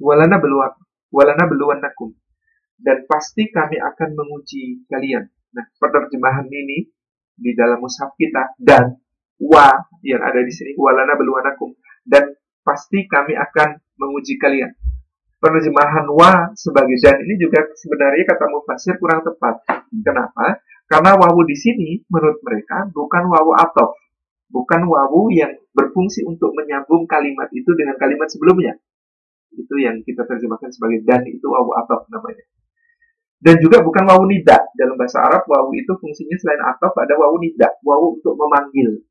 walana beluak walana beluanakum dan pasti kami akan menguji kalian. Nah, penerjemahan ini di dalam mushaf kita dan wa yang ada di sini walana beluanakum dan pasti kami akan menguji kalian. Penerjemahan wa sebagai dan ini juga sebenarnya kata mufasir kurang tepat. Kenapa? Karena wawu di sini menurut mereka bukan wawu atof, bukan wawu yang berfungsi untuk menyambung kalimat itu dengan kalimat sebelumnya. Itu yang kita terjemahkan sebagai dan itu wawu atof namanya. Dan juga bukan wawu nida. Dalam bahasa Arab, wawu itu fungsinya selain atau pada wawu nida. Wawu untuk memanggil.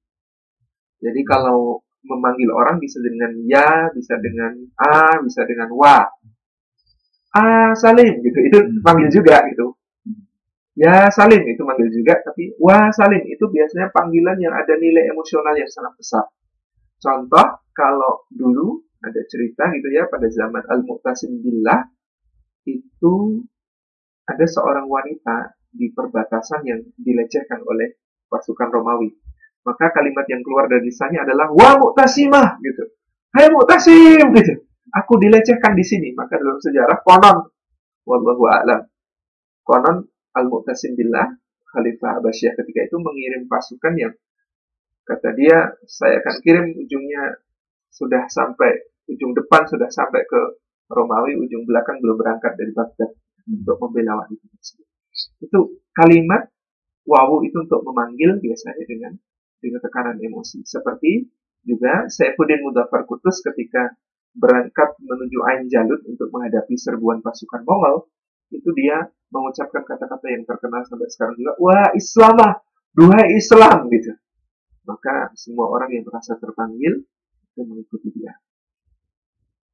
Jadi kalau memanggil orang bisa dengan ya, bisa dengan a, bisa dengan wa. A salim gitu. Itu manggil juga gitu. Ya salim itu manggil juga, tapi wa salim itu biasanya panggilan yang ada nilai emosional yang sangat besar. Contoh, kalau dulu ada cerita gitu ya pada zaman Al-Mu'tasim Billah itu ada seorang wanita di perbatasan yang dilecehkan oleh pasukan Romawi. Maka kalimat yang keluar dari lisannya adalah wa mu'tasimah gitu. Hai mu'tasim gitu. Aku dilecehkan di sini. Maka dalam sejarah konon wallahu a'lam. Konon al-mu'tasim billah Khalifah Abbasiyah ketika itu mengirim pasukan yang kata dia saya akan kirim ujungnya sudah sampai ujung depan sudah sampai ke Romawi, ujung belakang belum berangkat dari Baghdad untuk membela wanita tersebut. Itu kalimat wawu itu untuk memanggil biasanya dengan dengan tekanan emosi. Seperti juga Saifuddin Mudafar Kutus ketika berangkat menuju Ain Jalut untuk menghadapi serbuan pasukan Mongol, itu dia mengucapkan kata-kata yang terkenal sampai sekarang juga, wah Islamah, duhai Islam gitu. Maka semua orang yang merasa terpanggil itu mengikuti dia.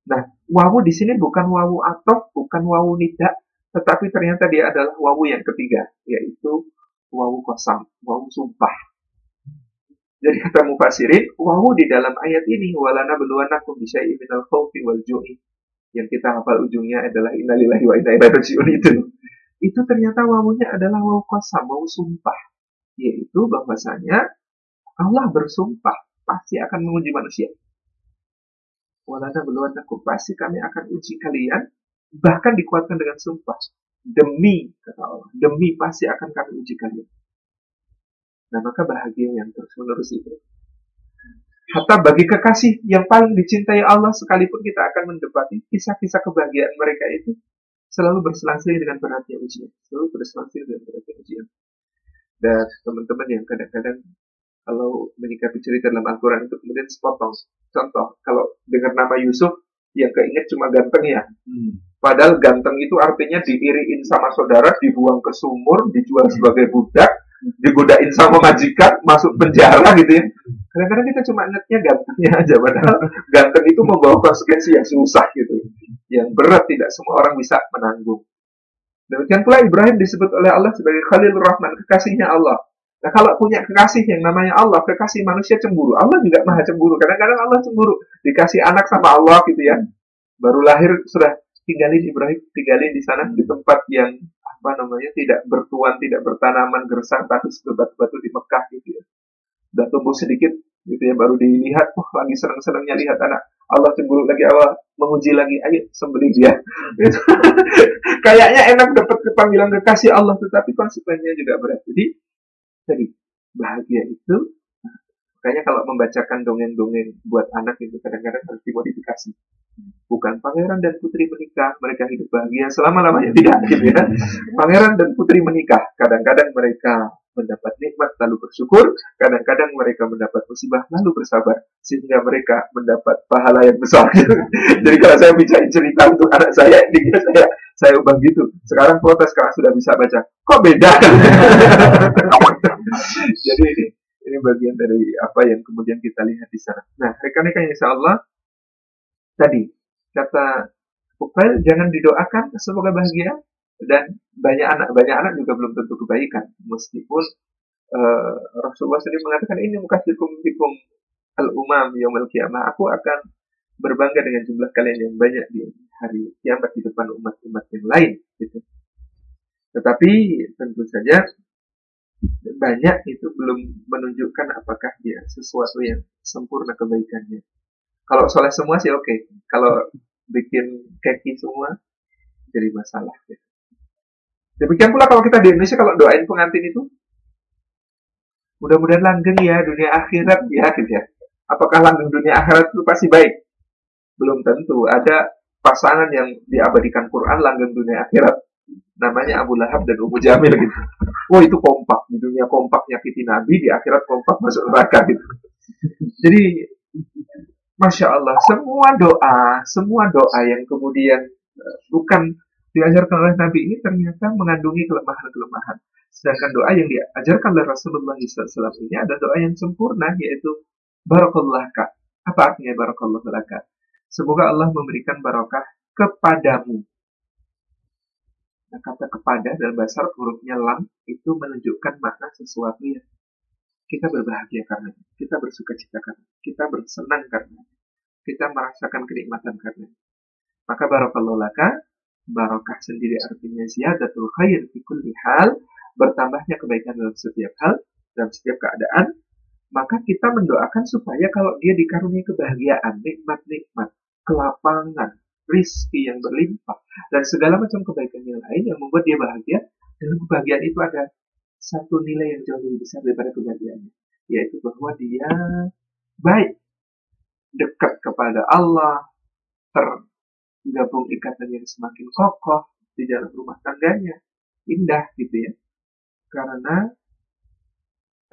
Nah, wawu di sini bukan wawu atof, bukan wawu nida, tetapi ternyata dia adalah wawu yang ketiga, yaitu wawu kosam, wawu sumpah. Jadi kata mufasirin, wawu di dalam ayat ini, walana beluanakum bisyai'i minal khawfi wal ju'i. Yang kita hafal ujungnya adalah innalillahi wa inna ilaihi raji'un itu. Itu ternyata wawunya adalah wawu kosam, wawu sumpah. Yaitu bahwasanya Allah bersumpah pasti akan menguji manusia. Walana beluanakum pasti kami akan uji kalian bahkan dikuatkan dengan sumpah demi kata Allah demi pasti akan kami uji kalian nah maka bahagia yang terus menerus itu Hatta bagi kekasih yang paling dicintai Allah sekalipun kita akan mendapati kisah-kisah kebahagiaan mereka itu selalu berselang-seling dengan beratnya ujian. Selalu berselang-seling dengan beratnya ujian. Dan teman-teman yang kadang-kadang kalau menyikapi cerita dalam Al-Quran itu kemudian sepotong. Contoh, kalau dengar nama Yusuf, yang keinget cuma ganteng ya. Hmm. Padahal ganteng itu artinya diiriin sama saudara, dibuang ke sumur, dijual sebagai budak, digodain sama majikan, masuk penjara gitu ya. Kadang-kadang kita cuma ingatnya gantengnya aja, padahal ganteng itu membawa konsekuensi yang susah gitu. Yang berat tidak semua orang bisa menanggung. Demikian pula Ibrahim disebut oleh Allah sebagai Khalil Rahman, kekasihnya Allah. Nah kalau punya kekasih yang namanya Allah, kekasih manusia cemburu. Allah juga maha cemburu. Kadang-kadang Allah cemburu. Dikasih anak sama Allah gitu ya. Baru lahir sudah tinggalin Ibrahim, tinggalin di sana di tempat yang apa namanya tidak bertuan, tidak bertanaman, gersang, status batu-batu di Mekah gitu ya. Dan tumbuh sedikit gitu ya, baru dilihat, wah lagi senang-senangnya lihat anak. Allah cemburu lagi, Allah menguji lagi, ayo sembeli dia. Kayaknya enak dapat kepanggilan kekasih Allah, tetapi konsekuensinya juga berat. Jadi, tadi bahagia itu Makanya kalau membacakan dongeng-dongeng buat anak itu kadang-kadang harus dimodifikasi. Bukan pangeran dan putri menikah, mereka hidup bahagia selama-lamanya. Tidak, gitu ya. Pangeran dan putri menikah. Kadang-kadang mereka mendapat nikmat lalu bersyukur, kadang-kadang mereka mendapat musibah lalu bersabar sehingga mereka mendapat pahala yang besar. Jadi kalau saya bicara cerita untuk anak saya, ini saya saya ubah gitu. Sekarang protes karena sudah bisa baca. Kok beda? Jadi ini ini bagian dari apa yang kemudian kita lihat di sana. Nah, rekan-rekan insya Allah tadi kata Upail jangan didoakan semoga bahagia dan banyak anak banyak anak juga belum tentu kebaikan meskipun uh, Rasulullah sendiri mengatakan ini mukasikum bikum al umam yaumil kiamah aku akan berbangga dengan jumlah kalian yang banyak di hari kiamat di depan umat-umat yang lain gitu. Tetapi tentu saja banyak itu belum menunjukkan apakah dia sesuatu yang sempurna kebaikannya. Kalau soleh semua sih oke. Okay. Kalau bikin keki semua jadi masalah. Gitu. Demikian pula kalau kita di Indonesia kalau doain pengantin itu mudah-mudahan langgeng ya dunia akhirat ya gitu ya. Apakah langgeng dunia akhirat itu pasti baik? Belum tentu. Ada pasangan yang diabadikan Quran langgeng dunia akhirat. Namanya Abu Lahab dan Ummu Jamil gitu. Oh itu kompak di dunia kompak nyakiti Nabi di akhirat kompak masuk neraka gitu. Jadi Masya Allah, semua doa, semua doa yang kemudian eh, bukan diajarkan oleh Nabi ini ternyata mengandungi kelemahan-kelemahan. Sedangkan doa yang diajarkan oleh Rasulullah SAW ini ada doa yang sempurna, yaitu Barakallah ka. Apa artinya Barakallah laka? Semoga Allah memberikan barokah kepadamu. Nah, kata kepada dalam bahasa hurufnya lam itu menunjukkan makna sesuatu yang kita berbahagia karena kita bersuka cita karena kita bersenang karena kita merasakan kenikmatan karena maka barakallahu laka barokah sendiri artinya ziyadatul khair fi kulli hal bertambahnya kebaikan dalam setiap hal dalam setiap keadaan maka kita mendoakan supaya kalau dia dikaruniai kebahagiaan nikmat-nikmat kelapangan rizki yang berlimpah dan segala macam kebaikan yang lain yang membuat dia bahagia dalam kebahagiaan itu ada satu nilai yang jauh lebih besar daripada kebahagiaannya, yaitu bahwa dia baik, dekat kepada Allah, tergabung ikatan yang semakin kokoh di dalam rumah tangganya, indah gitu ya. Karena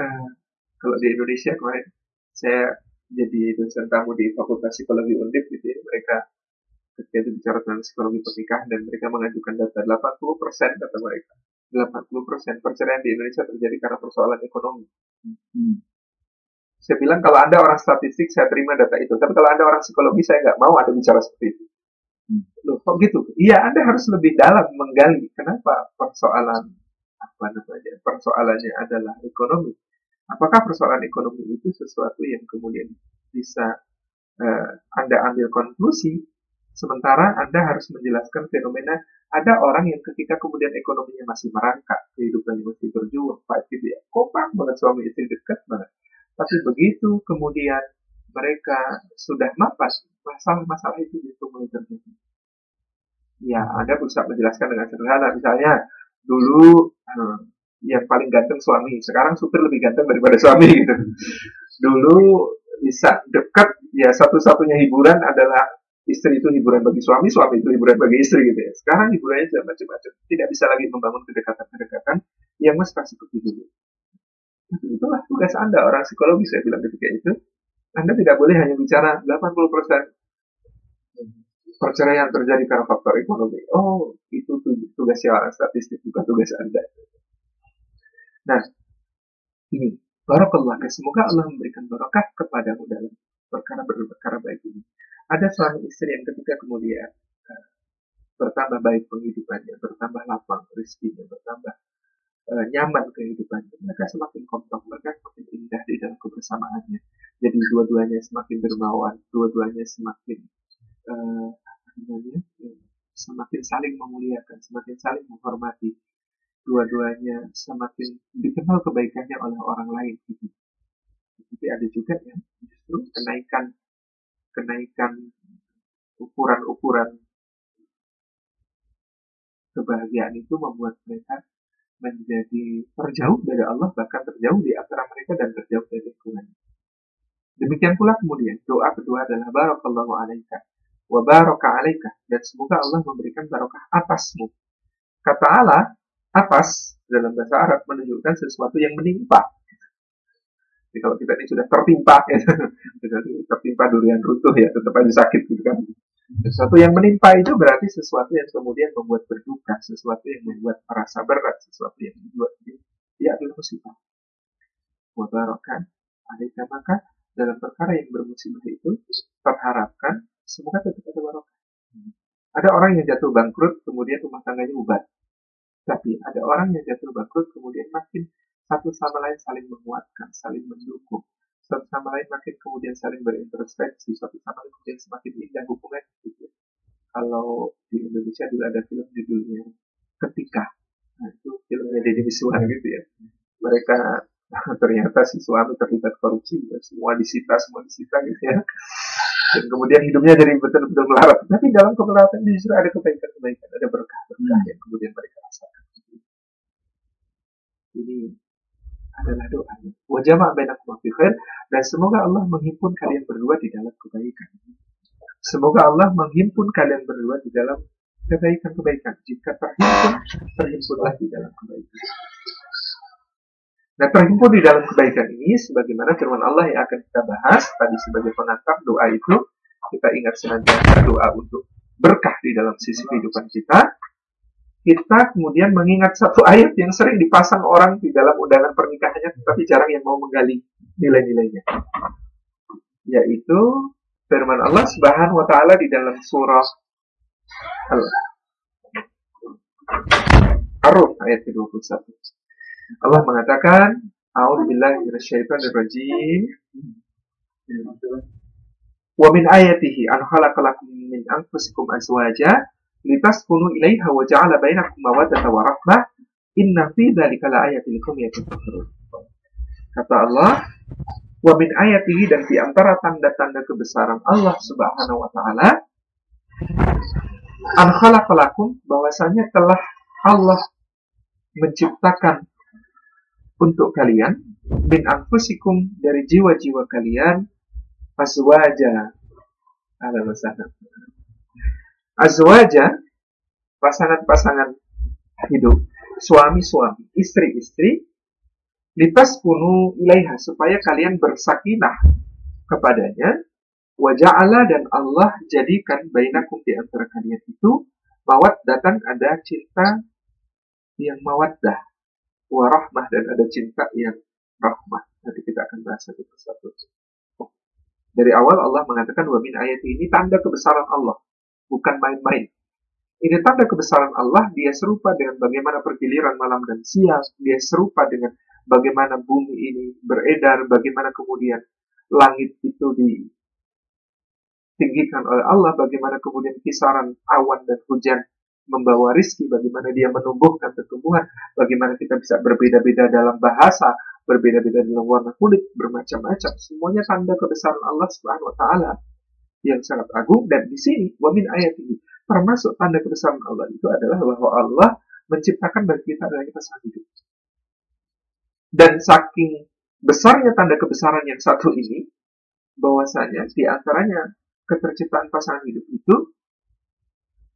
uh, kalau di Indonesia kemarin saya jadi dosen tamu di Fakultas Psikologi Undip gitu ya, mereka ketika itu bicara tentang psikologi pernikahan dan mereka mengajukan data 80% kata mereka 80% perceraian di Indonesia terjadi karena persoalan ekonomi. Hmm. Saya bilang kalau Anda orang statistik, saya terima data itu. Tapi kalau Anda orang psikologi, saya nggak mau ada bicara seperti itu. Loh, kok gitu? Iya, Anda harus lebih dalam menggali kenapa persoalan apa namanya persoalannya adalah ekonomi. Apakah persoalan ekonomi itu sesuatu yang kemudian bisa uh, Anda ambil konklusi Sementara Anda harus menjelaskan fenomena ada orang yang ketika kemudian ekonominya masih merangkak, kehidupannya masih berjuang, Pak gitu ya, kompak banget suami istri dekat banget. Tapi begitu kemudian mereka sudah mapas, masalah-masalah itu justru mulai terjadi. Ya, Anda bisa menjelaskan dengan sederhana. Misalnya, dulu hmm, yang paling ganteng suami, sekarang supir lebih ganteng daripada suami gitu. Dulu bisa dekat, ya satu-satunya hiburan adalah istri itu hiburan bagi suami, suami itu hiburan bagi istri gitu ya. Sekarang hiburannya sudah macam-macam. Tidak bisa lagi membangun kedekatan-kedekatan yang mesra seperti dulu. Itulah tugas Anda, orang psikologi saya bilang ketika itu. Anda tidak boleh hanya bicara 80% perceraian terjadi karena faktor ekonomi. Oh, itu tugas orang statistik, bukan tugas Anda. Nah, ini. Barakallah. Semoga Allah memberikan barakah kepadamu dalam perkara-perkara baik ini ada suami istri yang ketika kemudian uh, bertambah baik penghidupannya, bertambah lapang rezekinya, bertambah uh, nyaman kehidupannya, mereka semakin kompak, mereka semakin indah di dalam kebersamaannya. Jadi dua-duanya semakin dermawan, dua-duanya semakin uh, namanya, semakin saling memuliakan, semakin saling menghormati. Dua-duanya semakin dikenal kebaikannya oleh orang lain. Gitu. Tapi ada juga yang justru kenaikan kenaikan ukuran-ukuran kebahagiaan itu membuat mereka menjadi terjauh dari Allah, bahkan terjauh di antara mereka dan terjauh dari lingkungan. Demikian pula kemudian doa kedua adalah barakallahu alaika wa baraka alaika dan semoga Allah memberikan barokah atasmu. Kata Allah atas dalam bahasa Arab menunjukkan sesuatu yang menimpa. Jadi kalau kita ini sudah tertimpa, ya, tertimpa durian runtuh ya, tetap aja sakit gitu kan. Sesuatu yang menimpa itu berarti sesuatu yang kemudian membuat berduka, sesuatu yang membuat merasa berat, sesuatu yang membuat dia, dia adalah musibah. Mubarakkan, alika maka dalam perkara yang bermusibah itu terharapkan semoga tetap ada barokah. Ada orang yang jatuh bangkrut, kemudian rumah tangganya ubat. Tapi ada orang yang jatuh bangkrut, kemudian makin satu sama lain saling menguatkan, saling mendukung, satu sama lain makin kemudian saling berintrospeksi, satu sama lain kemudian semakin indah hubungan gitu. Kalau di Indonesia dulu ada film judulnya Ketika, nah itu filmnya Deddy Miswar gitu ya. Mereka ternyata si suami terlibat korupsi, semua disita, semua disita gitu ya. dan kemudian hidupnya jadi betul-betul melarat. Tapi dalam kemelaratan justru ada kebaikan-kebaikan, ada berkah-berkah yang kemudian mereka rasakan. Ini adalah doanya. Wajah bainakum fi khair dan semoga Allah menghimpun kalian berdua di dalam kebaikan. Semoga Allah menghimpun kalian berdua di dalam kebaikan-kebaikan. Jika terhimpun, terhimpunlah di dalam kebaikan. Nah, terhimpun di dalam kebaikan ini, sebagaimana firman Allah yang akan kita bahas tadi sebagai pengantar doa itu, kita ingat senantiasa doa untuk berkah di dalam sisi kehidupan kita. Kita kemudian mengingat satu ayat yang sering dipasang orang di dalam undangan pernikahannya, tetapi jarang yang mau menggali nilai-nilainya. Yaitu firman Allah Subhanahu wa taala di dalam surah Al-Araf ayat ke-21. Allah mengatakan, A'udzubillahi minasyaitonirrajim. Wa min ayatihi an khalaqalakum min anfusikum azwaja litaskunu ilaiha wa ja'ala bainakum mawaddatan wa rahmah. Inna fi dzalika laayatin liqaumin. Kata Allah, wa min ayatihi dan di antara tanda-tanda kebesaran Allah Subhanahu wa taala an khalaqalakum bahwasanya telah Allah menciptakan untuk kalian bin anfusikum dari jiwa-jiwa kalian azwaja masalah azwaja pasangan-pasangan hidup suami-suami istri-istri litas kunu ilaiha supaya kalian bersakinah kepadanya waja'ala dan Allah jadikan bainakum di antara kalian itu mawat datang ada cinta yang mawaddah warahmah dan ada cinta yang rahmah. Nanti kita akan bahas satu persatu. Dari awal Allah mengatakan wa min ayat ini tanda kebesaran Allah, bukan main-main. Ini tanda kebesaran Allah, dia serupa dengan bagaimana pergiliran malam dan siang, dia serupa dengan bagaimana bumi ini beredar, bagaimana kemudian langit itu ditinggikan oleh Allah, bagaimana kemudian kisaran awan dan hujan membawa rizki, bagaimana dia menumbuhkan pertumbuhan, bagaimana kita bisa berbeda-beda dalam bahasa, berbeda-beda dalam warna kulit, bermacam-macam. Semuanya tanda kebesaran Allah Subhanahu wa taala yang sangat agung dan di sini wamin ayat ini termasuk tanda kebesaran Allah itu adalah bahwa Allah menciptakan bagi kita adalah pasangan hidup. Dan saking besarnya tanda kebesaran yang satu ini, bahwasanya di antaranya keterciptaan pasangan hidup itu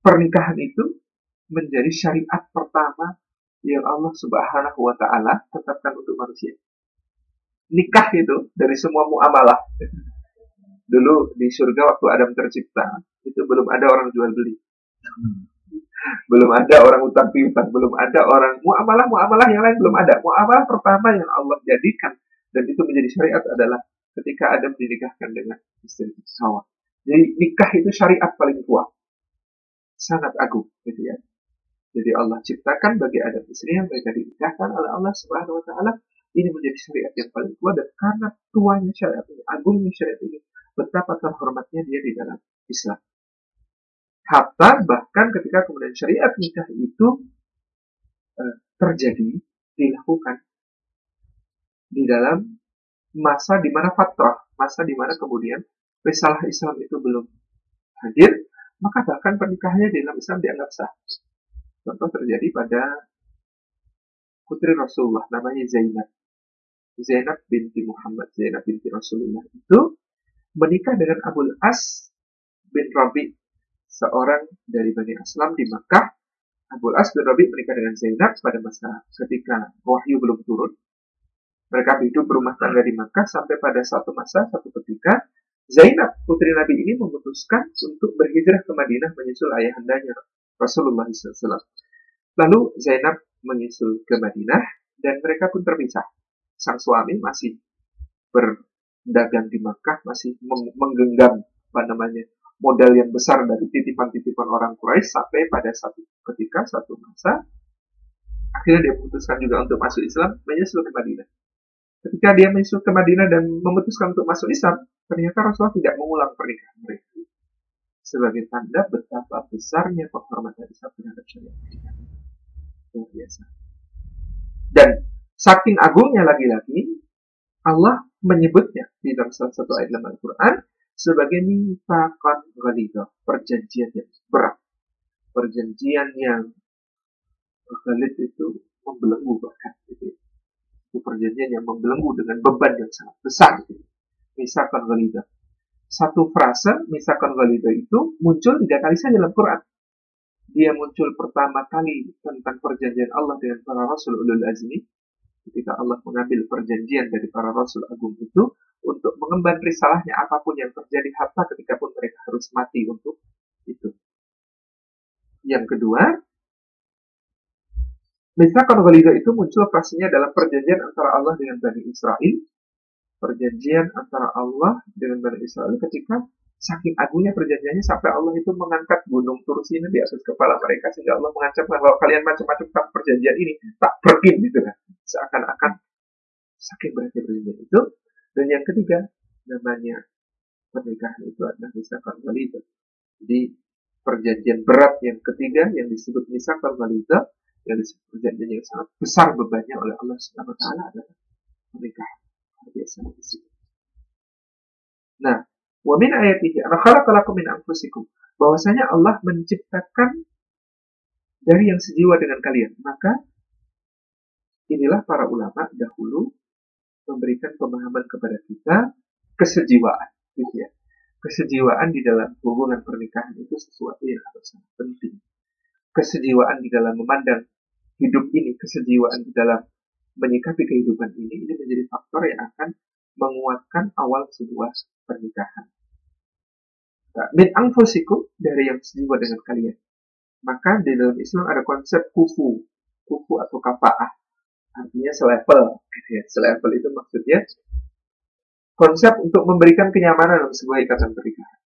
pernikahan itu menjadi syariat pertama yang Allah Subhanahu wa taala tetapkan untuk manusia. Nikah itu dari semua muamalah. Dulu di surga waktu Adam tercipta, itu belum ada orang jual beli. Belum ada orang utang piutang, belum ada orang muamalah-muamalah yang lain belum ada. Muamalah pertama yang Allah jadikan dan itu menjadi syariat adalah ketika Adam dinikahkan dengan istri Hawa. Jadi nikah itu syariat paling tua. Sangat agung gitu ya. Jadi Allah ciptakan bagi Adam istri yang mereka dinikahkan oleh Allah Subhanahu wa taala ini menjadi syariat yang paling tua dan karena tuanya syariat ini, agungnya syariat ini, betapa terhormatnya dia di dalam Islam. Hatta bahkan ketika kemudian syariat nikah itu uh, terjadi, dilakukan di dalam masa di mana fatrah, masa di mana kemudian risalah Islam itu belum hadir, maka bahkan pernikahannya di dalam Islam dianggap sah. Contoh terjadi pada putri Rasulullah namanya Zainab. Zainab binti Muhammad, Zainab binti Rasulullah itu menikah dengan Abul As bin Rabi, seorang dari Bani Aslam di Makkah. Abul As bin Rabi menikah dengan Zainab pada masa ketika wahyu belum turun. Mereka hidup berumah tangga di Makkah sampai pada satu masa, satu ketika, Zainab, putri Nabi ini memutuskan untuk berhijrah ke Madinah menyusul ayahandanya, Rasulullah SAW. Lalu Zainab menyusul ke Madinah dan mereka pun terpisah. Sang suami masih berdagang di Makkah, masih menggenggam apa namanya modal yang besar dari titipan-titipan orang Quraisy sampai pada satu ketika satu masa akhirnya dia memutuskan juga untuk masuk Islam menyusul ke Madinah. Ketika dia menyusul ke Madinah dan memutuskan untuk masuk Islam, ternyata Rasulullah tidak mengulang pernikahan mereka. Sebagai tanda betapa besarnya penghormatan Islam terhadap syariat. Luar biasa. Dan saking agungnya lagi-lagi Allah menyebutnya di dalam salah satu ayat dalam Al-Quran sebagai mitakon ghalidah, perjanjian yang berat. Perjanjian yang ghalid itu membelenggu bahkan gitu. Itu perjanjian yang membelenggu dengan beban yang sangat besar gitu. Misalkan ghalidah. Satu frase misalkan ghalidah itu muncul tiga kali saja dalam Quran. Dia muncul pertama kali tentang perjanjian Allah dengan para Rasul Ulul Azmi ketika Allah mengambil perjanjian dari para Rasul Agung itu untuk mengemban risalahnya apa pun yang terjadi harta ketika pun mereka harus mati untuk itu. Yang kedua, Misalkan Ghalidah itu muncul pastinya dalam perjanjian antara Allah dengan Bani Israel. Perjanjian antara Allah dengan Bani Israel ketika saking agungnya perjanjiannya sampai Allah itu mengangkat gunung Tursina di atas kepala mereka sehingga Allah mengancam bahwa kalian macam-macam tak perjanjian ini tak pergi gitu kan seakan-akan saking beratnya perjanjian itu dan yang ketiga, namanya pernikahan itu adalah misalkan walida. Jadi perjanjian berat yang ketiga yang disebut misalkan walida, yang disebut perjanjian yang sangat besar bebannya oleh Allah Subhanahu wa taala adalah pernikahan. Biasa di situ. Nah, wa min ayatihi ana khalaqalakum min anfusikum. Bahwasanya Allah menciptakan dari yang sejiwa dengan kalian. Maka inilah para ulama dahulu memberikan pemahaman kepada kita kesejiwaan, gitu ya. Kesejiwaan di dalam hubungan pernikahan itu sesuatu yang harus sangat penting. Kesejiwaan di dalam memandang hidup ini, kesejiwaan di dalam menyikapi kehidupan ini, ini menjadi faktor yang akan menguatkan awal sebuah pernikahan. Nah, min angfosikum dari yang sejiwa dengan kalian. Maka di dalam Islam ada konsep kufu, kufu atau kafaah artinya selevel gitu ya. Selevel itu maksudnya konsep untuk memberikan kenyamanan dalam sebuah ikatan pernikahan.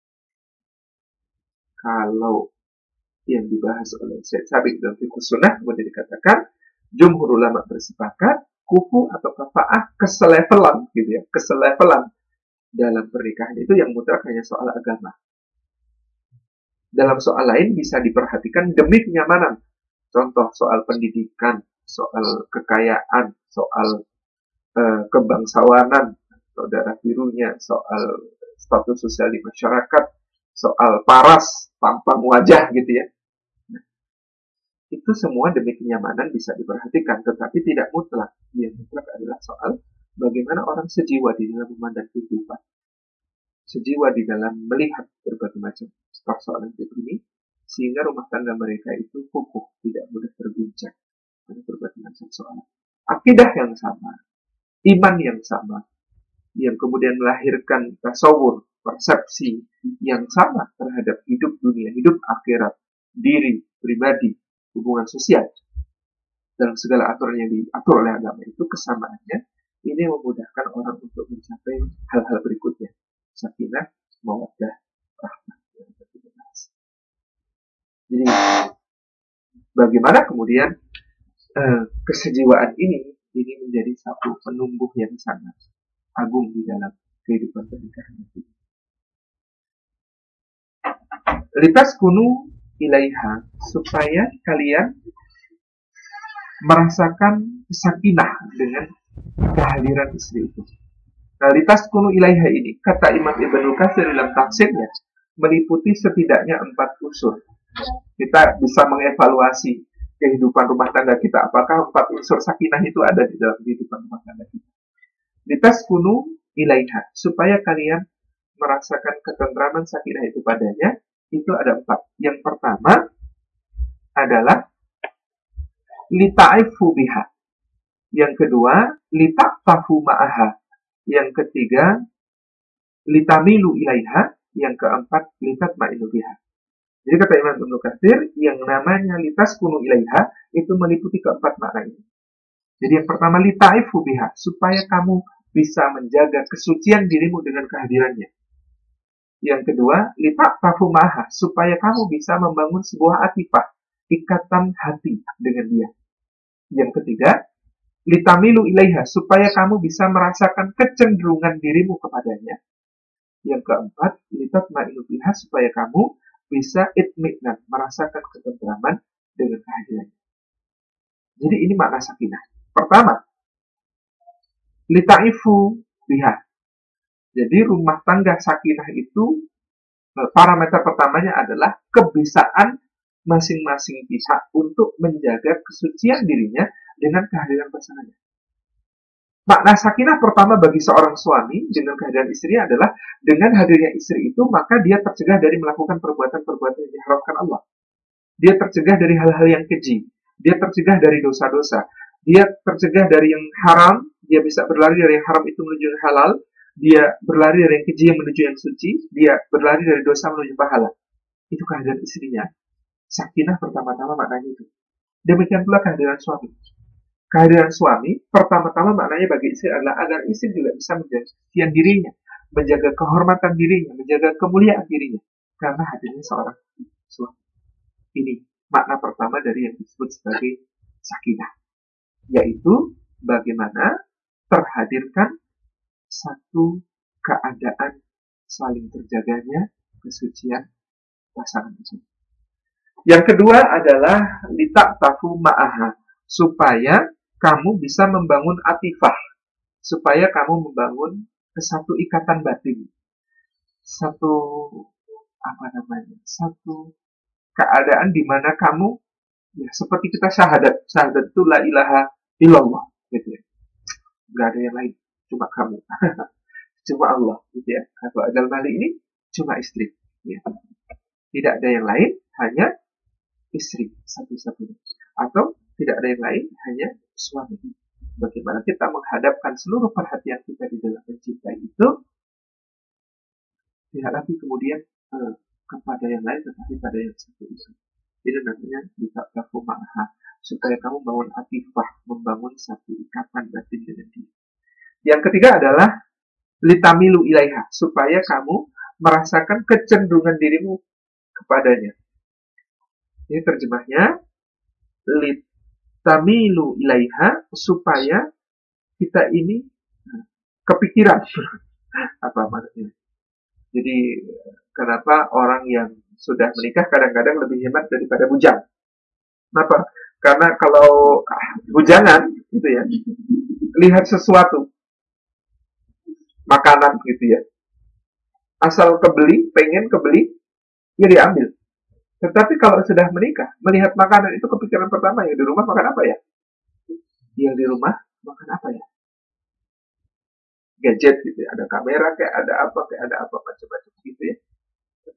Kalau yang dibahas oleh Syed Sabik dalam fikih sunnah kemudian dikatakan jumhur ulama bersepakat kufu atau kafaah keselevelan gitu ya, keselevelan dalam pernikahan itu yang mutlak hanya soal agama. Dalam soal lain bisa diperhatikan demi kenyamanan. Contoh soal pendidikan, soal kekayaan, soal uh, kebangsawanan, saudara birunya, soal status sosial di masyarakat, soal paras, tampang wajah gitu ya. Nah, itu semua demi kenyamanan bisa diperhatikan, tetapi tidak mutlak. Yang mutlak adalah soal bagaimana orang sejiwa di dalam memandang kehidupan. Sejiwa di dalam melihat berbagai macam persoalan hidup ini, sehingga rumah tangga mereka itu kukuh, tidak mudah terguncang ada berbagai macam soal. Akidah yang sama, iman yang sama, yang kemudian melahirkan tasawur, persepsi yang sama terhadap hidup dunia, hidup akhirat, diri, pribadi, hubungan sosial. Dalam segala aturan yang diatur oleh agama itu kesamaannya, ini memudahkan orang untuk mencapai hal-hal berikutnya. Sakinah, mawaddah, rahmat. Jadi, bagaimana kemudian eh, kesejiwaan ini ini menjadi satu penumbuh yang sangat agung di dalam kehidupan pernikahan itu. Litas kunu ilaiha supaya kalian merasakan sakinah dengan kehadiran istri itu. Nah, litas kunu ilaiha ini kata Imam Ibnu Katsir dalam tafsirnya meliputi setidaknya empat unsur. Kita bisa mengevaluasi kehidupan rumah tangga kita. Apakah empat unsur sakinah itu ada di dalam kehidupan rumah tangga kita? Dites kuno ilaiha. Supaya kalian merasakan ketentraman sakinah itu padanya, itu ada empat. Yang pertama adalah litaifu biha. Yang kedua, litaktafu ma'aha. Yang ketiga, litamilu ilaiha. Yang keempat, litat ma'ilu biha. Jadi kata Imam Ibnu Katsir, yang namanya litas kunu ilaiha itu meliputi keempat makna ini. Jadi yang pertama litaifu biha, supaya kamu bisa menjaga kesucian dirimu dengan kehadirannya. Yang kedua, litak maha, supaya kamu bisa membangun sebuah atifah, ikatan hati dengan dia. Yang ketiga, litamilu ilaiha, supaya kamu bisa merasakan kecenderungan dirimu kepadanya. Yang keempat, litat ma'ilu supaya kamu bisa itminan, merasakan ketentraman dengan kehadirannya. Jadi ini makna sakinah. Pertama, litaifu biha. Jadi rumah tangga sakinah itu eh, parameter pertamanya adalah kebiasaan masing-masing pihak untuk menjaga kesucian dirinya dengan kehadiran pasangannya. Makna sakinah pertama bagi seorang suami dengan kehadiran istri adalah dengan hadirnya istri itu maka dia tercegah dari melakukan perbuatan-perbuatan yang diharapkan Allah. Dia tercegah dari hal-hal yang keji. Dia tercegah dari dosa-dosa. Dia tercegah dari yang haram. Dia bisa berlari dari yang haram itu menuju yang halal. Dia berlari dari yang keji yang menuju yang suci. Dia berlari dari dosa menuju pahala. Itu kehadiran istrinya. Sakinah pertama-tama maknanya itu. Demikian pula kehadiran suami kehadiran suami, pertama-tama maknanya bagi istri adalah agar istri juga bisa menjaga dirinya, menjaga kehormatan dirinya, menjaga kemuliaan dirinya. Karena hadirnya seorang suami. Ini makna pertama dari yang disebut sebagai sakinah. Yaitu bagaimana terhadirkan satu keadaan saling terjaganya kesucian pasangan tersebut. Yang kedua adalah litak tafu ma'aha supaya kamu bisa membangun atifah supaya kamu membangun satu ikatan batin. Satu apa namanya satu keadaan di mana kamu ya seperti kita syahadat. Syahadat itu la ilaha illallah gitu ya. Nggak ada yang lain cuma kamu. Cuma Allah gitu ya. Atau dalam hal ini cuma istri ya. Tidak ada yang lain hanya istri satu-satunya. Atau tidak ada yang lain hanya suami. Bagaimana kita menghadapkan seluruh perhatian kita di dalam mencintai itu, lagi kemudian eh, kepada yang lain, tetapi pada yang satu itu. Itu namanya bisa ma'aha, supaya kamu bangun atifah, membangun satu ikatan batin dengan dia. Yang ketiga adalah litamilu ilaiha, supaya kamu merasakan kecenderungan dirimu kepadanya. Ini terjemahnya, lit tamilu ilaiha supaya kita ini nah, kepikiran apa maksudnya. Jadi kenapa orang yang sudah menikah kadang-kadang lebih hemat daripada bujang? Kenapa? Karena kalau ah, bujangan gitu ya, lihat sesuatu makanan gitu ya, asal kebeli, pengen kebeli, ya diambil. Tetapi kalau sudah menikah, melihat makanan itu kepikiran pertama yang di rumah makan apa ya? Yang di rumah makan apa ya? Gadget gitu ya, ada kamera kayak ada apa kayak ada apa macam-macam gitu ya.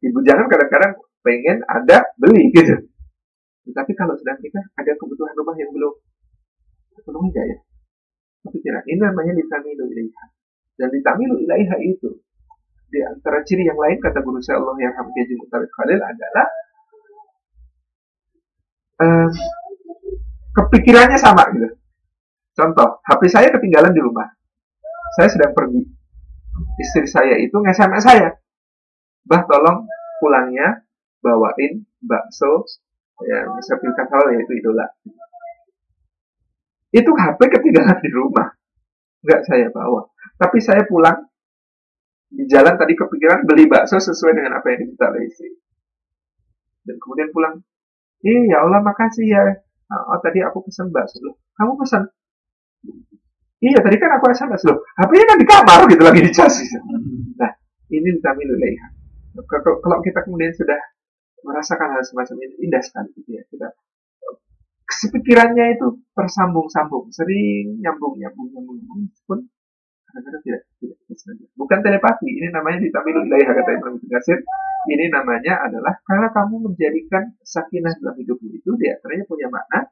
Ibu jangan kadang-kadang pengen ada beli gitu. Tetapi kalau sudah menikah ada kebutuhan rumah yang belum terpenuhi enggak ya? Kepikiran ini namanya ditamilu ilaiha. Dan ditamilu ilaiha itu di antara ciri yang lain kata guru saya Allah yang Hamdi Mutarid Khalil adalah eh, kepikirannya sama gitu. Contoh, HP saya ketinggalan di rumah. Saya sedang pergi. Istri saya itu nge-SMS saya. Bah, tolong pulangnya bawain bakso ya sertifikat halal yaitu idola. Itu HP ketinggalan di rumah. Nggak saya bawa. Tapi saya pulang di jalan tadi kepikiran beli bakso sesuai dengan apa yang diminta oleh istri. Dan kemudian pulang, Iya, ya Allah makasih ya. Oh, tadi aku pesan bakso loh. Kamu pesan? Iya, tadi kan aku SMS loh. HP-nya kan di kamar gitu lagi dicas. Nah, ini kami lihat. Kalau kita kemudian sudah merasakan hal semacam ini, indah sekali gitu ya. Kita sepikirannya itu tersambung-sambung, sering nyambung, nyambung, nyambung, nyambung. Pun tidak tidak. Bukan telepati, ini namanya ditamilu ilahi kata Imam Ibnu Ini namanya adalah karena kamu menjadikan sakinah dalam hidupmu itu di antaranya punya makna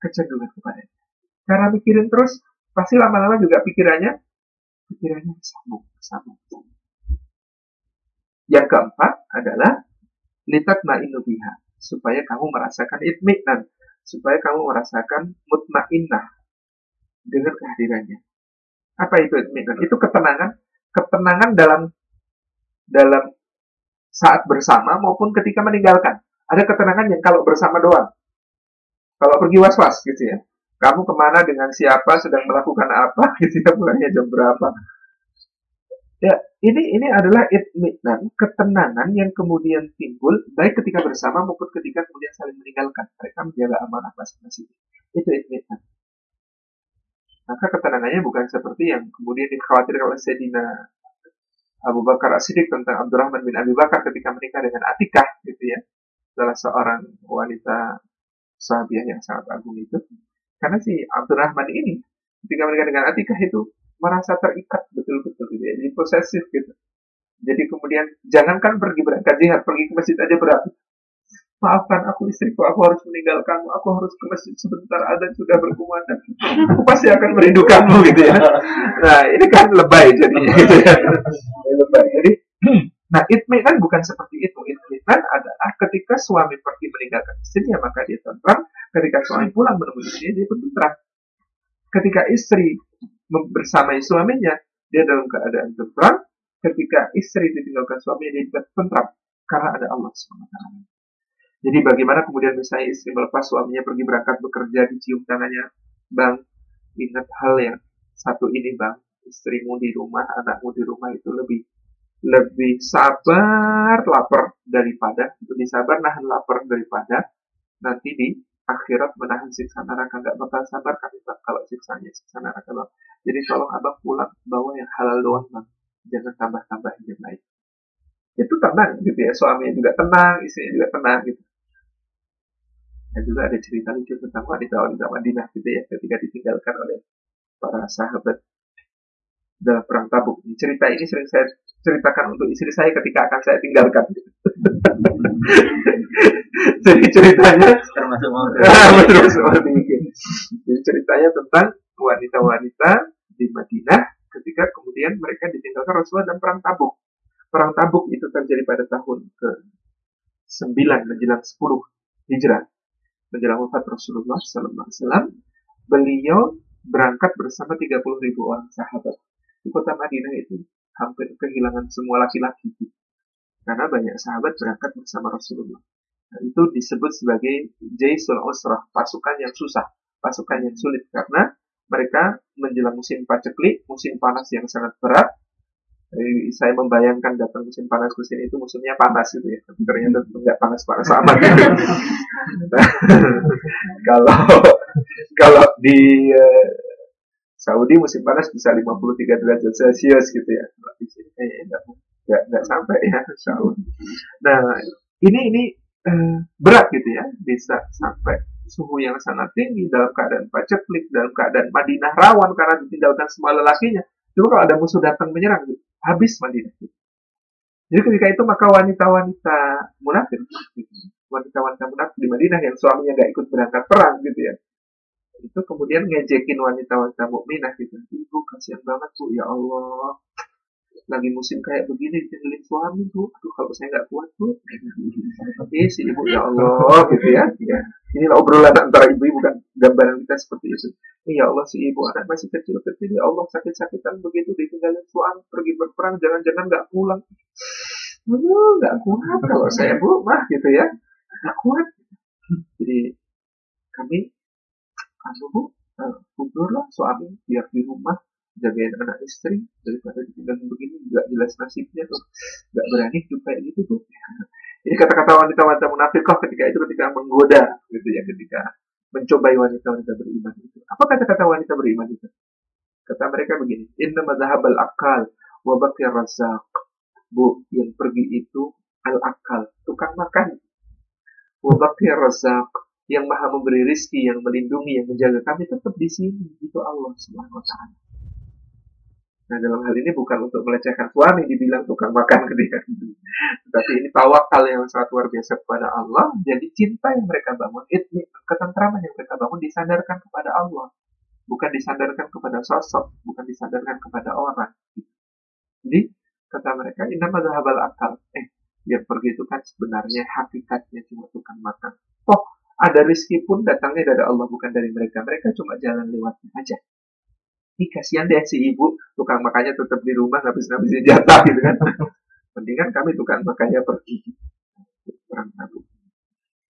kecenderungan kepadanya. Karena mikirin terus, pasti lama-lama juga pikirannya pikirannya bersambung, bersambung. Yang keempat adalah litat ma'inu biha, supaya kamu merasakan itminan, supaya kamu merasakan mutmainnah dengan kehadirannya. Apa itu itminan? Itu ketenangan, ketenangan dalam dalam saat bersama maupun ketika meninggalkan. Ada ketenangan yang kalau bersama doang. Kalau pergi was-was gitu ya. Kamu ke mana dengan siapa, sedang melakukan apa, gitu ya, mulainya jam berapa. Ya, ini ini adalah itminan, ketenangan yang kemudian timbul baik ketika bersama maupun ketika kemudian saling meninggalkan. Mereka menjaga amanah masing-masing. Itu itminan. Maka ketenangannya bukan seperti yang kemudian dikhawatirkan oleh Sedina Abu Bakar As-Siddiq tentang Abdurrahman bin Abi Bakar ketika menikah dengan Atikah gitu ya. Salah seorang wanita sahabiah yang sangat agung itu. Karena si Abdurrahman ini ketika menikah dengan Atikah itu merasa terikat betul-betul gitu ya. Jadi posesif gitu. Jadi kemudian jangankan pergi berangkat jihad, pergi ke masjid aja berat maafkan aku istriku, aku harus meninggalkanmu, aku harus ke masjid sebentar, ada sudah berkumandang. Aku pasti akan merindukanmu gitu ya. Nah ini kan lebay jadinya gitu ya. lebay. Jadi, nah itminan bukan seperti itu. Itminan adalah ketika suami pergi meninggalkan istrinya maka dia tentram. Ketika suami pulang menemui istrinya dia pun tentram. Ketika istri bersama suaminya dia dalam keadaan tentram. Ketika istri ditinggalkan suaminya dia juga tentram karena ada Allah swt. Jadi bagaimana kemudian misalnya istri melepas suaminya pergi berangkat bekerja dicium tangannya, bang, ingat hal yang satu ini bang, istrimu di rumah, anakmu di rumah itu lebih lebih sabar lapar daripada lebih sabar nahan lapar daripada nanti di akhirat menahan siksa neraka nggak bakal sabar kami bang kalau siksanya siksa neraka bang. Jadi tolong abang pulang bawa yang halal doang bang, jangan tambah-tambah yang lain. Itu tenang gitu ya, suaminya juga tenang, istrinya juga tenang gitu. Dan juga ada cerita lucu tentang wanita-wanita Madinah gitu ya, ketika ditinggalkan oleh para sahabat dalam perang tabuk. Cerita ini sering saya ceritakan untuk istri saya ketika akan saya tinggalkan. Jadi ceritanya termasuk seperti ini. Jadi ceritanya tentang wanita-wanita di Madinah ketika kemudian mereka ditinggalkan Rasulullah dalam perang tabuk. Perang tabuk itu terjadi pada tahun ke 9 menjelang 10 Hijrah menjelang wafat Rasulullah SAW, beliau berangkat bersama 30 ribu orang sahabat. Di kota Madinah itu hampir kehilangan semua laki-laki. Karena banyak sahabat berangkat bersama Rasulullah. Nah, itu disebut sebagai Jaisul Usrah, pasukan yang susah, pasukan yang sulit. Karena mereka menjelang musim paceklik, musim panas yang sangat berat, jadi saya membayangkan datang musim panas sini itu musimnya panas gitu ya. Tapi ternyata nggak panas-panas amat. Gitu. kalau kalau di uh, Saudi musim panas bisa 53 derajat Celcius gitu ya. Di sini nggak nggak sampai ya Saudi. Nah ini ini uh, berat gitu ya bisa sampai suhu yang sangat tinggi dalam keadaan paceklik dalam keadaan Madinah rawan karena ditinggalkan semua lelakinya. Coba kalau ada musuh datang menyerang, gitu, habis Madinah. Jadi ketika itu maka wanita-wanita munafik, wanita-wanita munafik di Madinah yang suaminya gak ikut berangkat perang gitu ya, itu kemudian ngejekin wanita-wanita mukminah gitu. Ibu kasihan banget bu, ya Allah, lagi musim kayak begini ditinggalin suami bu, aduh kalau saya nggak kuat bu, tapi si ibu ya Allah gitu ya, ya. Inilah obrolan antara ibu-ibu kan gambaran kita seperti itu. Ya Allah si ibu anak masih kecil-kecil ya Allah sakit-sakitan begitu ditinggalin suami pergi berperang jangan-jangan nggak pulang. Aduh nggak kuat kalau saya bu mah gitu ya nggak kuat. Jadi kami anu bu uh, lah suami biar di rumah jagain anak istri daripada ditinggal begini nggak jelas nasibnya tuh. Nggak berani hidup kayak gitu tuh. Ini kata-kata wanita-wanita munafik ketika itu ketika menggoda gitu ya ketika mencobai wanita-wanita beriman itu. Apa kata-kata wanita beriman itu? Kata mereka begini inna madhabal akal wa razak bu yang pergi itu al akal tukang makan. Wa razak yang maha memberi rizki, yang melindungi, yang menjaga kami tetap di sini. Itu Allah taala. Nah dalam hal ini bukan untuk melecehkan suami dibilang tukang makan ketika itu. Tapi ini tawakal yang sangat luar biasa kepada Allah. Jadi cinta yang mereka bangun, itu ketentraman yang mereka bangun disandarkan kepada Allah. Bukan disandarkan kepada sosok, bukan disandarkan kepada orang. Jadi kata mereka, ini madhabal akal. Eh, yang pergi itu kan sebenarnya hakikatnya cuma tukang makan. Oh, ada rizki pun datangnya dari Allah bukan dari mereka. Mereka cuma jalan lewatnya aja ini kasihan deh si ibu tukang makannya tetap di rumah habis-habisin jatah gitu kan. Mendingan kami tukang makannya pergi. Kurang tahu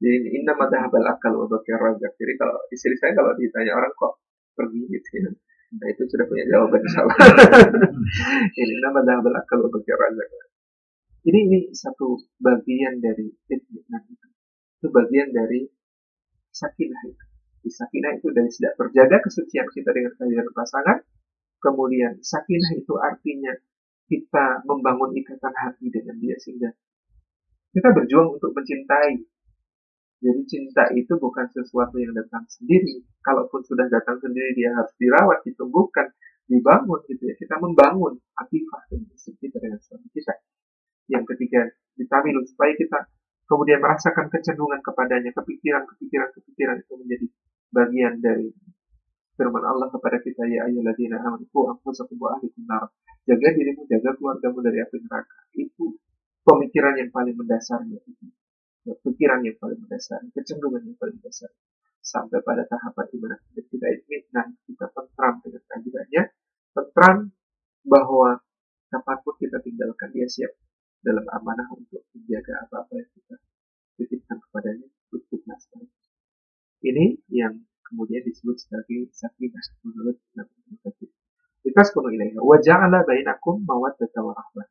jadi ini nama dahabal akal wa razak. Jadi kalau istri saya kalau ditanya orang kok pergi gitu ya. Nah itu sudah punya jawaban salah ini nama dahabal akal wa razak. Ini ini satu bagian dari fitnah itu. Itu bagian dari sakinah itu Sakinah itu dari tidak terjaga kesucian kita dengan kehadiran pasangan. Kemudian sakinah itu artinya kita membangun ikatan hati dengan dia sehingga kita berjuang untuk mencintai. Jadi cinta itu bukan sesuatu yang datang sendiri. Kalaupun sudah datang sendiri, dia harus dirawat, ditumbuhkan, dibangun gitu ya. Kita membangun aktifah dan kita dengan suami kita. Yang ketiga, ditamilu supaya kita kemudian merasakan kecenderungan kepadanya, kepikiran-kepikiran kepikiran itu menjadi bagian dari firman Allah kepada kita ya ayyuhalladzina amanu anfusakum wa ahlikum nar. Jaga dirimu, jaga keluargamu dari api neraka. Itu pemikiran yang paling mendasar itu. Pikiran yang paling mendasar, kecenderungan yang paling mendasar. Sampai pada tahapan di mana kita nah kita tentram dengan kehadirannya, tentram bahwa kapan pun kita tinggalkan dia siap dalam amanah untuk menjaga apa-apa yang kita titipkan kepadanya untuk nasib. Ini yang kemudian disebut sebagai sakinah menurut Nabi. Kita sepenuh ilaiha. Wa ja'ala bainakum mawaddata wa rahmah.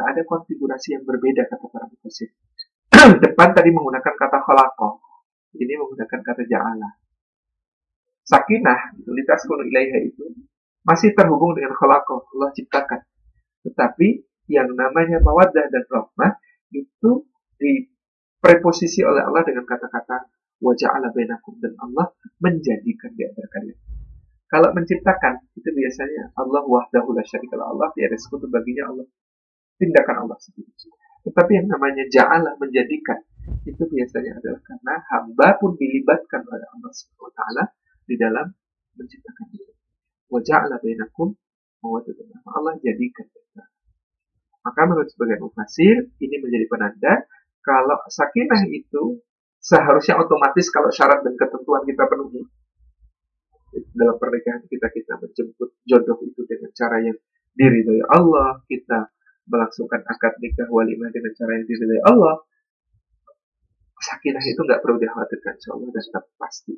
Nah, ada konfigurasi yang berbeda kata para mufasir. Depan tadi menggunakan kata khalaqa. Ini menggunakan kata ja'ala. Sakinah, litas kuno ilaiha itu masih terhubung dengan khalaqa. Allah ciptakan. Tetapi yang namanya mawaddah dan rahmah itu dipreposisi oleh Allah dengan kata-kata waja'ala bainakum dan Allah menjadikan di antara kalian. Kalau menciptakan itu biasanya Allah wahdahu la syarikalah Allah tiada sekutu baginya Allah. Tindakan Allah sendiri. Tetapi yang namanya ja'ala menjadikan itu biasanya adalah karena hamba pun dilibatkan oleh Allah Subhanahu wa di dalam menciptakan itu. Waja'ala bainakum mawaddatan. Allah jadikan. Maka menurut sebagian mufasir ini menjadi penanda kalau sakinah itu seharusnya otomatis kalau syarat dan ketentuan kita penuhi dalam pernikahan kita kita menjemput jodoh itu dengan cara yang diridhoi Allah kita melangsungkan akad nikah walimah dengan cara yang diridhoi Allah sakinah itu nggak perlu dikhawatirkan insya Allah dan tetap pasti.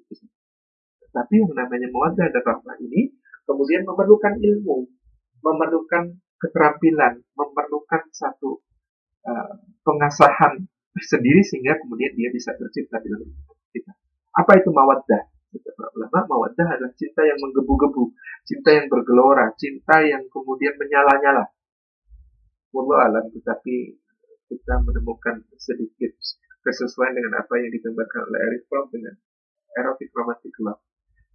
Tapi yang namanya mawadah dan rahmah ini kemudian memerlukan ilmu memerlukan keterampilan memerlukan satu uh, pengasahan sendiri sehingga kemudian dia bisa tercipta di dalam kita. Apa itu mawaddah? Kata para ulama, mawaddah adalah cinta yang menggebu-gebu, cinta yang bergelora, cinta yang kemudian menyala-nyala. Wallah alam, tetapi kita menemukan sedikit kesesuaian dengan apa yang digambarkan oleh Eric Fromm dengan erotic romantic love.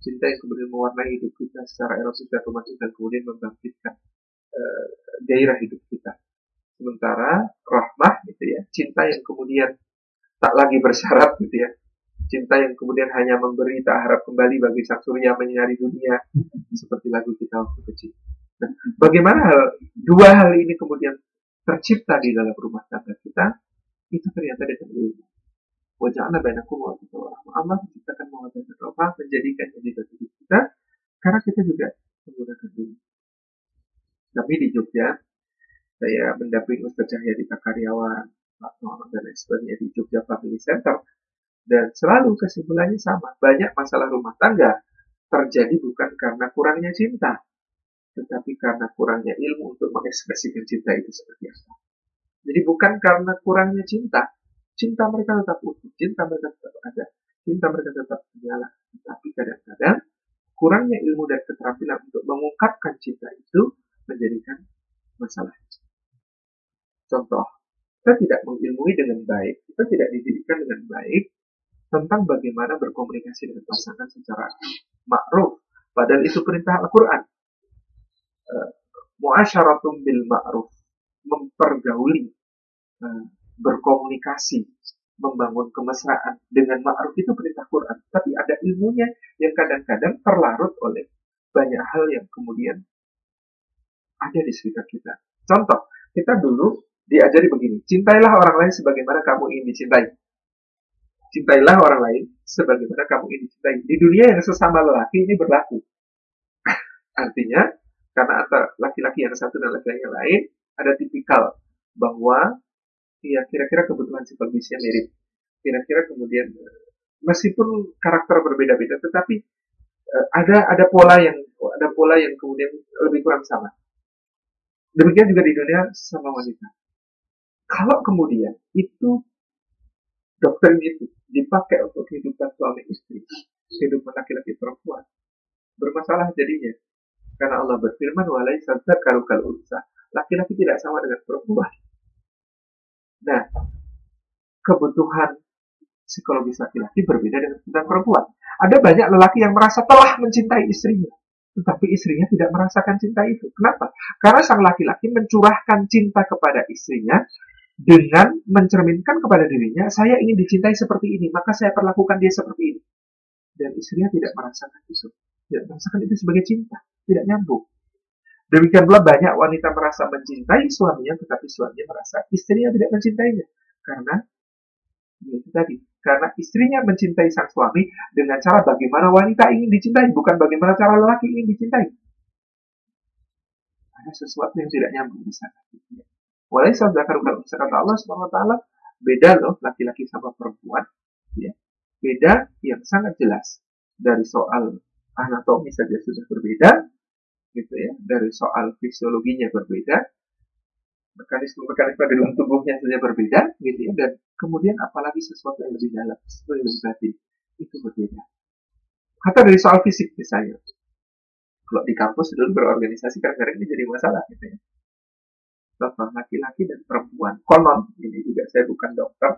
Cinta yang kemudian mewarnai hidup kita secara erotik dan romantis dan kemudian membangkitkan uh, gairah hidup kita. Sementara rahmah gitu ya, cinta yang kemudian tak lagi bersyarat gitu ya. Cinta yang kemudian hanya memberi tak harap kembali bagi sang surya menyinari dunia seperti lagu kita waktu kecil. Nah, bagaimana hal, dua hal ini kemudian tercipta di dalam rumah tangga kita itu ternyata dengan ilmu. Wajahnya bainakum wa Allah menciptakan mawaddah dan rahmah menjadikan jadi hidup kita karena kita juga menggunakan ilmu. Tapi di Jogja saya mendampingi Ustaz Cahya di Karyawan, dan sebagainya di Jogja Family Center. Dan selalu kesimpulannya sama, banyak masalah rumah tangga terjadi bukan karena kurangnya cinta, tetapi karena kurangnya ilmu untuk mengekspresikan cinta itu seperti apa. Jadi bukan karena kurangnya cinta, cinta mereka tetap utuh, cinta mereka tetap ada, cinta mereka tetap menyala. Tetapi kadang-kadang kurangnya ilmu dan keterampilan untuk mengungkapkan cinta itu menjadikan masalah. Contoh, kita tidak mengilmui dengan baik, kita tidak didirikan dengan baik tentang bagaimana berkomunikasi dengan pasangan secara ma'ruf. Padahal itu perintah Al-Quran. Uh, Mu'asyaratum bil ma'ruf. Mempergauli, uh, berkomunikasi, membangun kemesraan dengan ma'ruf itu perintah Quran. Tapi ada ilmunya yang kadang-kadang terlarut oleh banyak hal yang kemudian ada di sekitar kita. Contoh, kita dulu diajari begini, cintailah orang lain sebagaimana kamu ingin dicintai. Cintailah orang lain sebagaimana kamu ingin dicintai. Di dunia yang sesama lelaki ini berlaku. Artinya, karena antara laki-laki yang satu dan laki-laki yang lain, ada tipikal bahwa ya kira-kira kebutuhan psikologisnya mirip. Kira-kira kemudian meskipun karakter berbeda-beda, tetapi eh, ada ada pola yang ada pola yang kemudian lebih kurang sama. Demikian juga di dunia sama wanita. Kalau kemudian itu doktrin itu dipakai untuk kehidupan suami istri, kehidupan laki-laki perempuan, bermasalah jadinya. Karena Allah berfirman, walai kal unsa. laki-laki tidak sama dengan perempuan. Nah, kebutuhan psikologis laki-laki berbeda dengan kebutuhan perempuan. Ada banyak lelaki yang merasa telah mencintai istrinya, tetapi istrinya tidak merasakan cinta itu. Kenapa? Karena sang laki-laki mencurahkan cinta kepada istrinya dengan mencerminkan kepada dirinya, saya ingin dicintai seperti ini, maka saya perlakukan dia seperti ini. Dan istrinya tidak merasakan itu. Tidak merasakan itu sebagai cinta. Tidak nyambung. Demikian pula banyak wanita merasa mencintai suaminya, tetapi suaminya merasa istrinya tidak mencintainya. Karena ya itu tadi, karena istrinya mencintai sang suami dengan cara bagaimana wanita ingin dicintai, bukan bagaimana cara lelaki ingin dicintai. Ada sesuatu yang tidak nyambung di sana. Walai saudara kata Allah SWT, beda loh laki-laki sama perempuan. Ya. Beda yang sangat jelas. Dari soal anatomi saja sudah berbeda, gitu ya. Dari soal fisiologinya berbeda, mekanisme-mekanisme dalam tubuhnya saja berbeda, gitu ya. Dan kemudian apalagi sesuatu yang lebih dalam, sesuatu yang lebih batin, itu berbeda. Kata dari soal fisik misalnya, kalau di kampus dulu berorganisasi kadang-kadang ini jadi masalah gitu ya contoh laki-laki dan perempuan. Konon, ini juga saya bukan dokter.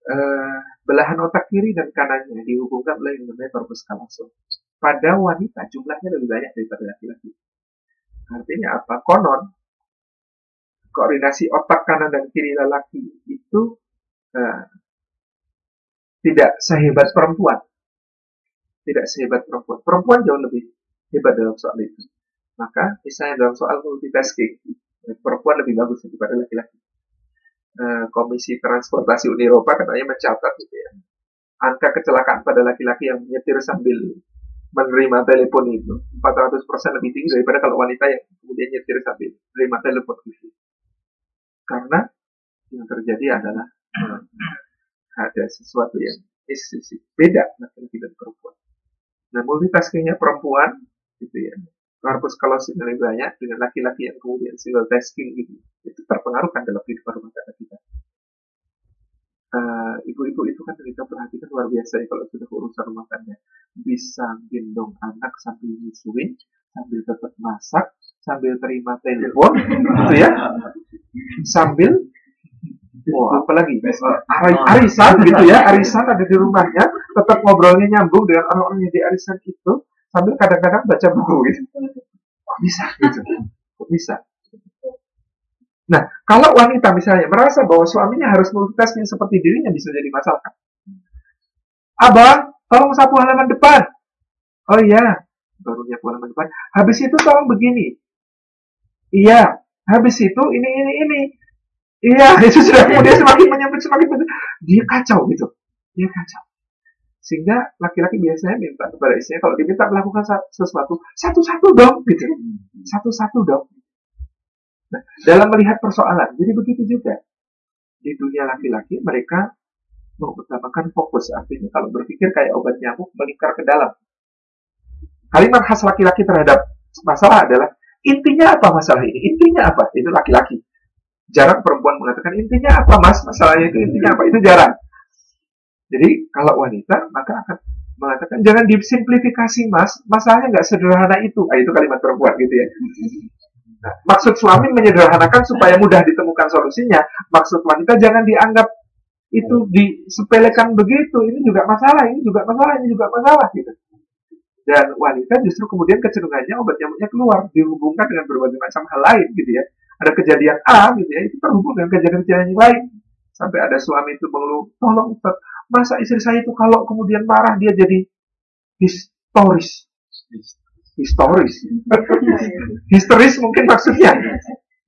Uh, belahan otak kiri dan kanannya dihubungkan oleh yang namanya corpus callosum. Pada wanita jumlahnya lebih banyak daripada laki-laki. Artinya apa? Konon, koordinasi otak kanan dan kiri lelaki itu uh, tidak sehebat perempuan. Tidak sehebat perempuan. Perempuan jauh lebih hebat dalam soal itu. Maka misalnya dalam soal multitasking, perempuan lebih bagus daripada laki-laki. Eh, Komisi Transportasi Uni Eropa katanya mencatat gitu ya. Angka kecelakaan pada laki-laki yang menyetir sambil menerima telepon itu 400% lebih tinggi daripada kalau wanita yang kemudian nyetir sambil menerima telepon itu. Karena yang terjadi adalah eh, ada sesuatu yang beda laki-laki dan perempuan. Nah, multitaskingnya perempuan gitu ya callosum lebih banyak dengan laki-laki yang kemudian single tasking gitu itu terpengaruhkan dalam kehidupan rumah tangga kita. Uh, ibu-ibu itu kan kita perhatikan luar biasa ya kalau sudah urusan rumah tangga. Bisa gendong anak sambil nyusuin sambil tetap masak sambil terima telepon gitu ya. Sambil Oh, apalagi Ari, arisan gitu ya, arisan ada di rumahnya, tetap ngobrolnya nyambung dengan orang-orang yang di arisan itu, sambil kadang-kadang baca buku gitu. Kok bisa gitu? Kok bisa? Nah, kalau wanita misalnya merasa bahwa suaminya harus multitasking seperti dirinya bisa jadi masalah. Abang, tolong sapu halaman depan. Oh iya, baru nyapu halaman depan. Habis itu tolong begini. Iya, habis itu ini ini ini. Iya, itu sudah kemudian semakin menyambut semakin dia kacau gitu. Dia kacau. Sehingga laki-laki biasanya minta kepada istrinya kalau diminta melakukan sesuatu, satu-satu dong, gitu. Satu-satu dong. Nah, dalam melihat persoalan, jadi begitu juga. Di dunia laki-laki, mereka mengutamakan fokus. Artinya kalau berpikir kayak obat nyamuk, melingkar ke dalam. Kalimat khas laki-laki terhadap masalah adalah, intinya apa masalah ini? Intinya apa? Itu laki-laki. Jarang perempuan mengatakan, intinya apa mas? Masalahnya itu intinya apa? Itu jarang. Jadi kalau wanita maka akan mengatakan jangan disimplifikasi mas, masalahnya nggak sederhana itu. Ah, itu kalimat perempuan gitu ya. Nah, maksud suami menyederhanakan supaya mudah ditemukan solusinya. Maksud wanita jangan dianggap itu disepelekan begitu. Ini juga masalah, ini juga masalah, ini juga masalah gitu. Dan wanita justru kemudian kecenderungannya obat nyamuknya keluar dihubungkan dengan berbagai macam hal lain gitu ya. Ada kejadian A gitu ya, itu terhubung dengan kejadian-kejadian yang lain. Sampai ada suami itu mengeluh, tolong Ustaz, Masa istri saya itu kalau kemudian marah dia jadi historis. Historis. Histeris mungkin maksudnya.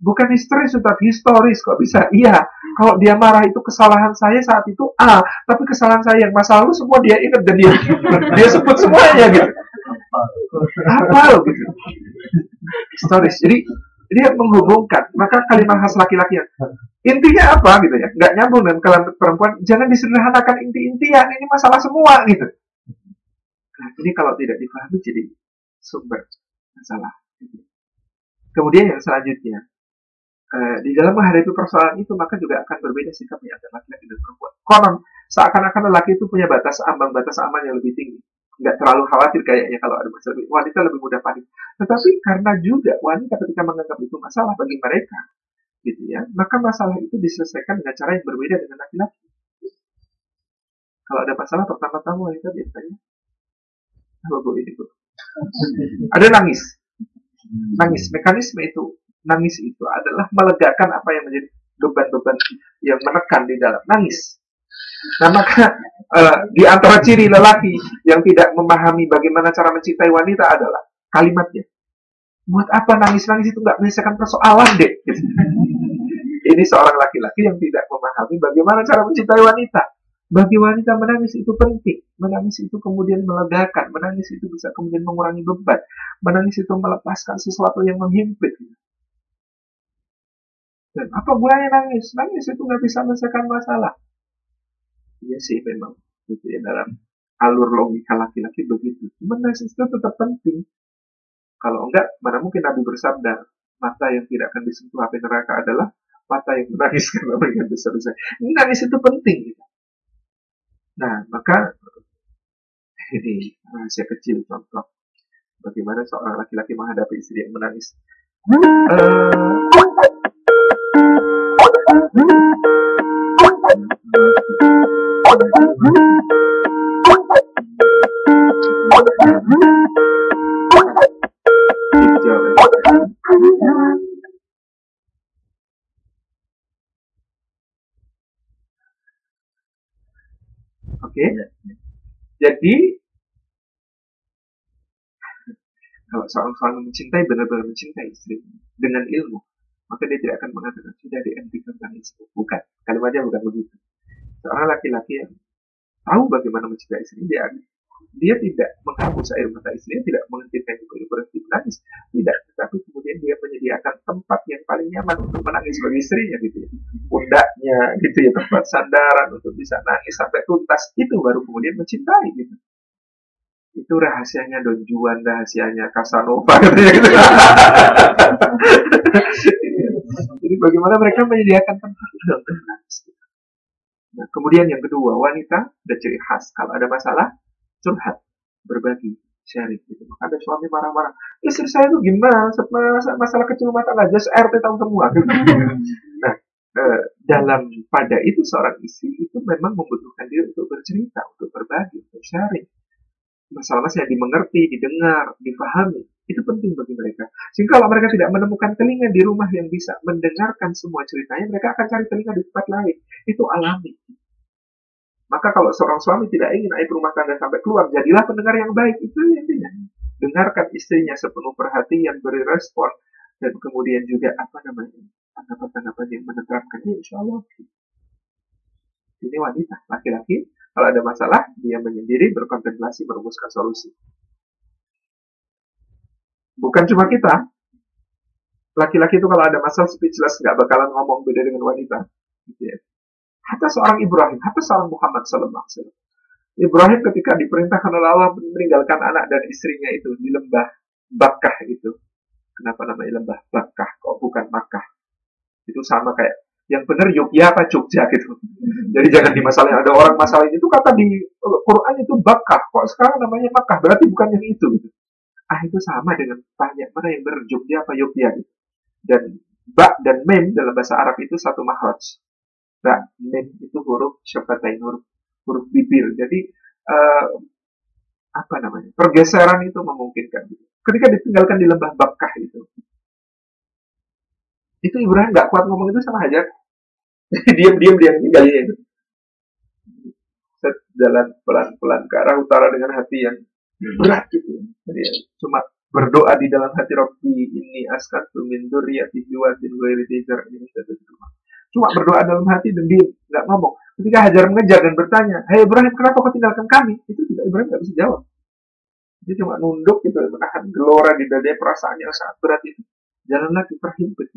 Bukan histeris, tetapi historis kok bisa. Iya, kalau dia marah itu kesalahan saya saat itu A, tapi kesalahan saya yang masa lalu semua dia ingat dan dia dia sebut semuanya gitu. Apa gitu. Historis. Jadi dia menghubungkan. Maka kalimat khas laki-laki yang intinya apa gitu ya? Nggak nyambung dengan kalimat perempuan. Jangan disederhanakan inti-intian. Ini masalah semua gitu. Nah, ini kalau tidak dipahami jadi sumber masalah. Kemudian yang selanjutnya, eh, di dalam menghadapi persoalan itu maka juga akan berbeda sikapnya antara laki-laki dan perempuan. Konon seakan-akan lelaki itu punya batas ambang batas aman yang lebih tinggi nggak terlalu khawatir kayaknya kalau ada masalah wanita lebih mudah panik Tetapi karena juga wanita ketika menganggap itu masalah bagi mereka, gitu ya, maka masalah itu diselesaikan dengan cara yang berbeda dengan laki-laki. Kalau ada masalah pertama-tama wanita biasanya, apa bu ini bu? Ada nangis, nangis. Mekanisme itu, nangis itu adalah melegakan apa yang menjadi beban-beban yang menekan di dalam nangis. Nah maka uh, di antara ciri lelaki yang tidak memahami bagaimana cara mencintai wanita adalah kalimatnya. Buat apa nangis-nangis itu nggak menyelesaikan persoalan deh. Ini seorang laki-laki yang tidak memahami bagaimana cara mencintai wanita. Bagi wanita menangis itu penting. Menangis itu kemudian melegakan. Menangis itu bisa kemudian mengurangi beban. Menangis itu melepaskan sesuatu yang menghimpit. Dan apa gunanya nangis? Nangis itu nggak bisa menyelesaikan masalah. Iya sih memang gitu ya dalam alur logika laki-laki begitu. Menangis itu tetap penting. Kalau enggak, mana mungkin Nabi bersabda, mata yang tidak akan disentuh api neraka adalah mata yang menangis karena mereka besar-besar. Ini nangis itu penting. Gitu. Nah, maka ini rahasia kecil contoh bagaimana seorang laki-laki menghadapi istri yang menangis. Uh. Jadi kalau seorang suami mencintai benar-benar mencintai istri dengan ilmu, maka dia tidak akan mengatakan sudah dihentikan tangis. Bukan. Kalimatnya bukan begitu. Seorang laki-laki yang tahu bagaimana mencintai istri dia dia tidak menghapus air mata istrinya, tidak menghentikan juga berhenti menangis, tidak. Tetapi kemudian dia menyediakan tempat yang paling nyaman untuk menangis bagi istrinya, gitu ya. Pundaknya, gitu ya, tempat sandaran untuk bisa nangis sampai tuntas. Itu baru kemudian mencintai, gitu. Itu rahasianya Don Juan, rahasianya Casanova, gitu ya. Gitu. Jadi bagaimana mereka menyediakan tempat untuk menangis. Nah, kemudian yang kedua, wanita ada ciri khas. Kalau ada masalah, curhat, berbagi, sharing gitu. Maka ada suami marah-marah, istri saya itu gimana? Masalah, masalah kecil mata aja, RT tahu semua. Gitu. nah, eh, dalam pada itu seorang istri itu memang membutuhkan dia untuk bercerita, untuk berbagi, untuk sharing. Masalah-masalah yang dimengerti, didengar, difahami, itu penting bagi mereka. Sehingga kalau mereka tidak menemukan telinga di rumah yang bisa mendengarkan semua ceritanya, mereka akan cari telinga di tempat lain. Itu alami. Maka kalau seorang suami tidak ingin aib rumah tangga sampai keluar, jadilah pendengar yang baik. Itu intinya. Dengarkan istrinya sepenuh perhatian, beri respon, dan kemudian juga apa namanya tanggapan-tanggapan yang menegakkan. Ya, insya Allah. Ini wanita, laki-laki. Kalau ada masalah, dia menyendiri, berkontemplasi, merumuskan solusi. Bukan cuma kita. Laki-laki itu kalau ada masalah speechless, nggak bakalan ngomong beda dengan wanita. Gitu ya. Hatta seorang Ibrahim, hatta seorang Muhammad Sallallahu Alaihi Wasallam. Ibrahim ketika diperintahkan oleh Allah meninggalkan anak dan istrinya itu di lembah Bakkah itu. Kenapa namanya lembah Bakkah? Kok bukan Makkah? Itu sama kayak yang benar Yogyakarta apa Jogja gitu. Jadi jangan dimasalahin. Ada orang masalahin itu kata di Quran itu Bakkah. Kok sekarang namanya Makkah? Berarti bukan yang itu. Gitu. Ah itu sama dengan tanya mana yang benar Jogja apa Yogyakarta gitu. Dan Ba dan Mem dalam bahasa Arab itu satu makhraj. Nah, mem itu huruf syafatain, huruf, huruf bibir. Jadi, uh, apa namanya, pergeseran itu memungkinkan. Ketika ditinggalkan di lembah Bakkah itu, itu Ibrahim nggak kuat ngomong itu sama Hajar. Diam-diam dia tinggalnya itu. Set jalan pelan-pelan ke arah utara dengan hati yang berat gitu. Jadi cuma berdoa di dalam hati Robbi ini askatu min dzurriyyati jiwatin tijar ini Cuma berdoa dalam hati dan dia nggak ngomong. Ketika Hajar mengejar dan bertanya, Hei Ibrahim, kenapa kau tinggalkan kami? Itu tidak Ibrahim nggak bisa jawab. Dia cuma nunduk gitu, menahan gelora di dada perasaan yang sangat berat itu. Jalan lagi terhimpit.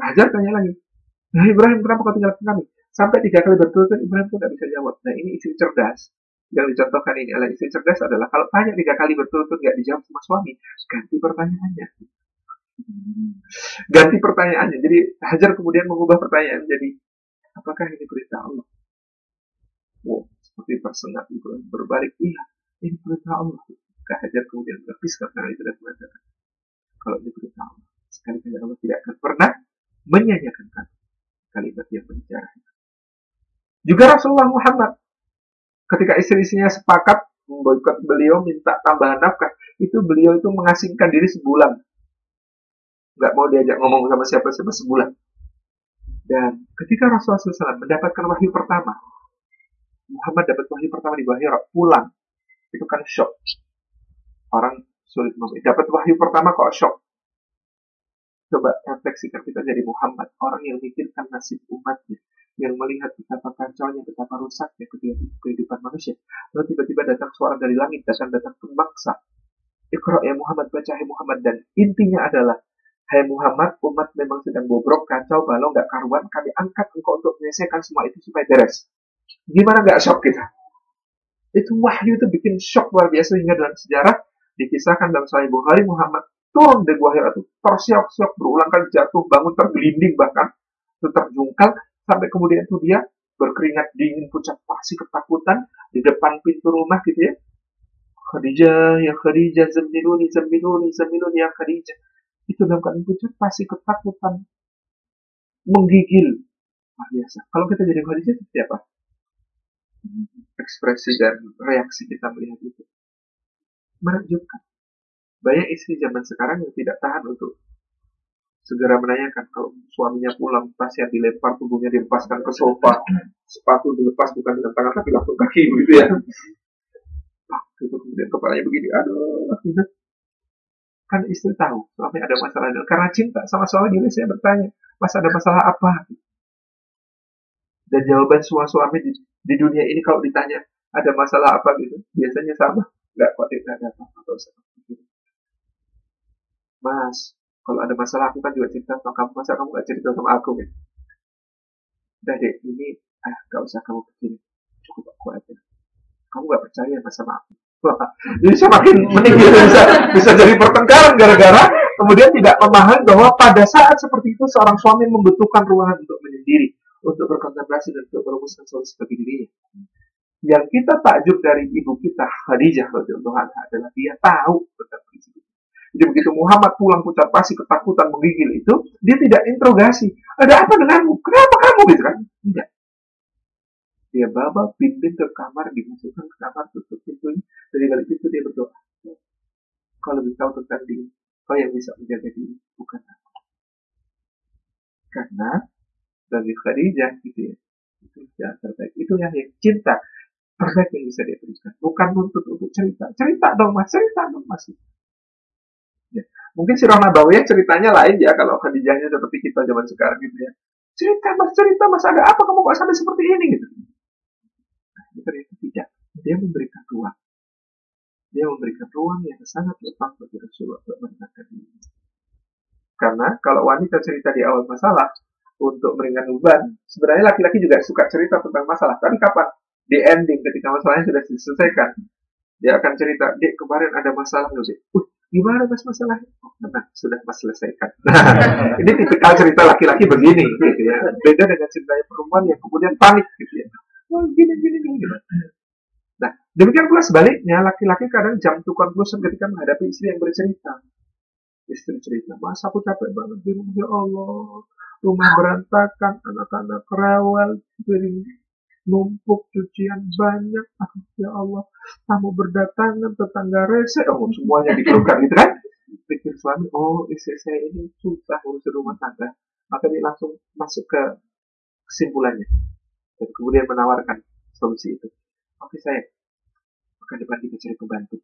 Hajar tanya lagi, Hei Ibrahim, kenapa kau tinggalkan kami? Sampai tiga kali berturut-turut Ibrahim pun tidak bisa jawab. Nah ini istri cerdas. Yang dicontohkan ini adalah istri cerdas adalah kalau tanya tiga kali berturut-turut nggak dijawab sama suami, ganti pertanyaannya. Ganti pertanyaannya. Jadi Hajar kemudian mengubah pertanyaan jadi apakah ini perintah Allah? Wow, seperti tersengat Ibrahim berbalik. Iya, ini perintah Allah. Kak Hajar kemudian berpis karena itu dan mengatakan, kalau ini perintah Allah, sekali-kali Allah tidak akan pernah menyanyikan kalimat yang berbicara. Juga Rasulullah Muhammad ketika istri-istrinya sepakat memboikot beliau minta tambahan nafkah, itu beliau itu mengasingkan diri sebulan. Nggak mau diajak ngomong sama siapa-siapa sebulan. Dan ketika Rasulullah SAW mendapatkan wahyu pertama, Muhammad dapat wahyu pertama di wahyu pulang, itu kan shock. Orang sulit memahami. Dapat wahyu pertama kok shock. Coba refleksikan kita jadi Muhammad, orang yang mikirkan nasib umatnya, yang melihat betapa kacaunya, betapa rusaknya kehidupan manusia. Lalu tiba-tiba datang suara dari langit, datang datang pemaksa. Iqra ya Muhammad, baca ya Muhammad. Dan intinya adalah, Hai Muhammad, umat memang sedang bobrok, kacau, balau, nggak karuan. Kami angkat engkau untuk menyelesaikan semua itu supaya beres. Gimana nggak shock kita? Itu wahyu itu bikin shock luar biasa hingga dalam sejarah dikisahkan dalam Sahih Bukhari Muhammad turun dari wahyu itu tersiok-siok berulang kali jatuh bangun tergelinding bahkan itu terjungkal sampai kemudian itu dia berkeringat dingin pucat pasti ketakutan di depan pintu rumah gitu ya Khadijah ya Khadijah zemiluni zemiluni zemiluni ya Khadijah itu dalam keadaan pucat pasti ketakutan menggigil. Luar biasa. Kalau kita jadi Khadijah seperti apa ekspresi dan reaksi kita melihat itu. Menakjubkan. Banyak istri zaman sekarang yang tidak tahan untuk segera menanyakan kalau suaminya pulang tasnya dilempar tubuhnya dilepaskan ke sofa sepatu dilepas bukan dengan tangan tapi langsung kaki begitu ya. Itu kemudian kepalanya begini aduh. gitu. Kan istri tahu suami ada masalah karena cinta sama suami juga saya bertanya mas ada masalah apa? Dan jawaban semua suami di, di dunia ini kalau ditanya ada masalah apa? gitu biasanya sama. Nggak kok tidak ada apa-apa mas kalau ada masalah aku kan juga cerita sama kamu masa kamu gak cerita sama aku? gitu. Udah deh ini ah gak usah kamu pikirin. Cukup aku aja. Kamu gak percaya sama aku jadi semakin meninggi bisa, bisa jadi pertengkaran gara-gara kemudian tidak memahami bahwa pada saat seperti itu seorang suami membutuhkan ruangan untuk menyendiri, untuk berkontemplasi dan untuk merumuskan solusi bagi dirinya. Yang kita takjub dari ibu kita Khadijah radhiyallahu anha adalah dia tahu tentang prinsip jadi begitu Muhammad pulang putar pasti ketakutan menggigil itu, dia tidak interogasi. Ada apa denganmu? Kenapa kamu gitu kan? Tidak. Dia bawa pimpin ke kamar, dimasukkan ke kamar, tutup pintunya. Dari balik pintu dia berdoa. Kau lebih tahu tentang diri. Kau yang bisa menjaga diri, bukan aku. Karena bagi Khadijah gitu ya, itu yang terbaik. Itu yang, yang cinta terbaik yang bisa dia berikan. Bukan nuntut untuk cerita. Cerita dong mas, cerita dong mas. Ya. Mungkin si Rona Bawiyah ceritanya lain ya kalau Khadijahnya seperti kita zaman sekarang gitu ya. Cerita mas, cerita mas ada apa kamu kok sampai seperti ini gitu. Nah, ternyata tidak. Dia memberikan ruang. Dia memberikan ruang yang sangat lepas bagi Rasulullah untuk menenangkan diri. Karena kalau wanita cerita di awal masalah untuk meringankan beban, sebenarnya laki-laki juga suka cerita tentang masalah. Tapi kapan? Di ending ketika masalahnya sudah diselesaikan, dia akan cerita, dek kemarin ada masalah dek. Uh, Gimana mas masalahnya? Oh, nah, sudah mas selesaikan. Nah, ini tipikal cerita laki-laki begini, gitu ya. Beda dengan cerita perempuan yang kemudian panik, gitu ya. Oh, gini, gini, gini. Nah, demikian pula sebaliknya, laki-laki kadang jam to conclusion ketika menghadapi istri yang bercerita. Istri cerita, mas aku capek banget di rumah, ya Allah. Rumah berantakan, anak-anak rewel, numpuk cucian banyak ah, ya Allah tamu berdatangan tetangga rese oh semuanya dikeluhkan gitu kan pikir suami oh istri saya ini susah urus rumah tangga maka dia langsung masuk ke kesimpulannya dan kemudian menawarkan solusi itu. Oke saya akan depan kita cari pembantu.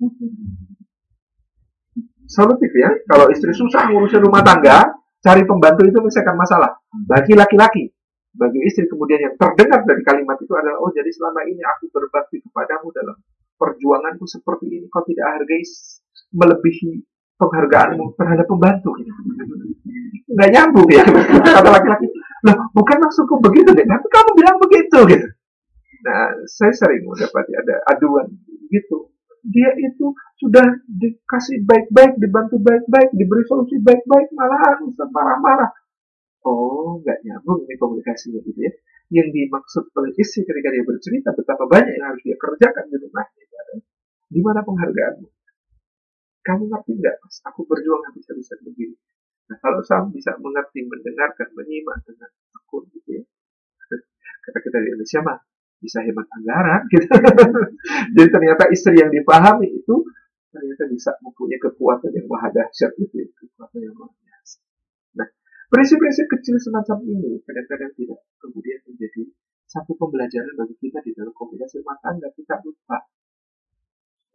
Solutif ya. Kalau istri susah ngurusin rumah tangga cari pembantu itu menyelesaikan masalah. Bagi laki-laki. Bagi istri kemudian yang terdengar dari kalimat itu adalah oh jadi selama ini aku berbakti kepadamu dalam perjuanganku seperti ini. Kau tidak hargai melebihi penghargaanmu terhadap pembantu. Nggak nyambung ya. Kata laki-laki loh bukan maksudku begitu deh tapi kamu bilang begitu gitu. Nah saya sering mendapati ada aduan gitu. Dia itu sudah dikasih baik-baik dibantu baik-baik diberi solusi baik-baik malah harus marah-marah. Oh nggak nyambung ini komunikasinya gitu ya. Yang dimaksud oleh istri ketika dia bercerita betapa banyak yang harus dia kerjakan di rumahnya itu adalah di mana penghargaanmu kamu ngerti nggak? Aku berjuang habis-habisan begini. Nah kalau Sam bisa mengerti, mendengarkan, menyimak dengan tekun gitu ya. Kata kita di Indonesia mah bisa hemat anggaran gitu. Jadi ternyata istri yang dipahami itu ternyata bisa mempunyai kekuatan yang wah dahsyat gitu ya. Kekuatan yang luar biasa. Nah, prinsip-prinsip kecil semacam ini kadang-kadang tidak kemudian menjadi satu pembelajaran bagi kita di dalam komunikasi rumah tangga. Kita lupa.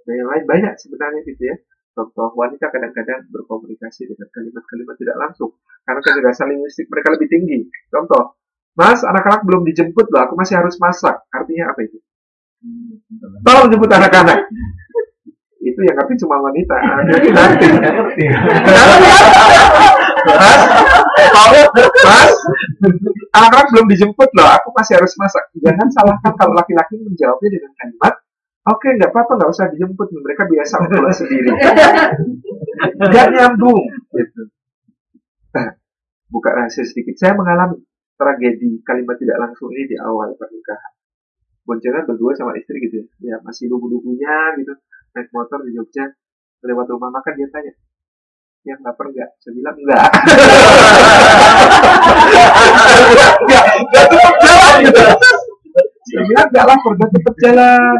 Ada yang lain banyak sebenarnya gitu ya. Contoh wanita kadang-kadang berkomunikasi dengan kalimat-kalimat tidak langsung karena kecerdasan linguistik mereka lebih tinggi. Contoh, Mas, anak-anak belum dijemput loh, aku masih harus masak. Artinya apa itu? Tolong jemput anak-anak. itu yang ngerti cuma wanita. Jadi nanti. Mas, mas, anak-anak belum dijemput loh, aku masih harus masak. Jangan salahkan kalau laki-laki menjawabnya dengan kalimat, Oke, nggak apa-apa, nggak usah dijemput. Mereka biasa pulang sendiri. Nggak nyambung. Gitu. Nah, buka rahasia sedikit. Saya mengalami tragedi kalimat tidak langsung ini di awal pernikahan. Boncengan berdua sama istri gitu ya. Ya, masih lugu-lugunya gitu. Naik motor di Jogja. Lewat rumah makan dia tanya, yang lapar enggak? Saya bilang enggak. enggak, enggak tetap jalan gitu. Saya bilang enggak lapar, enggak tetap jalan.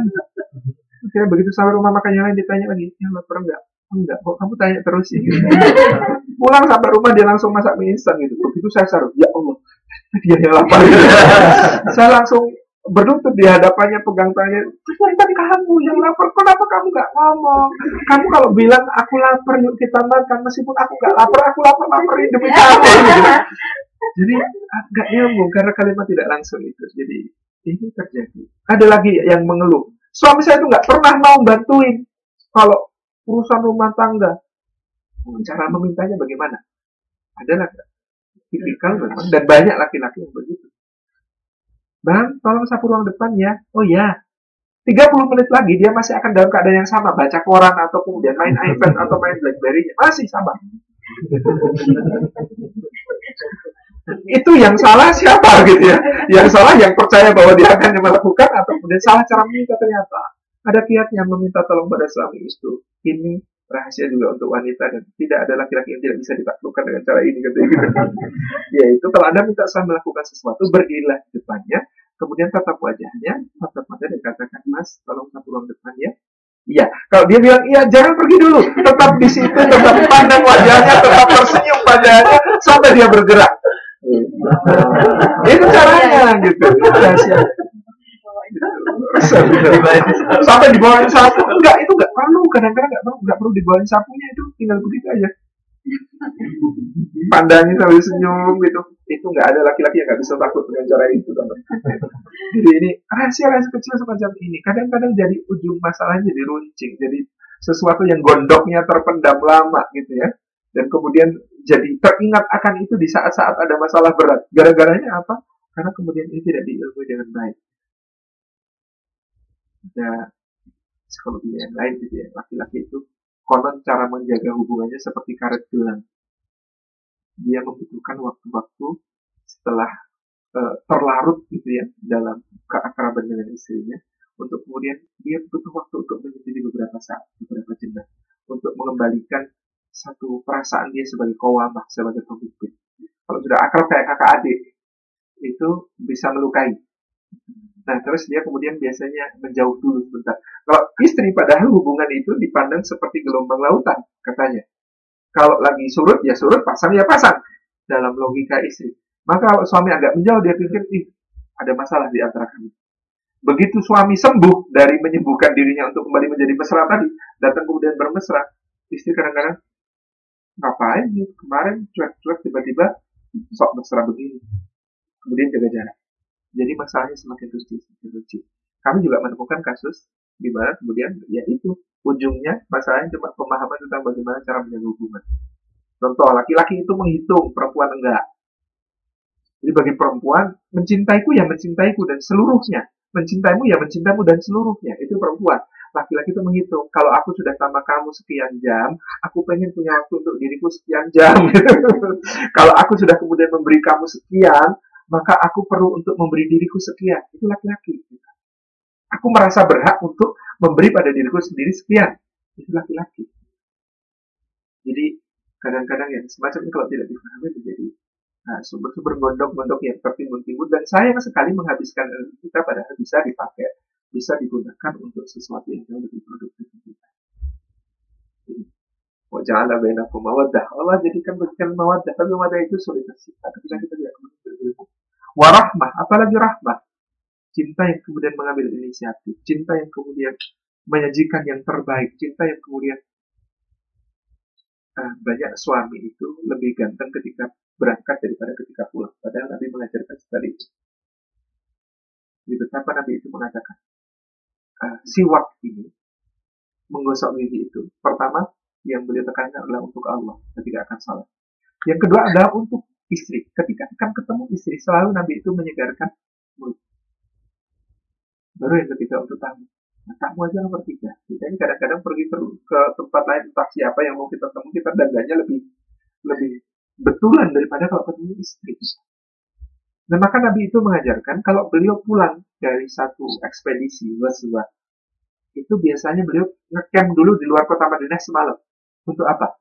Oke, begitu sampai rumah makan yang lain ditanya lagi, yang lapar enggak? Enggak, kok kamu tanya terus ya? Gitu. Pulang sampai rumah dia langsung masak mie instan gitu. Begitu saya saru, ya Allah, dia yang lapar. saya langsung berlutut di hadapannya pegang tangannya tadi kamu yang lapar kenapa kamu nggak ngomong kamu kalau bilang aku lapar yuk kita makan meskipun aku nggak lapar aku lapar lapar demi kamu gitu. jadi agak nyambung karena kalimat tidak langsung itu jadi ini terjadi ada lagi yang mengeluh Suami saya itu nggak pernah mau bantuin kalau urusan rumah tangga. Cara memintanya bagaimana? Adalah tipikal memang dan banyak laki-laki yang begitu. Bang, tolong sapu ruang depan ya. Oh ya, 30 menit lagi dia masih akan dalam keadaan yang sama, baca koran atau kemudian main iPad atau main BlackBerry, masih sama. Itu yang salah siapa gitu ya? Yang salah yang percaya bahwa dia akan melakukan atau kemudian salah cara meminta ternyata. Ada kiatnya meminta tolong pada suami itu. Ini rahasia juga untuk wanita dan tidak ada laki-laki yang tidak bisa ditaklukkan dengan cara ini gitu. Yaitu kalau Anda minta saya melakukan sesuatu, berdirilah di depannya, kemudian tatap wajahnya, tatap mata dan katakan, Mas, tolong satu ruang depan ya. Iya, kalau dia bilang iya, jangan pergi dulu, tetap di situ, tetap pandang wajahnya, tetap tersenyum padanya sampai dia bergerak. Itu caranya gitu. Rahasia. Sampai dibawain sapu. Enggak itu enggak perlu kadang-kadang enggak perlu enggak perlu dibawain sapunya. Itu tinggal begitu aja. Pandangin sambil senyum gitu. Itu enggak ada laki-laki yang enggak bisa takut dengan cara itu jadi ini rahasia-rahasia kecil semacam ini kadang-kadang jadi ujung masalahnya jadi runcing jadi sesuatu yang gondoknya terpendam lama gitu ya. Dan kemudian jadi teringat akan itu di saat-saat ada masalah berat. Gara-garanya apa? Karena kemudian ini tidak diilmui dengan baik. Ada psikologi yang lain gitu ya. Laki-laki itu konon cara menjaga hubungannya seperti karet gelang. Dia membutuhkan waktu-waktu setelah uh, terlarut gitu ya dalam keakraban dengan istrinya untuk kemudian dia butuh waktu untuk menyendiri beberapa saat, beberapa jam untuk mengembalikan satu perasaan dia sebagai kawamah, sebagai pemimpin. Kalau sudah akrab kayak kakak adik, itu bisa melukai. Nah, terus dia kemudian biasanya menjauh dulu sebentar. Kalau istri padahal hubungan itu dipandang seperti gelombang lautan, katanya. Kalau lagi surut, ya surut, pasang ya pasang. Dalam logika istri. Maka kalau suami agak menjauh, dia pikir, ih, ada masalah di antara kami. Begitu suami sembuh dari menyembuhkan dirinya untuk kembali menjadi mesra tadi, datang kemudian bermesra, istri kadang-kadang ngapain nih kemarin cuek-cuek tiba-tiba sok mesra begini. Kemudian jaga jarak. Jadi masalahnya semakin terus lucu kami juga menemukan kasus di mana kemudian ya itu ujungnya masalahnya cuma pemahaman tentang bagaimana cara menjaga hubungan. Contoh laki-laki itu menghitung perempuan enggak. Jadi bagi perempuan mencintaiku ya mencintaiku dan seluruhnya. Mencintaimu ya mencintaimu dan seluruhnya. Itu perempuan laki-laki itu menghitung kalau aku sudah sama kamu sekian jam aku pengen punya waktu untuk diriku sekian jam. Kalau aku sudah kemudian memberi kamu sekian maka aku perlu untuk memberi diriku sekian. Itu laki-laki. Aku merasa berhak untuk memberi pada diriku sendiri sekian. Itu laki-laki. Jadi kadang-kadang yang semacam ini kalau tidak dipahami menjadi nah, sumber-sumber gondok-gondok yang tertimbun-timbun. Dan sayang sekali menghabiskan energi kita padahal bisa dipakai, bisa digunakan untuk sesuatu yang jauh lebih produktif kita. Wajahlah bainakum mawaddah. Allah jadikan berikan mawaddah, tapi mawaddah itu sulit tercipta ketika kita tidak kemudian berilmu. Warahmah, apalagi rahmah. Cinta yang kemudian mengambil inisiatif, cinta yang kemudian menyajikan yang terbaik, cinta yang kemudian uh, banyak suami itu lebih ganteng ketika berangkat daripada ketika pulang. Padahal Nabi mengajarkan sekali itu. Di betapa Nabi itu mengatakan, siwak ini, menggosok gigi itu, pertama yang beliau tekankan adalah untuk Allah ketika akan salat. Yang kedua adalah untuk istri. Ketika akan ketemu istri, selalu Nabi itu menyegarkan mulut. Baru yang ketiga untuk tamu. Nah, tamu aja nomor tiga. Kita ini kadang-kadang pergi ke, ke tempat lain entah siapa yang mau kita temu, kita dandannya lebih lebih betulan daripada kalau ketemu istri. Nah maka Nabi itu mengajarkan kalau beliau pulang dari satu ekspedisi Ghazwah itu biasanya beliau ngecamp dulu di luar kota Madinah semalam. Untuk apa?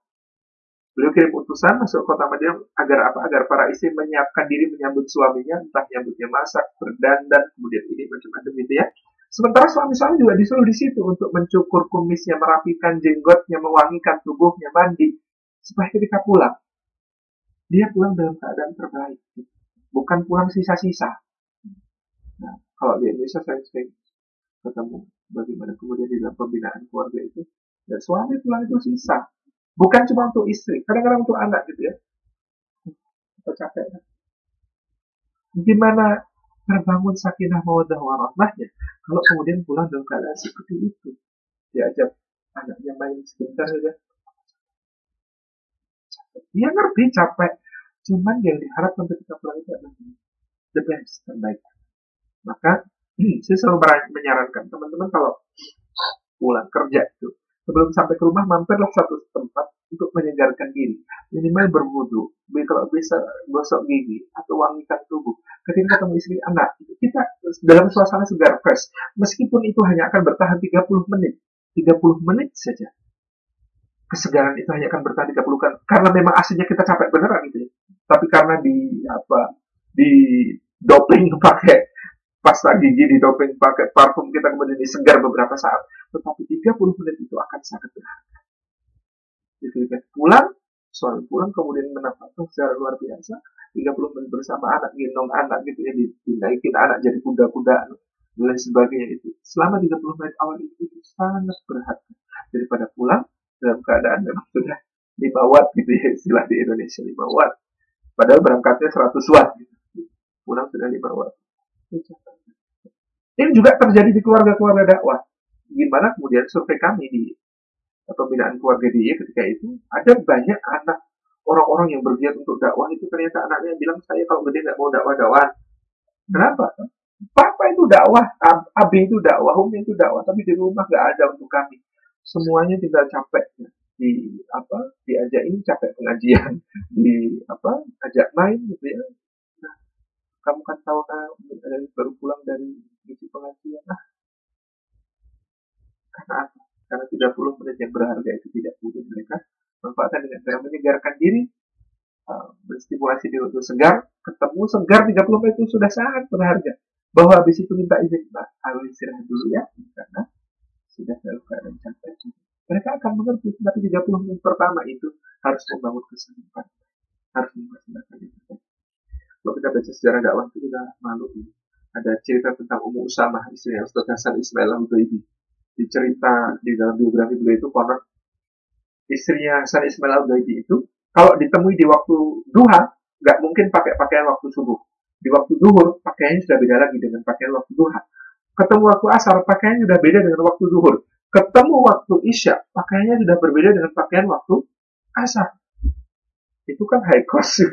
Beliau kirim utusan masuk kota Madinah agar apa? Agar para istri menyiapkan diri menyambut suaminya, entah nyambutnya masak, berdandan, kemudian ini macam-macam gitu ya. Sementara suami-suami juga disuruh di situ untuk mencukur kumisnya, merapikan jenggotnya, mewangikan tubuhnya, mandi. Supaya ketika pulang, dia pulang dalam keadaan terbaik. Bukan pulang sisa-sisa. Nah, kalau di Indonesia saya sering ketemu bagaimana kemudian di dalam pembinaan keluarga itu dan suami pulang itu sisa. Bukan cuma untuk istri kadang-kadang untuk anak gitu ya. Kita capek. Kan? gimana terbangun sakinah mawadah warahmahnya kalau kemudian pulang dalam keadaan seperti itu diajak anaknya main sebentar saja. Dia ngerti capek cuman yang diharapkan ketika pulang itu adalah the best terbaik. Maka saya selalu menyarankan teman-teman kalau pulang kerja itu sebelum sampai ke rumah mampirlah satu tempat untuk menyegarkan diri. Minimal berwudu kalau bisa gosok gigi atau wangikan tubuh. Ketika ketemu istri anak kita dalam suasana segar fresh. Meskipun itu hanya akan bertahan 30 menit 30 menit saja. Kesegaran itu hanya akan bertahan 30 kan karena memang aslinya kita capek beneran gitu ya tapi karena di apa di doping pakai pasta gigi ditopeng pakai parfum kita kemudian disegar beberapa saat tetapi 30 menit itu akan sangat berharga. Kita pulang suami pulang kemudian menempatkan secara luar biasa 30 menit bersama anak gendong anak gitu ya dinaikin anak jadi kuda-kuda dan lain sebagainya itu. Selama 30 menit awal itu, itu sangat berharga. Daripada pulang dalam keadaan memang sudah 5 watt gitu ya istilah di Indonesia 5 watt padahal berangkatnya 100 watt gitu. pulang sudah 5 watt ini juga terjadi di keluarga-keluarga dakwah. Gimana kemudian survei kami di pembinaan keluarga dia ketika itu ada banyak anak orang-orang yang bergiat untuk dakwah itu ternyata anaknya bilang saya kalau gede nggak mau dakwah dakwah. Kenapa? Papa itu dakwah, Abi itu dakwah, Umi itu dakwah, tapi di rumah nggak ada untuk kami. Semuanya tinggal capek di apa diajak ini capek pengajian di apa ajak main gitu ya kamu kan tahu kan baru pulang dari misi pengajian ah karena apa? Karena 30 menit yang berharga itu tidak mungkin mereka manfaatkan dengan cara menyegarkan diri, uh, berstimulasi diri untuk segar, ketemu segar 30 menit itu sudah sangat berharga. Bahwa habis itu minta izin, Pak, harus istirahat dulu ya, karena sudah dalam keadaan capek. Mereka akan mengerti, tapi 30 menit pertama itu harus membangun kesempatan, harus mempersiapkan itu. Kalau kita baca sejarah dakwah itu kita malu ya. Ada cerita tentang Ummu Usama, istri Ustaz Hasan Ismail Al-Hudaidi. Di cerita di dalam biografi beliau itu konon istrinya Hasan Ismail Al-Hudaidi itu kalau ditemui di waktu duha nggak mungkin pakai pakaian waktu subuh. Di waktu duhur pakaiannya sudah beda lagi dengan pakaian waktu duha. Ketemu waktu asar pakaiannya sudah beda dengan waktu duhur. Ketemu waktu isya pakaiannya sudah berbeda dengan pakaian waktu asar itu kan high cost.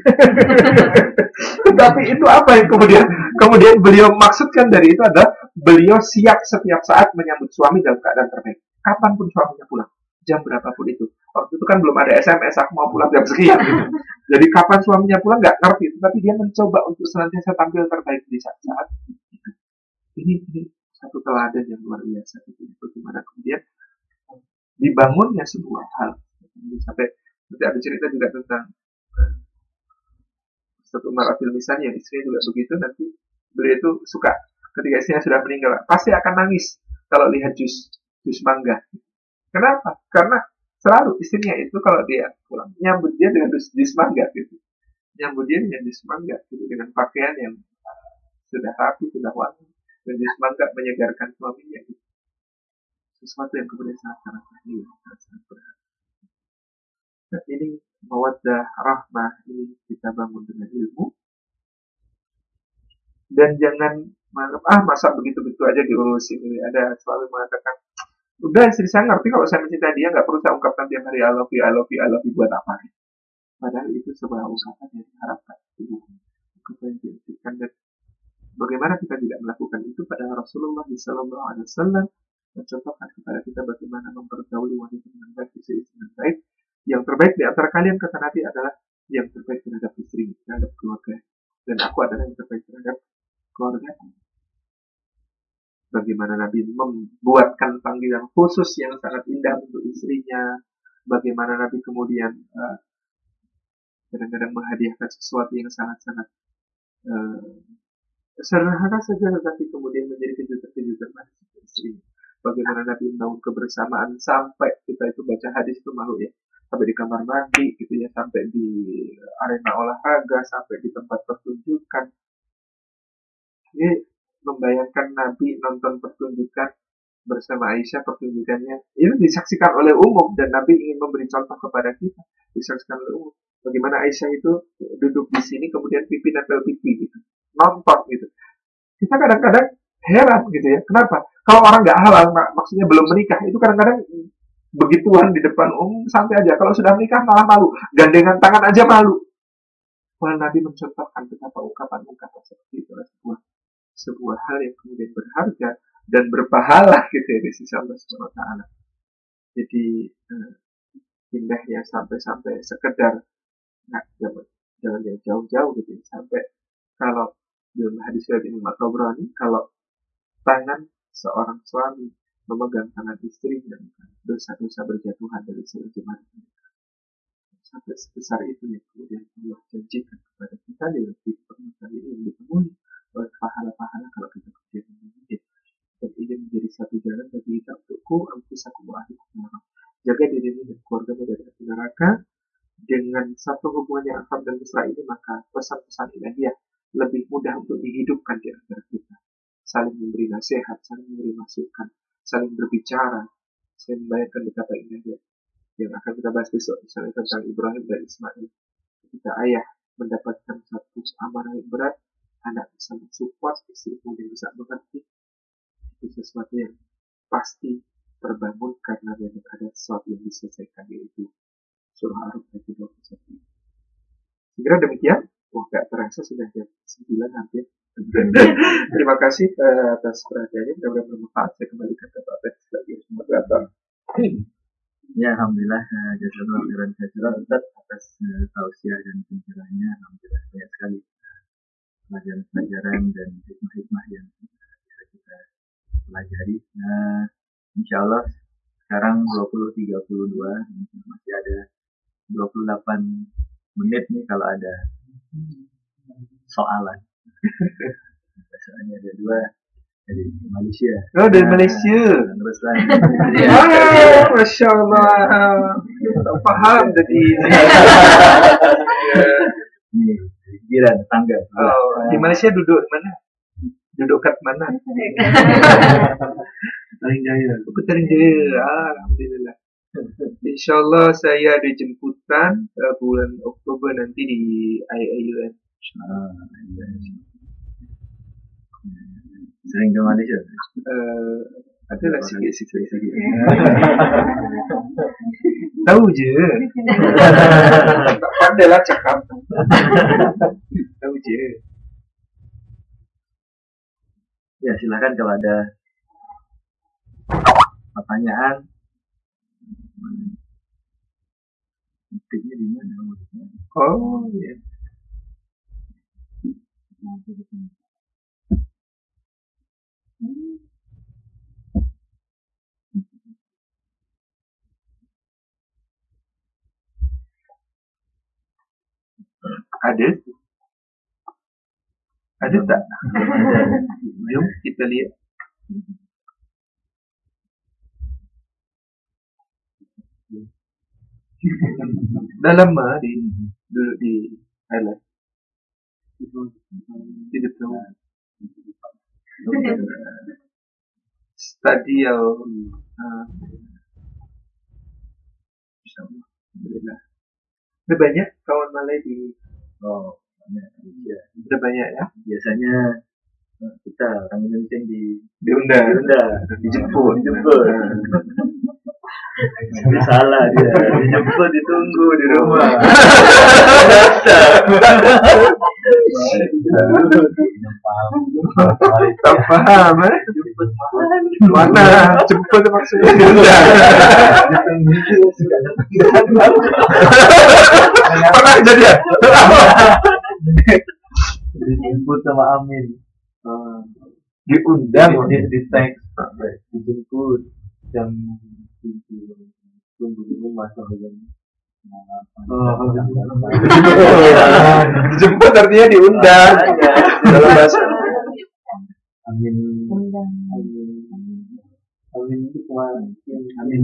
Tapi itu apa yang kemudian kemudian beliau maksudkan dari itu adalah beliau siap setiap saat menyambut suami dalam keadaan terbaik. Kapan pun suaminya pulang, jam berapapun itu. Waktu itu kan belum ada SMS, aku mau pulang jam sekian. Gitu. Jadi kapan suaminya pulang nggak ngerti, tapi dia mencoba untuk senantiasa tampil terbaik di saat-saat itu. Ini, ini satu teladan yang luar biasa. Itu bagaimana kemudian dibangunnya sebuah hal sampai Nanti ada cerita juga tentang uh, satu Umar Abdul misalnya istrinya juga begitu nanti beliau itu suka ketika istrinya sudah meninggal pasti akan nangis kalau lihat jus jus mangga. Kenapa? Karena selalu istrinya itu kalau dia pulang nyambut dia dengan jus, jus mangga gitu. Nyambut dia dengan jus mangga gitu dengan pakaian yang uh, sudah rapi, sudah wangi. Dan jus mangga menyegarkan suaminya. Gitu. Sesuatu yang kemudian sangat sangat sangat sangat berharga. Nah, ini mawaddah rahmah ini kita bangun dengan ilmu. Dan jangan menganggap ah masa begitu begitu aja diurusin ini. Ada selalu mengatakan udah istri saya ngerti kalau saya mencintai dia nggak perlu saya ungkapkan tiap hari I love you I love you I love you buat apa? Padahal itu sebuah ungkapan yang diharapkan. Ungkapan yang diinginkan dan bagaimana kita tidak melakukan itu pada Rasulullah Sallallahu Alaihi Wasallam mencontohkan kepada kita bagaimana mempergauli wanita dengan baik istri dengan baik yang terbaik di antara kalian kata Nabi adalah yang terbaik terhadap istri, terhadap keluarga. Dan aku adalah yang terbaik terhadap keluarga. Bagaimana Nabi membuatkan panggilan khusus yang sangat indah untuk istrinya. Bagaimana Nabi kemudian uh, kadang-kadang menghadiahkan sesuatu yang sangat-sangat uh, sederhana saja tetapi kemudian menjadi kejutan-kejutan manis istrinya. Bagaimana Nabi membangun kebersamaan sampai kita itu baca hadis itu malu ya. Sampai di kamar mandi gitu ya sampai di arena olahraga sampai di tempat pertunjukan. Ini membayangkan Nabi nonton pertunjukan bersama Aisyah pertunjukannya. Ini disaksikan oleh umum dan Nabi ingin memberi contoh kepada kita. Disaksikan oleh umum. Bagaimana Aisyah itu duduk di sini kemudian pipi nempel pipi gitu nonton gitu kita kadang-kadang heran gitu ya kenapa kalau orang nggak halal mak maksudnya belum menikah itu kadang-kadang begituan di depan umum santai aja. Kalau sudah menikah malah malu. Gandengan tangan aja malu. Wah, Nabi mencontohkan betapa ungkapan-ungkapan seperti itu adalah sebuah sebuah hal yang kemudian berharga dan berpahala gitu ya di sisi Allah Subhanahu Taala. Jadi eh, indahnya sampai-sampai sekedar nah, jangan jangan jauh-jauh gitu ya. sampai kalau dalam hadis riwayat Imam Tabrani kalau tangan seorang suami memegang tangan istri dan dosa-dosa berjatuhan dari seluruh jemaat sampai sebesar itu yang kemudian Allah janjikan kepada kita di dalam kali ini yang ditemui oleh pahala-pahala kalau kita kerja dengan dan ini menjadi satu jalan bagi kita untuk ku aku ahlikum jaga dirimu dan keluargamu dari api neraka. Dengan satu hubungan yang akrab dan mesra ini maka pesan-pesan ilahiyah lebih mudah untuk dihidupkan di antara kita saling memberi nasihat saling memberi masukan saling berbicara, saya membayangkan betapa indahnya yang akan kita bahas besok, misalnya tentang Ibrahim dan Ismail. Ketika ayah mendapatkan satu amanah yang berat, anak bisa mensupport, istri kemudian bisa mengerti. Itu sesuatu yang pasti terbangun karena memang ada sesuatu yang diselesaikan yaitu surah Arab ayat 21. Segera demikian, wah gak terasa sudah jam 9 hampir. Terima kasih uh, atas perhatiannya. Mudah-mudahan bermanfaat. Saya kembalikan ke Pak Pet sebagai moderator. Ya, Alhamdulillah. Uh, Jazakallah khairan katsiran Ustaz atas uh, tausiah dan pencerahannya. Alhamdulillah banyak sekali pelajaran-pelajaran dan hikmah-hikmah yang bisa kita pelajari. Nah, insya Allah sekarang 20.32 masih ada 28 menit nih kalau ada soalan. Soalnya ada dua dari Malaysia. Oh dari nah, Malaysia. Terus lagi. ah, masya Allah. Tak faham jadi. Ini jiran tetangga. Oh, di Malaysia duduk mana? Duduk kat mana? Petaring Jaya. Petaring Jaya. Ah, Alhamdulillah. InsyaAllah saya ada jemputan uh, bulan Oktober nanti di IAUN. Ah, iya. Sering ke Malaysia? Uh, adalah sikit-sikit. sikit. Tahu je. tak pandai lah cakap. Tahu je. Ya silakan kalau ada pertanyaan. Titiknya di mana? Oh, iya. Ada? Ada tak? Jom kita lihat. Dah lama di di, di Thailand. Di diploma. Study yang uh, Alhamdulillah. Ada banyak kawan Malay di Oh, banyak. Iya. Ada banyak ya Biasanya kita orang Indonesia yang di diundang diundang, dijemput dijemput. Tapi salah dia. Dijemput ditunggu di rumah. tak paham eh? Mana? Jemput maksudnya. Diundang pernah jadi ya? Dijemput sama Amin. diundang di, di teks dijemput. Jam dijemput artinya diundang. Dalam bahasa Amin. Amin. Amin. Amin.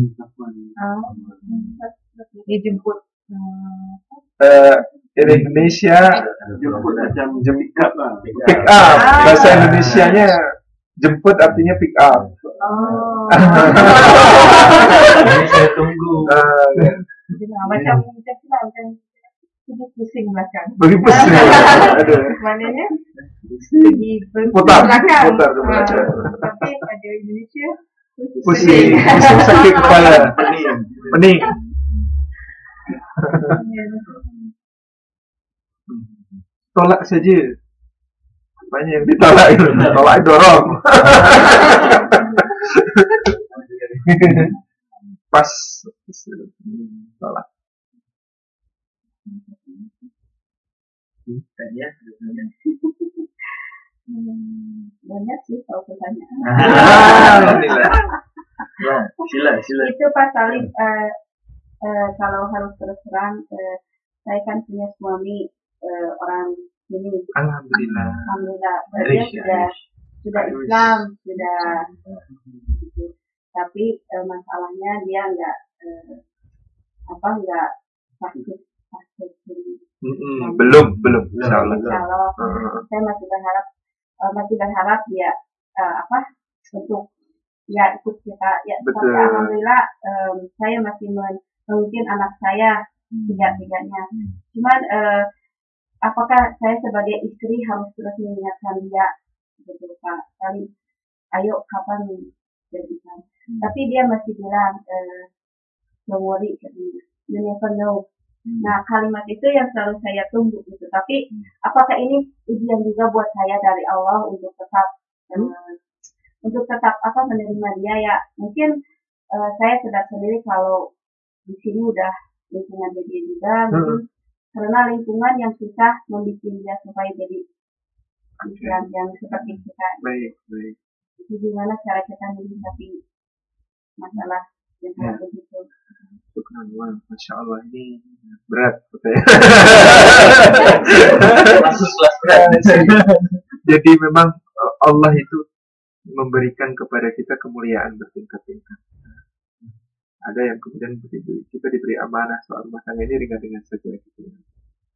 Dijemput. Eh, di Indonesia jemput jam jam pick up lah. Pick up. Bahasa Indonesianya jemput artinya pick up. Oh. Ini saya tunggu. Nah, macam macam macam jadi pusing belakang bagi pusing. Ada maknanya lagi berhenti Putar, belakang putar ke belakang. Ah, tapi pada Indonesia pusing. Pusing. Sakit kepala. Pening. Tolak saja banyak yang ditolak itu tolak dorong. Pas tolak Hmm, banyak sih tahu pertanyaan. Alhamdulillah ya sila sila itu pas saling eh, eh, kalau harus terus terang eh, saya kan punya suami eh, orang Alhamdulillah. Alhamdulillah. Aish, dia sudah sudah. Islam sudah gitu. tapi eh, masalahnya dia nggak eh, apa nggak sakit sakit Mm-mm, belum belum. kalau Ah. saya masih berharap eh, masih berharap dia eh, apa untuk ya ikut kita. Ya Betul. tapi alhamdulillah em, saya masih memimpin anak saya tiga tiganya cuman eh, apakah saya sebagai istri harus terus mengingatkan dia? Gitu pak. Kali ayo kapan jadi Islam tapi dia masih bilang eh, don't worry katanya you never know. Nah, kalimat itu yang selalu saya tunggu gitu. Tapi apakah ini ujian juga buat saya dari Allah untuk tetap eh, untuk tetap apa menerima dia? Ya? Mungkin eh, saya sadar sendiri kalau di sini udah lingkungan dia juga, mungkin karena lingkungan yang susah membuat dia supaya jadi Islam yang seperti kita. baik baik Itu gimana cara kita menyikapi masalah yang kayak begitu? Subhanallah, Masya Allah ini berat kelas berat Jadi memang eh, Allah itu memberikan kepada kita kemuliaan bertingkat-tingkat. Ada yang kemudian begitu, kita diberi amanah soal rumah tangga ini ringan-ringan saja. Gitu.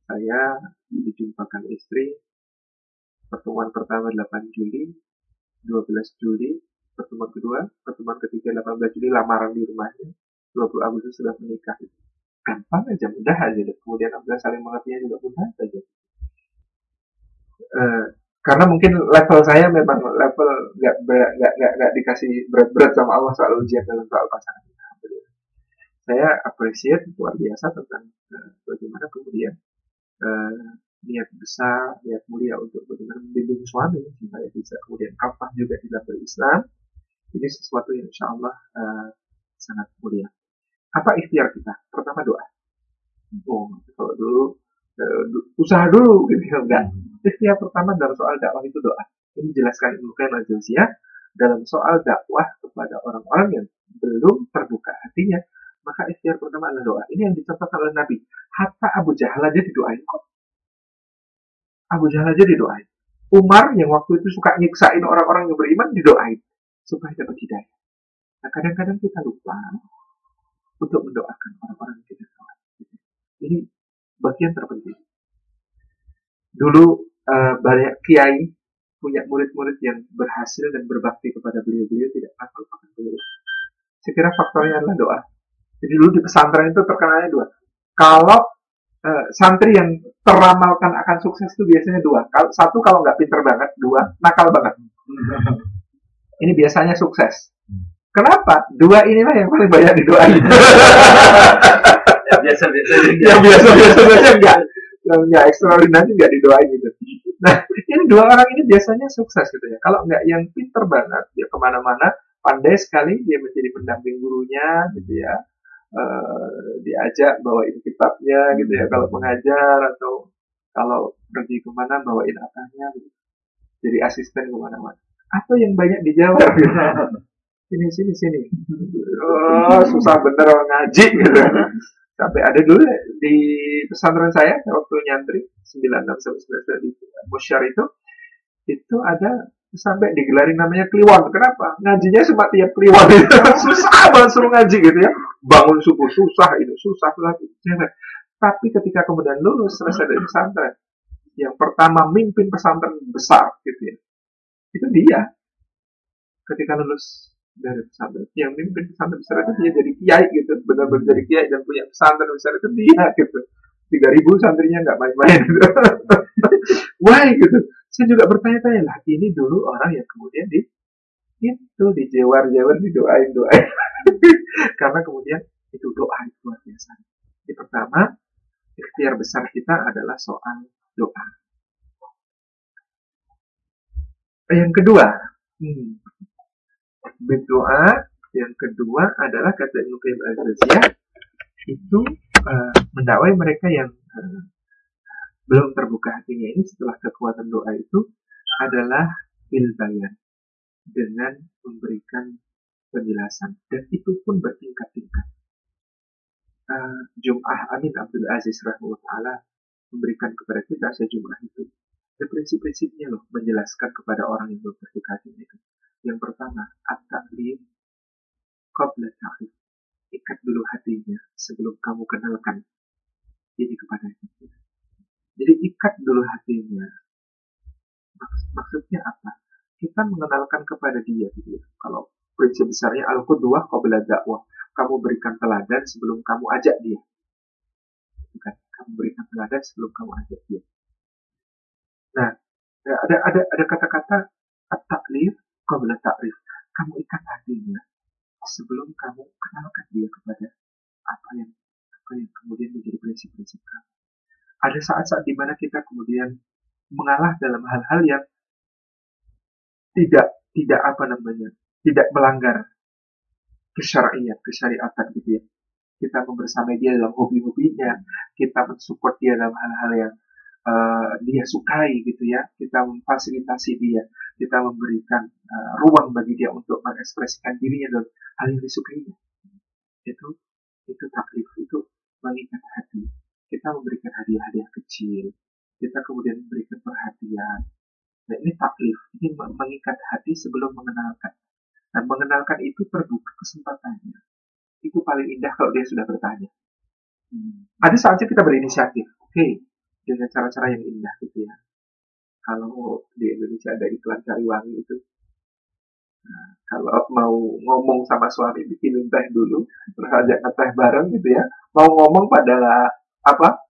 Saya dijumpakan istri, pertemuan pertama 8 Juli, 12 Juli, pertemuan kedua, pertemuan ketiga 18 Juli, lamaran di rumahnya, 20 Agustus sudah menikah. Gampang aja, mudah aja. Dan kemudian alhamdulillah saling mengertinya juga mudah saja. Eh, karena mungkin level saya memang level nggak nggak nggak nggak dikasih berat-berat sama Allah soal ujian dalam soal pasangan. Saya appreciate luar biasa tentang eh, bagaimana kemudian eh, niat besar, niat mulia untuk bagaimana membimbing suami supaya bisa kemudian kafah juga di dalam berislam. Ini sesuatu yang insya Allah eh, sangat mulia. Apa ikhtiar kita? Pertama doa. Oh, kalau dulu eh, usaha dulu gitu ya enggak. Ikhtiar pertama dalam soal dakwah itu doa. Ini dijelaskan Ibnu Qayyim al-Jauziyah dalam soal dakwah kepada orang-orang yang belum terbuka hatinya. Maka ikhtiar pertama adalah doa. Ini yang dicontohkan oleh Nabi. Hatta Abu Jahal aja didoain kok. Abu Jahal aja didoain. Umar yang waktu itu suka nyiksain orang-orang yang beriman didoain supaya dapat hidayah. Nah kadang-kadang kita lupa untuk mendoakan orang-orang yang kita doa. Ini bagian terpenting. Dulu uh, banyak kiai punya murid-murid yang berhasil dan berbakti kepada beliau-beliau tidak pernah melupakan beliau. Kira faktornya adalah doa. Jadi dulu di pesantren itu terkenalnya dua. Kalau uh, santri yang teramalkan akan sukses itu biasanya dua. Kalau satu kalau nggak pinter banget, dua nakal banget. Ini biasanya sukses. Kenapa? Dua inilah yang paling banyak didoain. biasa-biasa. yang biasa-biasa saja enggak. Yang enggak ekstraordinari enggak didoain gitu. Nah, ini dua orang ini biasanya sukses gitu ya. Kalau enggak yang pinter banget, dia ke mana-mana, pandai sekali, dia menjadi pendamping gurunya gitu ya. Uh, diajak bawain kitabnya gitu ya kalau mengajar atau kalau pergi ke mana bawain apanya gitu. jadi asisten ke mana-mana atau yang banyak dijawab gitu sini sini sini oh susah bener ngaji gitu sampai ada dulu di pesantren saya waktu nyantri 96 sampai 99 di Musyar itu itu ada sampai digelarin namanya kliwon. Kenapa? Ngajinya cuma tiap kliwon susah banget suruh ngaji gitu ya. Bangun subuh susah itu susah lagi. Tapi ketika kemudian lulus selesai dari pesantren yang pertama mimpin pesantren besar gitu ya itu dia. Ketika lulus dari pesantren yang mimpin pesantren besar itu dia jadi kiai gitu. Benar-benar jadi kiai dan punya pesantren besar itu dia gitu. Tiga ribu santrinya nggak main-main gitu. Why gitu saya juga bertanya-tanya lah ini dulu orang yang kemudian di itu di jewar-jewar didoain doain. Karena kemudian itu doa itu luar biasa. Yang pertama ikhtiar besar kita adalah soal doa. Yang kedua hmm, berdoa. Yang kedua adalah kata Ibnu Qayyim al-Jauziyah itu uh, mendakwai mereka yang uh, belum terbuka hatinya ini setelah kekuatan doa itu adalah bilbayan dengan memberikan penjelasan dan itu pun bertingkat-tingkat. Uh, Jum'ah Amin Abdul Aziz rahimahullah memberikan kepada kita sejumlah itu. Dan prinsip-prinsipnya loh menjelaskan kepada orang yang belum terbuka hatinya itu. Yang pertama, at-ta'lim qabla ta'rif. Ikat dulu hatinya sebelum kamu kenalkan kepada kita. Jadi ikat dulu hatinya. maksudnya apa? Kita mengenalkan kepada dia gitu ya. Kalau prinsip besarnya al-qudwah qabla dakwah. Kamu berikan teladan sebelum kamu ajak dia. Bukan, kamu berikan teladan sebelum kamu ajak dia. Nah, ada ada ada kata-kata at-ta'lif qabla ta'rif. Kamu ikat hatinya sebelum kamu kenalkan dia kepada apa yang apa yang kemudian menjadi prinsip-prinsip kamu. Ada saat-saat di mana kita kemudian mengalah dalam hal-hal yang tidak tidak apa namanya tidak melanggar kesyariat kesyariatan gitu ya. Kita membersamai dia dalam hobi-hobinya kita mensupport dia dalam hal-hal yang uh, dia sukai gitu ya. Kita memfasilitasi dia kita memberikan uh, ruang bagi dia untuk mengekspresikan dirinya dalam hal yang disukainya itu itu taklif itu mengikat hati kita memberikan hadiah-hadiah kecil. Kita kemudian memberikan perhatian. Nah ini taklif. Ini mengikat hati sebelum mengenalkan. Dan mengenalkan itu terbuka kesempatannya. Itu paling indah kalau dia sudah bertanya. Hmm. ada saatnya kita berinisiatif. Oke okay, dengan cara-cara yang indah gitu ya. Kalau di Indonesia ada iklan cari wangi itu, nah, kalau mau ngomong sama suami bikin teh dulu, terus ajak teh bareng gitu ya, mau ngomong pada apa?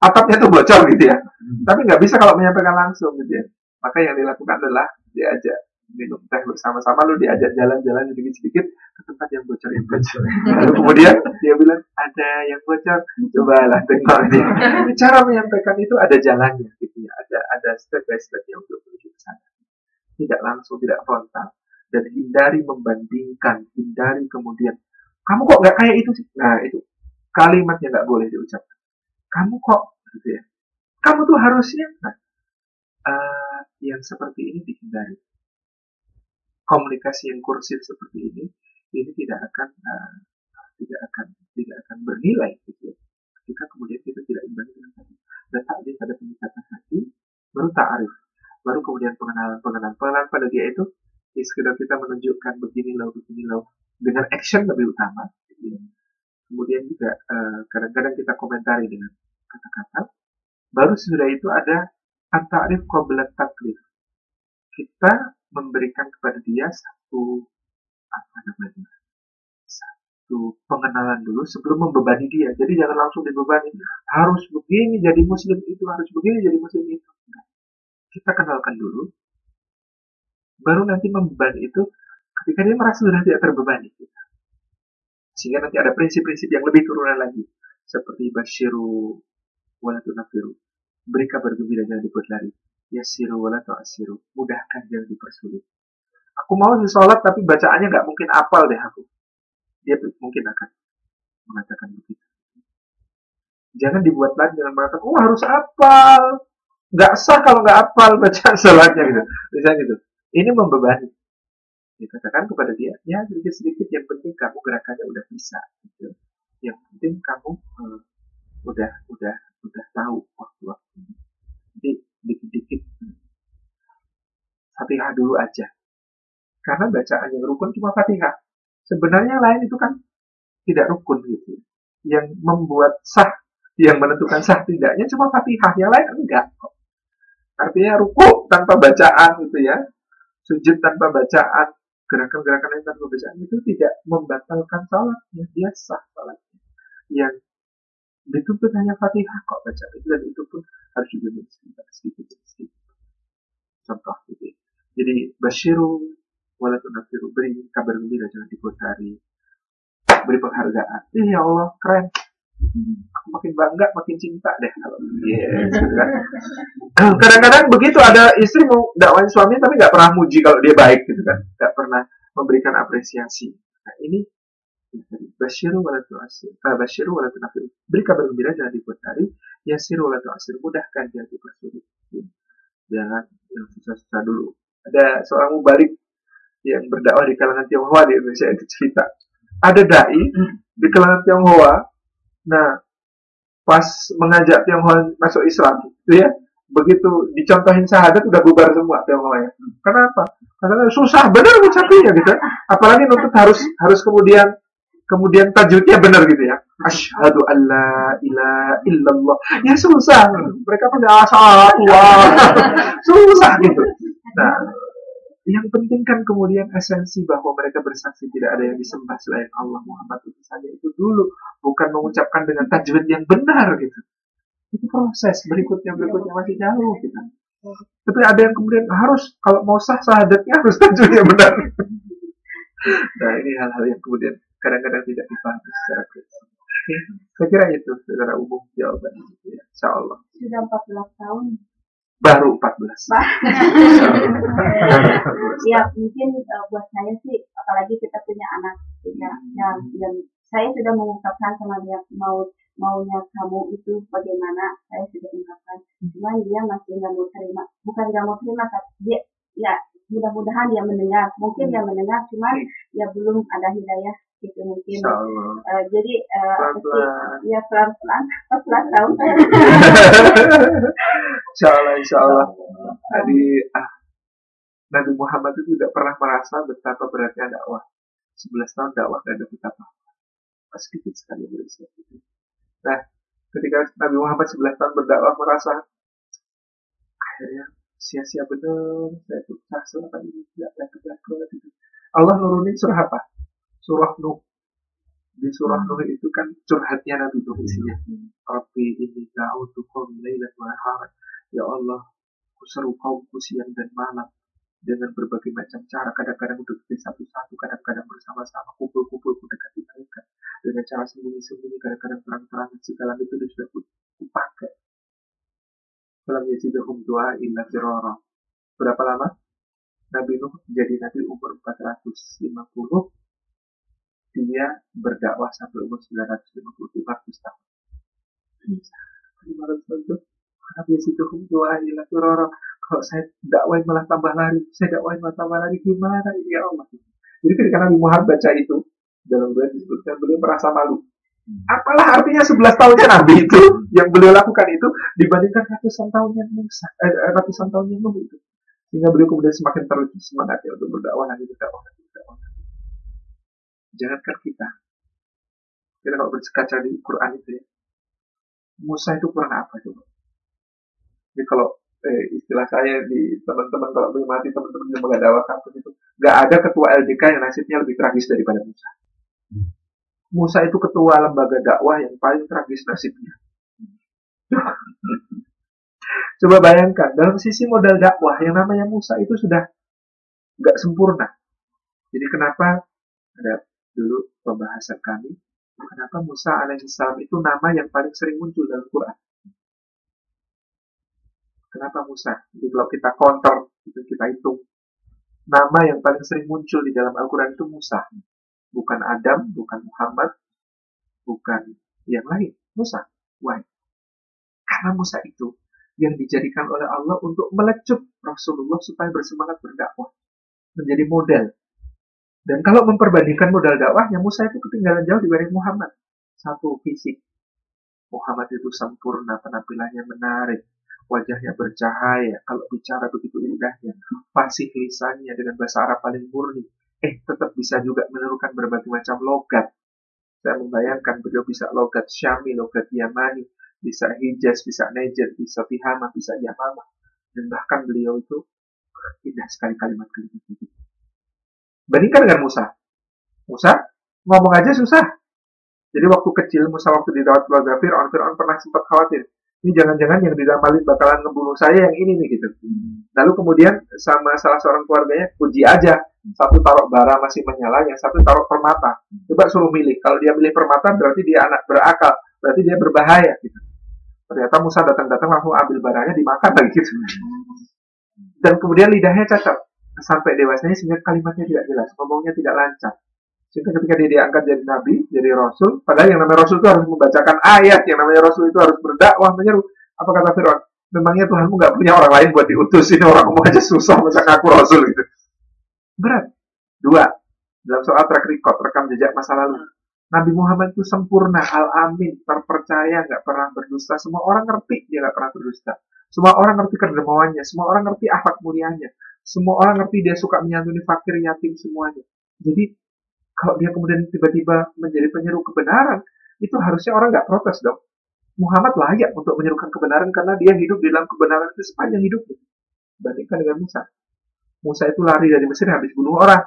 Atapnya tuh bocor gitu ya, hmm. tapi nggak bisa kalau menyampaikan langsung gitu ya. Maka yang dilakukan adalah diajak minum teh bersama-sama. Lu diajak jalan-jalan sedikit-sedikit ke tempat yang bocor yang bocor. Lalu kemudian dia bilang ada yang bocor cobalah tengok dia. Cara menyampaikan itu ada jalannya gitu ya. Ada ada step by stepnya untuk menuju ke sana. Tidak langsung tidak frontal. Dan hindari membandingkan hindari kemudian kamu kok nggak kayak itu sih? Nah itu kalimatnya nggak boleh diucapkan kamu kok gitu ya kamu tuh harusnya uh, yang seperti ini dihindari komunikasi yang kursif seperti ini ini tidak akan uh, tidak akan tidak akan bernilai gitu ya. Ketika kemudian kita tidak imbangi dengan tadi. Dan tadi pada peningkatan hati ta'arif. Baru kemudian pengenalan, pengenalan. Pengenalan pada dia itu ya sekedar kita menunjukkan begini loh, begini loh. Dengan action lebih utama. Gitu. Kemudian juga kadang eh, kadang-kadang kita komentari dengan kata-kata. Baru sudah itu ada at-ta'rif qabla taklif. Kita memberikan kepada dia satu apa namanya satu pengenalan dulu sebelum membebani dia. Jadi jangan langsung dibebani. Harus begini jadi muslim itu, harus begini jadi muslim itu. Kita kenalkan dulu. Baru nanti membebani itu ketika dia merasa sudah tidak terbebani. Sehingga nanti ada prinsip-prinsip yang lebih turunan lagi. Seperti basyiru walatunafiru. Beri kabar gembira jangan dibuat lari. Yasiru walatu asiru. Mudahkan jangan dipersulit. Aku mau sholat tapi bacaannya nggak mungkin apal deh aku dia mungkin akan mengatakan begitu. Jangan dibuat lagi dengan mengatakan, oh harus apal. Nggak sah kalau nggak apal baca salatnya gitu. Misalnya gitu. Ini membebani. Dikatakan kepada dia, ya sedikit-sedikit yang penting kamu gerakannya udah bisa. Gitu. Yang penting kamu uh, udah udah udah tahu waktu-waktu. Jadi dikit-dikit Fatihah dulu aja. Karena bacaan yang rukun cuma Fatihah. Sebenarnya lain itu kan tidak rukun gitu. Yang membuat sah, yang menentukan sah tidaknya cuma fatihah, yang lain enggak Artinya ruku tanpa bacaan gitu ya, sujud tanpa bacaan, gerakan-gerakan yang tanpa bacaan itu tidak membatalkan salatnya, dia sah salatnya. Yang dituntut hanya fatihah kok baca itu. Dan itu pun harus juga sedikit sedikit sedikit. Contoh gitu. Jadi basyiru walaupun nafiru beri kabar gembira jangan dikotori beri penghargaan. Eh ya Allah keren. Aku makin bangga makin cinta deh kalau yes, gitu kan. kadang-kadang begitu ada istri mau dakwain suami tapi nggak pernah muji kalau dia baik gitu kan. Nggak pernah memberikan apresiasi. Nah ini Basyiru walatu asir. Uh, basyiru walatu nafir. Beri kabar gembira jangan dikotori. Yasiru walatu asir. Mudahkan jangan dipersulit. Jangan yang susah-susah dulu. Ada seorang mubarik yang berdakwah di kalangan Tionghoa di Indonesia itu cerita. Ada dai di kalangan Tionghoa. Nah, pas mengajak Tionghoa masuk Islam, itu ya, begitu dicontohin syahadat udah bubar semua Tionghoa ya. Kenapa? Karena susah benar ngucapinnya gitu. Ya. Apalagi nuntut harus harus kemudian kemudian tajwidnya benar gitu ya. Asyhadu alla ilaha illallah. Ya susah. Mereka punya asal susah gitu. Nah, yang penting kan kemudian esensi bahwa mereka bersaksi tidak ada yang disembah selain Allah Muhammad itu saja itu dulu, bukan mengucapkan dengan tajwid yang benar gitu. Itu proses berikutnya berikutnya masih jauh gitu. Tapi ada yang kemudian harus kalau mau sah sahadatnya harus tajwidnya benar. nah ini hal-hal yang kemudian kadang-kadang tidak dipahami secara kritis. Saya kira itu secara umum jawabannya. Ya, insya Allah. Sudah 14 tahun baru 14. ya mungkin uh, buat saya sih apalagi kita punya anak ya yang dan saya sudah mengungkapkan sama dia mau maunya kamu itu bagaimana saya sudah ungkapkan cuman dia masih nggak mau terima bukan nggak mau terima tapi dia ya mudah-mudahan dia mendengar. Mungkin dia mendengar cuman ya belum ada hidayah gitu mungkin. Uh, jadi uh, pelan -pelan. ya pelan pelan pelan tahun. Insya Allah insya Allah tadi ah Nabi Muhammad itu tidak pernah merasa betapa beratnya dakwah. 11 tahun dakwah gak ada betapa. Masih sedikit sekali berisiap itu nah ketika Nabi Muhammad 11 tahun berdakwah merasa akhirnya sia-sia benar saya susah selama ini? Tidak dapat itu Allah nurunin surah apa? Surah Nuh. Di surah hmm. Nuh itu kan curhatnya Nabi Nuh isinya. Rabbi ini da'utu qawmi laylan wa Ya Allah, ku seru kaumku siang dan malam dengan berbagai macam cara. Kadang-kadang di satu-satu, kadang-kadang bersama-sama, kumpul-kumpul ku dekati mereka. Dengan cara sembunyi-sembunyi, kadang-kadang terang-terangan, segala itu sudah ku pakai. Dalam yazidahum doa illa firara. Berapa lama? Nabi Nuh jadi Nabi umur 450 dia berdakwah sampai umur 950 500 tahun 500 tahun Nabi situ doa ila turara kalau saya dakwain malah tambah lari saya dakwain malah tambah lari gimana ini ya Allah jadi ketika Nabi Muhammad baca itu dalam doa disebutkan beliau merasa malu Apalah artinya 11 tahunnya Nabi itu yang beliau lakukan itu dibandingkan ratusan tahunnya Musa, eh, ratusan tahunnya Nuh itu. Sehingga beliau kemudian semakin terus semangatnya untuk berdakwah lagi, berdakwah lagi, berdakwah lagi. Jangankan kita. Kita kalau berkaca di Quran itu ya. Musa itu kurang apa coba? Jadi kalau eh, istilah saya di teman-teman kalau mati teman-teman yang mengadakan itu, nggak ada ketua LDK yang nasibnya lebih tragis daripada Musa. Musa itu ketua lembaga dakwah yang paling tragis nasibnya. Coba bayangkan, dalam sisi modal dakwah yang namanya Musa itu sudah nggak sempurna. Jadi kenapa ada dulu pembahasan kami, kenapa Musa alaihissalam itu nama yang paling sering muncul dalam Quran? Kenapa Musa? Jadi kalau kita counter, itu kita hitung, nama yang paling sering muncul di dalam Al-Quran itu Musa bukan Adam, bukan Muhammad, bukan yang lain, Musa. Why? Karena Musa itu yang dijadikan oleh Allah untuk melecut Rasulullah supaya bersemangat berdakwah, menjadi model. Dan kalau memperbandingkan modal dakwahnya, Musa itu ketinggalan jauh dibanding Muhammad. Satu fisik. Muhammad itu sempurna, penampilannya menarik, wajahnya bercahaya, kalau bicara begitu indahnya, fasih lisannya dengan bahasa Arab paling murni, eh tetap bisa juga menirukan berbagai macam logat. Saya membayangkan beliau bisa logat Syami, logat Yamani, bisa Hijaz, bisa Najd, bisa Tihama, bisa Yamama. Dan bahkan beliau itu indah sekali kalimat-kalimat itu. Bandingkan dengan Musa. Musa ngomong aja susah. Jadi waktu kecil Musa waktu di dawat keluarga Fir'aun, Fir'aun pernah sempat khawatir ini jangan-jangan yang diramalin bakalan ngebunuh saya yang ini nih gitu. Lalu kemudian sama salah seorang keluarganya uji aja. Satu taruh bara masih menyala, yang satu taruh permata. Coba suruh milih. Kalau dia milih permata berarti dia anak berakal, berarti dia berbahaya gitu. Ternyata Musa datang-datang langsung ambil baranya dimakan lagi gitu. Dan kemudian lidahnya cacat. Sampai dewasanya sehingga kalimatnya tidak jelas, ngomongnya tidak lancar. Sehingga ketika dia diangkat jadi nabi, jadi rasul, padahal yang namanya rasul itu harus membacakan ayat, yang namanya rasul itu harus berdakwah, menyeru. Apa kata Fir'aun? Memangnya Tuhanmu nggak punya orang lain buat diutus ini orang ngomong aja susah masa ngaku rasul gitu. Berat. Dua, dalam soal track record, rekam jejak masa lalu. Nabi Muhammad itu sempurna, al-amin, terpercaya, nggak pernah berdusta. Semua orang ngerti dia nggak pernah berdusta. Semua orang ngerti kedermawannya, semua orang ngerti akhlak mulianya. Semua orang ngerti dia suka menyantuni fakir, yatim, semuanya. Jadi kalau dia kemudian tiba-tiba menjadi penyeru kebenaran, itu harusnya orang nggak protes dong. Muhammad layak untuk menyerukan kebenaran karena dia hidup di dalam kebenaran itu sepanjang hidupnya. Bandingkan dengan Musa. Musa itu lari dari Mesir habis bunuh orang.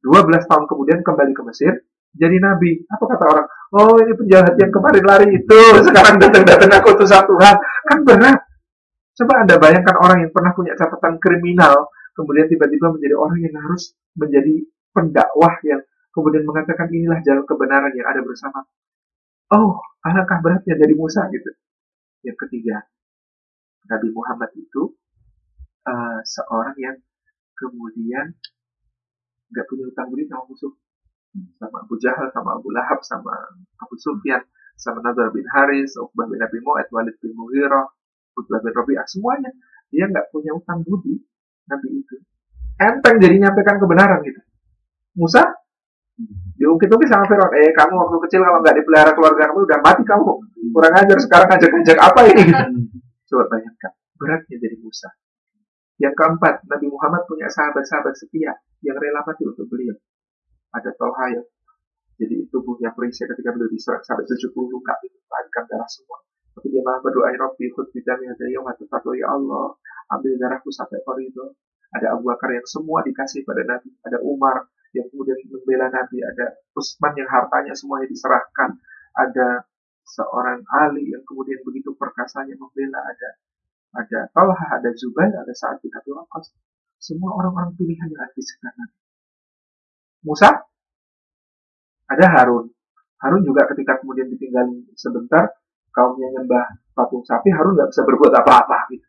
12 tahun kemudian kembali ke Mesir, jadi nabi. Apa kata orang? Oh ini penjahat yang kemarin lari itu, sekarang datang-datang aku utusan Tuhan. Kan berat. Coba Anda bayangkan orang yang pernah punya catatan kriminal, kemudian tiba-tiba menjadi orang yang harus menjadi pendakwah yang kemudian mengatakan inilah jalan kebenaran yang ada bersama. Oh, alangkah beratnya dari Musa gitu. Yang ketiga, Nabi Muhammad itu uh, seorang yang kemudian nggak punya utang budi sama musuh, sama Abu Jahal, sama Abu Lahab, sama Abu Sufyan, sama Nadar bin Haris, Uqbah bin Abi Mu'ad, Walid bin Mughirah, Utbah bin Rabi'ah, semuanya. Dia nggak punya utang budi Nabi itu. Enteng jadi nyampaikan kebenaran gitu. Musa diungkit-ungkit sama Fir'aun, eh kamu waktu kecil kalau nggak dipelihara keluarga kamu udah mati kamu. Kurang ajar sekarang ngajak-ngajak apa ini. Coba bayangkan, beratnya jadi Musa. Yang keempat, Nabi Muhammad punya sahabat-sahabat setia yang rela mati untuk beliau. Ada Tolha yang jadi tubuhnya perisai ketika beliau diserang sampai 70 luka itu melahirkan darah semua. Tapi dia malah berdoa, ya Rabbi khud bidami hadayah wa ya Allah ambil darahku sampai koridor. Ada Abu Bakar yang semua dikasih pada Nabi. Ada Umar yang kemudian membela Nabi. Ada Utsman yang hartanya semuanya diserahkan. Ada seorang Ali yang kemudian begitu perkasanya membela. Ada ada Talha, ada Zubair, ada Sa'ad bin Abi. Semua orang-orang pilihan yang ada di sekitar. Musa, ada Harun. Harun juga ketika kemudian ditinggal sebentar, kaumnya nyembah patung sapi, Harun nggak bisa berbuat apa-apa. Gitu.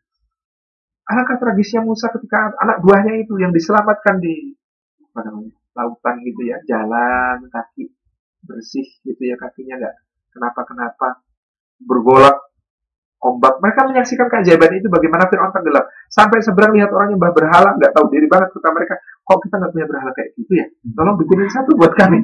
Alangkah tragisnya Musa ketika anak buahnya itu yang diselamatkan di apa namanya lautan gitu ya, jalan kaki bersih gitu ya kakinya nggak kenapa-kenapa bergolak ombak. Mereka menyaksikan keajaiban itu bagaimana Fir'aun tenggelam. Sampai seberang lihat orang yang berhala, nggak tahu diri banget kata mereka, kok kita nggak punya berhala kayak gitu ya? Tolong bikinin satu buat kami.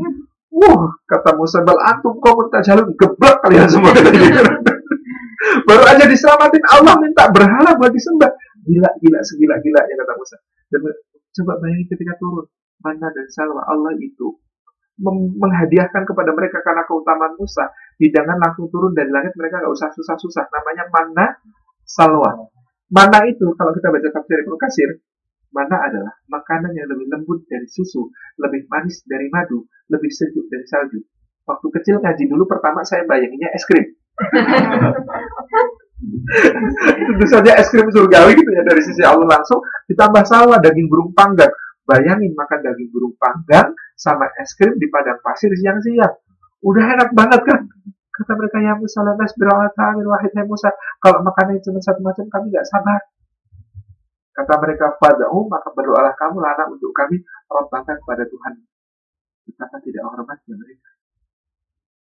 Wah, kata Musa, bal antum kau jalur geblek kalian semua. Baru aja diselamatin Allah minta berhala buat disembah. Gila, gila, segila gila ya kata Musa. Dan coba bayangin ketika turun. Mana dan salwa Allah itu menghadiahkan kepada mereka karena keutamaan Musa. Hidangan langsung turun dari langit mereka nggak usah susah-susah. Namanya mana? Salwa. Mana itu? Kalau kita baca tafsir Ibnu Kasir mana adalah makanan yang lebih lembut dari susu, lebih manis dari madu, lebih sejuk dari salju. Waktu kecil ngaji dulu pertama saya bayanginnya es krim. Tentu saja es krim surgawi gitu ya dari sisi Allah langsung ditambah sawah daging burung panggang. Bayangin makan daging burung panggang sama es krim di padang pasir siang-siang. Udah enak banget kan? Kata mereka ya Musa lanas berwata wahid Musa. Kalau makannya cuma satu macam kami gak sabar. Kata mereka, Fadahu, maka berdoalah kamu lana untuk kami rotakan kepada Tuhan. Betapa tidak hormatnya mereka.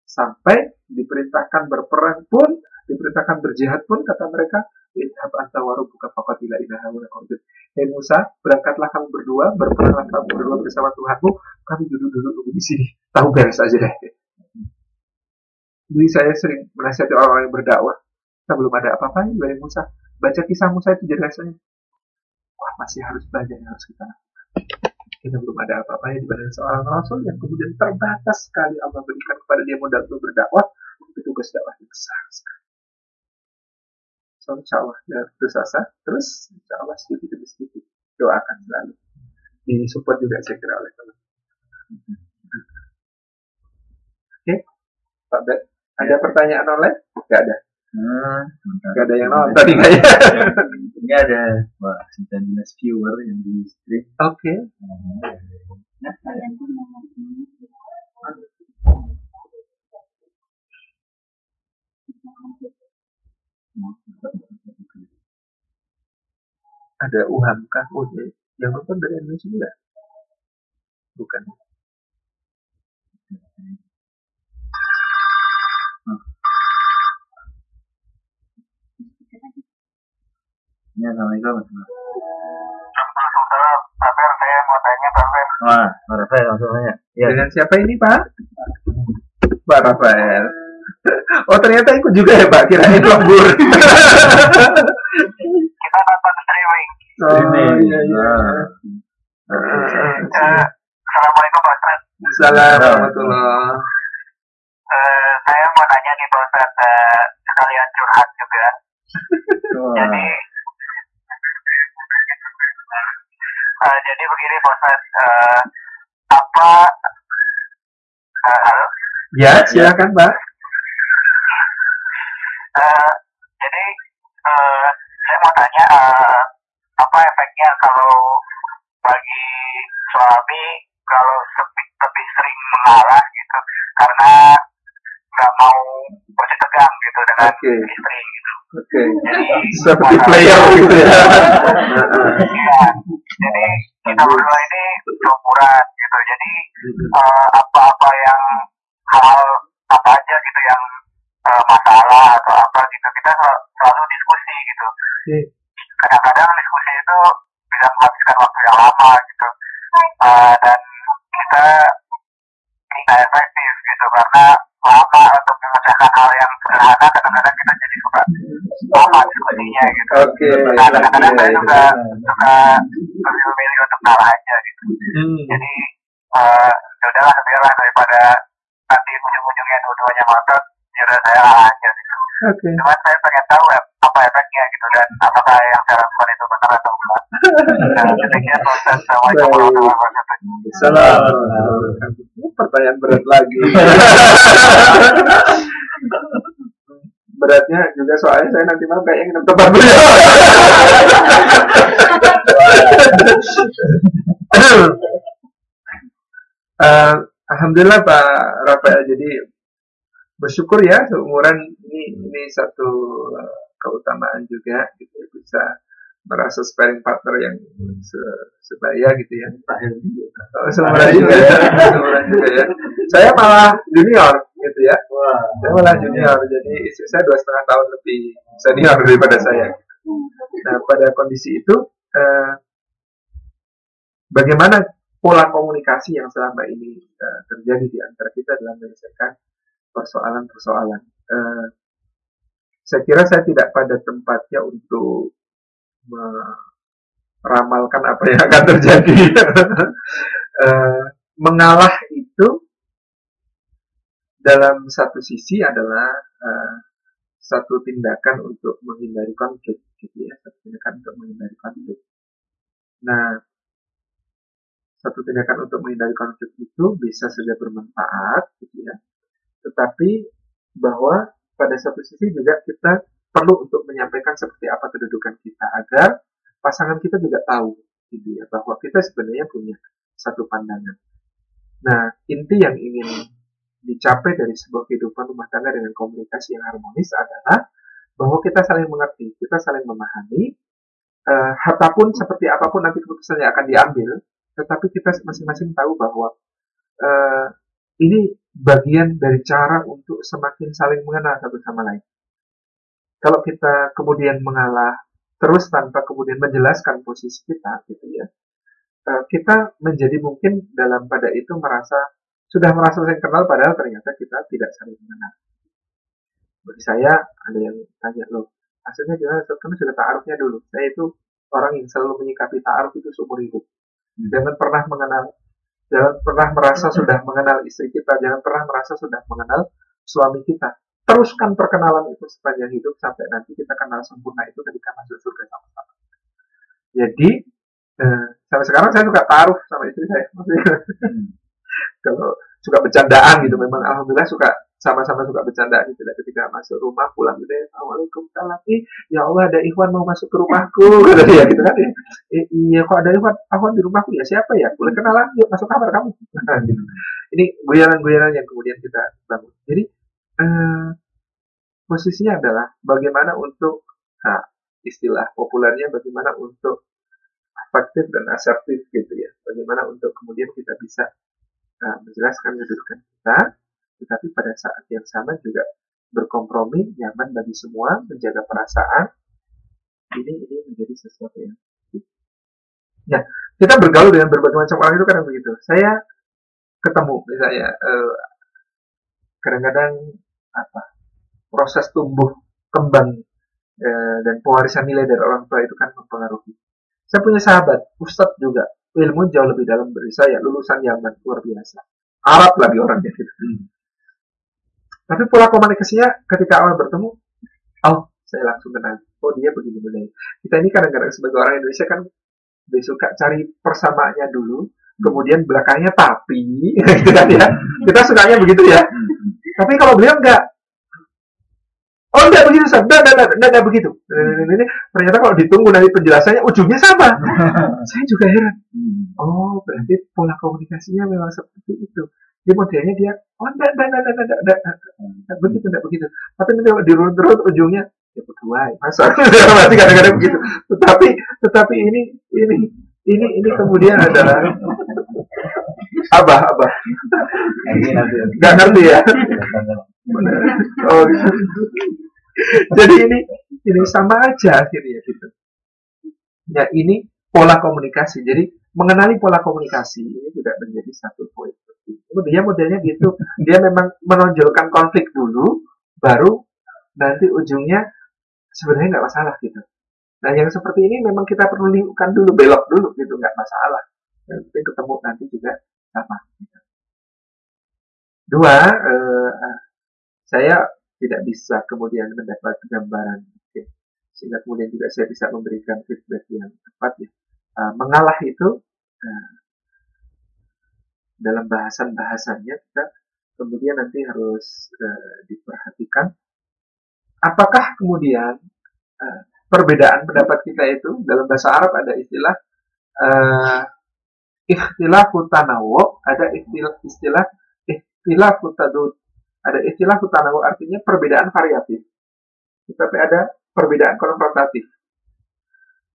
Sampai diperintahkan berperang pun, diperintahkan berjihad pun, kata mereka, Idhab anta buka faqatila ilaha wa Hei Musa, berangkatlah kamu berdua, berperanglah kamu berdua bersama Tuhanmu, kami duduk dulu di sini. Tahu beres aja deh. Jadi saya sering menasihati orang-orang yang berdakwah. Kita belum ada apa-apa dari Musa. Baca kisah Musa itu wah masih harus banyak yang harus kita lakukan. Kita belum ada apa-apa yang dibanding seorang rasul yang kemudian terbatas sekali Allah berikan kepada dia modal untuk berdakwah, itu tugas dakwahnya besar sekali. So, insya Allah ya, terus asa, terus insya Allah sedikit demi sedikit doakan selalu. Disupport juga saya kira oleh teman. Oke, okay. Pak Bet, ada pertanyaan oleh? Tidak ada. Nah, Gak ada yang nonton tadi kayaknya. Ini ada wah 19 viewer yang di stream. Oke. Okay. Ada UHAM kah? Oh, yang nonton dari Indonesia juga? Bukan. Ya, Assalamualaikum. Sabar, saya mau tanya Pak Rafael. Wah, Pak Rafael langsung tanya. Ya. Dengan siapa ini Pak? Pak Rafael. Oh ternyata ikut juga ya Pak, kirain lembur. Kita nonton streaming. Oh iya iya. Uh, Assalamualaikum Pak Ustaz. Assalamualaikum uh, Saya mau tanya nih Pak Ustaz, uh, sekalian curhat juga. Jadi Uh, jadi begini proses uh, apa uh, halo? Ya silakan mbak uh, jadi uh, saya mau tanya uh, apa efeknya kalau bagi suami kalau lebih sering mengalah gitu? Karena nggak mau bersih tegang gitu dengan okay. istri gitu. Oke. Okay. Seperti player gitu ya. Iya jadi kita berdua ini seumuran gitu jadi uh, apa-apa yang hal apa aja gitu yang uh, masalah atau apa gitu kita selalu diskusi gitu kadang-kadang diskusi itu bisa menghabiskan waktu yang lama gitu uh, dan kita tidak efektif gitu karena lama untuk memecahkan hal yang sederhana kadang-kadang kita jadi suka lama diskusinya gitu. Oke. Okay, nah kadang-kadang saya juga suka lebih memilih untuk kalah aja gitu. Hmm. Jadi uh, ya udahlah biarlah daripada nanti ujung-ujungnya dua-duanya ngotot, ya udah saya kalah aja gitu. Oke. Okay. Cuman saya pengen tahu ya, apa efeknya gitu dan apakah yang saya lakukan itu benar atau enggak. Nah, demikian proses Assalamualaikum warahmatullahi wabarakatuh. Pertanyaan berat lagi. beratnya juga soalnya saya nanti malam kayak nginep tempat beliau. uh, Alhamdulillah Pak Rafael jadi bersyukur ya seumuran ini ini satu uh, keutamaan juga gitu bisa merasa sparring partner yang se sebaya gitu ya. Oh, seumuran juga ya, juga ya. Saya malah junior gitu ya. Wah. Saya malah junior, jadi istri saya dua setengah tahun lebih senior daripada saya. Nah pada kondisi itu, eh, bagaimana pola komunikasi yang selama ini uh, terjadi di antara kita dalam menyelesaikan persoalan-persoalan. Uh, saya kira saya tidak pada tempatnya untuk meramalkan apa yang akan terjadi. uh, mengalah itu dalam satu sisi adalah uh, satu tindakan untuk menghindari konflik, gitu ya, satu tindakan untuk menghindari konflik. Nah, satu tindakan untuk menghindari konflik itu bisa saja bermanfaat, gitu ya. Tetapi bahwa pada satu sisi juga kita perlu untuk menyampaikan seperti apa kedudukan kita agar pasangan kita juga tahu, gitu ya, bahwa kita sebenarnya punya satu pandangan. Nah, inti yang ingin dicapai dari sebuah kehidupan rumah tangga dengan komunikasi yang harmonis adalah bahwa kita saling mengerti, kita saling memahami, uh, apa pun seperti apa pun nanti keputusan yang akan diambil, tetapi kita masing-masing tahu bahwa uh, ini bagian dari cara untuk semakin saling mengenal satu sama lain. Kalau kita kemudian mengalah terus tanpa kemudian menjelaskan posisi kita, gitu ya, uh, kita menjadi mungkin dalam pada itu merasa sudah merasa saling kenal padahal ternyata kita tidak saling mengenal. Bagi saya ada yang tanya loh, hasilnya gimana? Karena sudah taarufnya dulu. Saya itu orang yang selalu menyikapi taaruf itu seumur hidup. Hmm. Jangan pernah mengenal, jangan pernah merasa sudah mengenal istri kita, jangan pernah merasa sudah mengenal suami kita. Teruskan perkenalan itu sepanjang hidup sampai nanti kita kenal sempurna itu ketika masuk surga sama-sama. Jadi eh, sampai sekarang saya suka taruh sama istri saya. Maksudnya, hmm. Kalau suka bercandaan gitu memang alhamdulillah suka sama-sama suka bercandaan gitu. Ketika masuk rumah pulang gitu ya assalamualaikum salam. Ya Allah ada Ikhwan mau masuk ke rumahku. Kata dia gitu kan ya. E, iya kok ada Ikhwan Ikhwan di rumahku? Ya siapa ya? Boleh kenalan yuk masuk kamar kamu. Nah, gitu. ini guyaran-guyaran yang kemudian kita bangun. Jadi eh, posisinya adalah bagaimana untuk nah, istilah populernya bagaimana untuk efektif dan asertif gitu ya bagaimana untuk kemudian kita bisa uh, menjelaskan kedudukan kita, tetapi pada saat yang sama juga berkompromi, nyaman bagi semua, menjaga perasaan. Ini ini menjadi sesuatu yang Ya, kita bergaul dengan berbagai macam orang itu kadang begitu. Saya ketemu misalnya kadang kadang-kadang apa proses tumbuh kembang uh, dan pewarisan nilai dari orang tua itu kan mempengaruhi. Saya punya sahabat, Ustadz juga, ilmu jauh lebih dalam dari saya, lulusan Yaman luar biasa. Arab lagi orangnya gitu. Hmm. Tapi pola komunikasinya ketika awal bertemu, oh saya langsung kenal. Oh dia begini begini. Kita ini kadang-kadang sebagai orang Indonesia kan lebih suka cari persamaannya dulu, kemudian belakangnya tapi, gitu kan ya. Kita sukanya begitu ya. Hmm. Tapi kalau beliau enggak, Oh enggak begitu, Ustaz. Enggak, enggak, enggak, enggak, begitu. Ini ternyata kalau ditunggu dari penjelasannya ujungnya sama. Saya juga heran. Oh, berarti pola komunikasinya memang seperti itu. Dia modelnya dia, oh enggak, enggak, enggak, enggak, enggak, enggak, enggak, begitu, enggak begitu. Tapi nanti kalau dirunut-runut ujungnya, ya berdua, masa masih kadang-kadang begitu. Tetapi, tetapi ini, ini, ini, ini kemudian adalah abah, abah. Enggak ngerti ya. Oh. Jadi ini ini sama aja akhirnya gitu. Ya ini pola komunikasi. Jadi mengenali pola komunikasi ini juga menjadi satu poin penting. Dia modelnya gitu. Dia memang menonjolkan konflik dulu, baru nanti ujungnya sebenarnya nggak masalah gitu. Nah yang seperti ini memang kita perlu lingkukan dulu, belok dulu gitu, nggak masalah. Penting ketemu nanti juga sama. Gitu. Dua, eh, saya tidak bisa kemudian mendapat gambaran okay. sehingga kemudian juga saya bisa memberikan feedback yang tepat ya uh, mengalah itu uh, dalam bahasan-bahasannya kita kemudian nanti harus uh, diperhatikan apakah kemudian uh, perbedaan pendapat kita itu dalam bahasa Arab ada istilah uh, ikhtilaf tanawu ada istilah istilah ikhtilaf tadud ada istilah futanawu artinya perbedaan variatif. Tetapi ada perbedaan konfrontatif.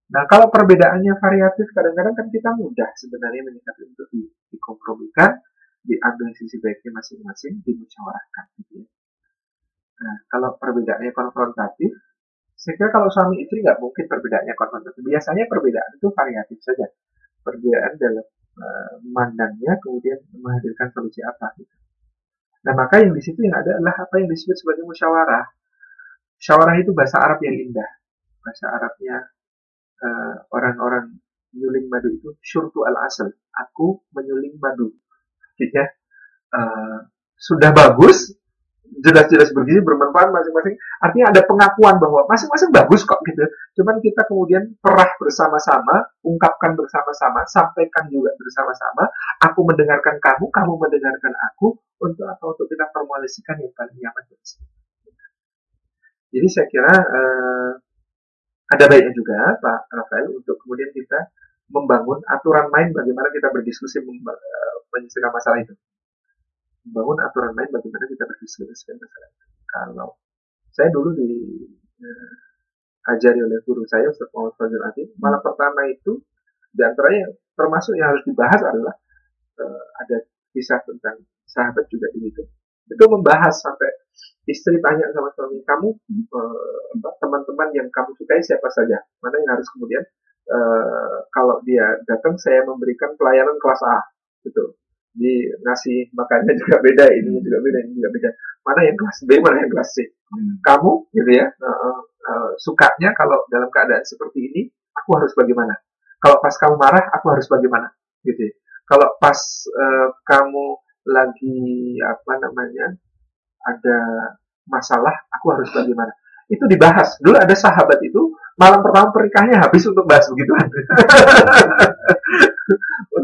Nah, kalau perbedaannya variatif, kadang-kadang kan kita mudah sebenarnya menyikapi untuk di, dikompromikan, diambil sisi baiknya masing-masing, dimusyawarahkan. Gitu ya. Nah, kalau perbedaannya konfrontatif, kira kalau suami istri nggak mungkin perbedaannya konfrontatif. Biasanya perbedaan itu variatif saja. Perbedaan dalam memandangnya kemudian menghadirkan solusi apa gitu. Nah maka yang di situ yang ada adalah apa yang disebut sebagai musyawarah. Musyawarah itu bahasa Arab yang indah. Bahasa Arabnya uh, orang-orang menyuling madu itu syurtu al asal. Aku menyuling madu. Ya, uh, sudah bagus, jelas-jelas bergizi bermanfaat masing-masing. Artinya ada pengakuan bahwa masing-masing bagus kok gitu. Cuman kita kemudian perah bersama-sama, ungkapkan bersama-sama, sampaikan juga bersama-sama. Aku mendengarkan kamu, kamu mendengarkan aku untuk apa? Untuk kita formulasikan yang paling nyaman Jadi saya kira eh, ada baiknya juga Pak Rafael untuk kemudian kita membangun aturan main bagaimana kita berdiskusi eh, menyelesaikan masalah itu membangun aturan lain bagaimana kita berdiskusi masalah itu. Kalau saya dulu di eh, ajari oleh guru saya Ustaz Muhammad Fazil Adin, malah pertama itu di antaranya termasuk yang harus dibahas adalah eh, ada kisah tentang sahabat juga ini tuh. Itu membahas sampai istri tanya sama suami kamu eh, teman-teman yang kamu sukai siapa saja, mana yang harus kemudian eh, kalau dia datang saya memberikan pelayanan kelas A gitu di nasi makannya juga beda, ini juga beda, ini juga beda. Mana yang kelas B, mana yang kelas C. Hmm. Kamu, gitu ya, uh, uh, sukanya kalau dalam keadaan seperti ini, aku harus bagaimana? Kalau pas kamu marah, aku harus bagaimana? Gitu. Ya. Kalau pas uh, kamu lagi apa namanya ada masalah, aku harus bagaimana? Itu dibahas. Dulu ada sahabat itu malam pertama pernikahannya habis untuk bahas begitu.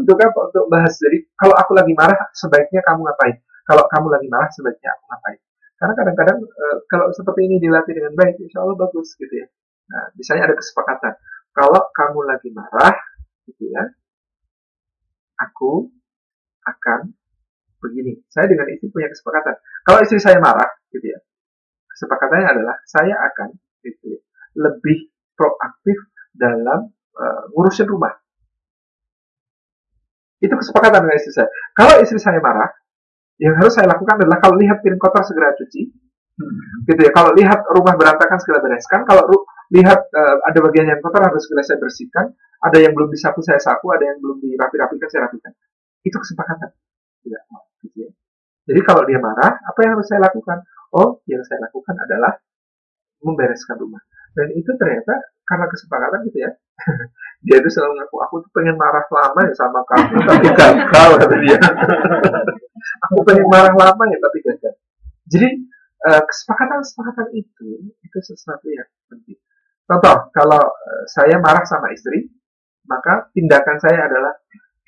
untuk apa? Untuk bahas. Jadi kalau aku lagi marah, sebaiknya kamu ngapain? Kalau kamu lagi marah, sebaiknya aku ngapain? Karena kadang-kadang e, kalau seperti ini dilatih dengan baik, insya Allah bagus gitu ya. Nah, misalnya ada kesepakatan. Kalau kamu lagi marah, gitu ya, aku akan begini. Saya dengan istri punya kesepakatan. Kalau istri saya marah, gitu ya, kesepakatannya adalah saya akan gitu ya, lebih proaktif dalam uh, ngurusin rumah. Itu kesepakatan dengan istri saya. Kalau istri saya marah, yang harus saya lakukan adalah kalau lihat piring kotor segera cuci, hmm. gitu ya. Kalau lihat rumah berantakan segera bereskan. Kalau lihat uh, ada bagian yang kotor harus segera saya bersihkan. Ada yang belum disapu saya sapu, ada yang belum dirapi-rapikan saya rapikan. Itu kesepakatan. Tidak, gitu ya. Jadi kalau dia marah, apa yang harus saya lakukan? Oh, yang saya lakukan adalah membereskan rumah. Dan itu ternyata karena kesepakatan gitu ya. dia itu selalu ngaku, aku tuh pengen marah lama ya sama kamu, tapi gagal kata dia. aku pengen marah lama ya, tapi gagal. Jadi eh, kesepakatan-kesepakatan itu itu sesuatu yang penting. Contoh, kalau eh, saya marah sama istri, maka tindakan saya adalah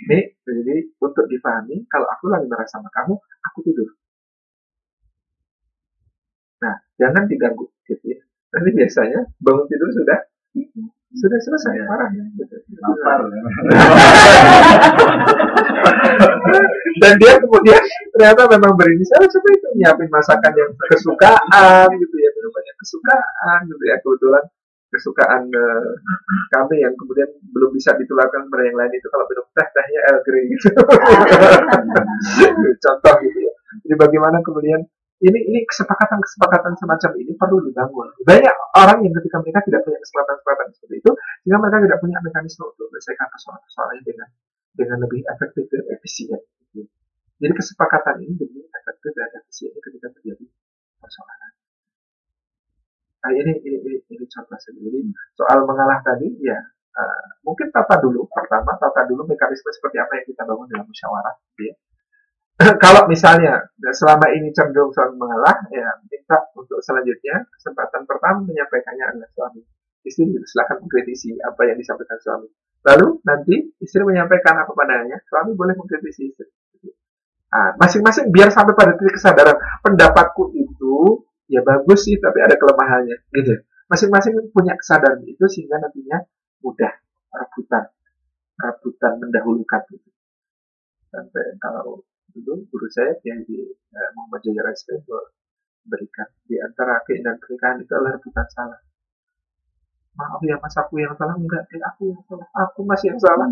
ini jadi untuk dipahami kalau aku lagi marah sama kamu, aku tidur. Nah, jangan diganggu gitu ya. Nanti biasanya bangun tidur sudah sudah selesai ya. marahnya gitu. Lapar. Dan dia kemudian ternyata memang berinisial seperti itu nyiapin masakan yang kesukaan gitu ya yang kesukaan gitu ya kebetulan kesukaan uh, kami yang kemudian belum bisa ditularkan kepada yang lain itu kalau minum teh tehnya El Grey gitu contoh gitu ya jadi bagaimana kemudian ini ini kesepakatan kesepakatan semacam ini perlu dibangun. Banyak orang yang ketika mereka tidak punya kesepakatan-kesepakatan seperti itu, sehingga mereka tidak punya mekanisme untuk menyelesaikan persoalan-persoalan dengan dengan lebih efektif dan efisien. Jadi kesepakatan ini lebih efektif dan efisien ketika terjadi persoalan. Nah ini ini ini, ini contoh sendiri soal mengalah tadi ya uh, mungkin tata dulu pertama tata dulu mekanisme seperti apa yang kita bangun dalam musyawarah, gitu ya kalau misalnya selama ini cenderung suami mengalah, ya minta untuk selanjutnya kesempatan pertama menyampaikannya adalah suami. Istri silahkan mengkritisi apa yang disampaikan suami. Lalu nanti istri menyampaikan apa padanya, suami boleh mengkritisi istri. Nah, masing-masing biar sampai pada titik kesadaran pendapatku itu ya bagus sih, tapi ada kelemahannya. Gitu. Masing-masing punya kesadaran itu sehingga nantinya mudah rebutan, rebutan mendahulukan gitu. Sampai kalau dulu guru saya yang di eh, Muhammad Jaya itu berikan. Di antara keindahan pernikahan itu adalah bukan salah. Maaf ya mas aku yang salah? Enggak eh, aku yang salah. Aku masih yang salah.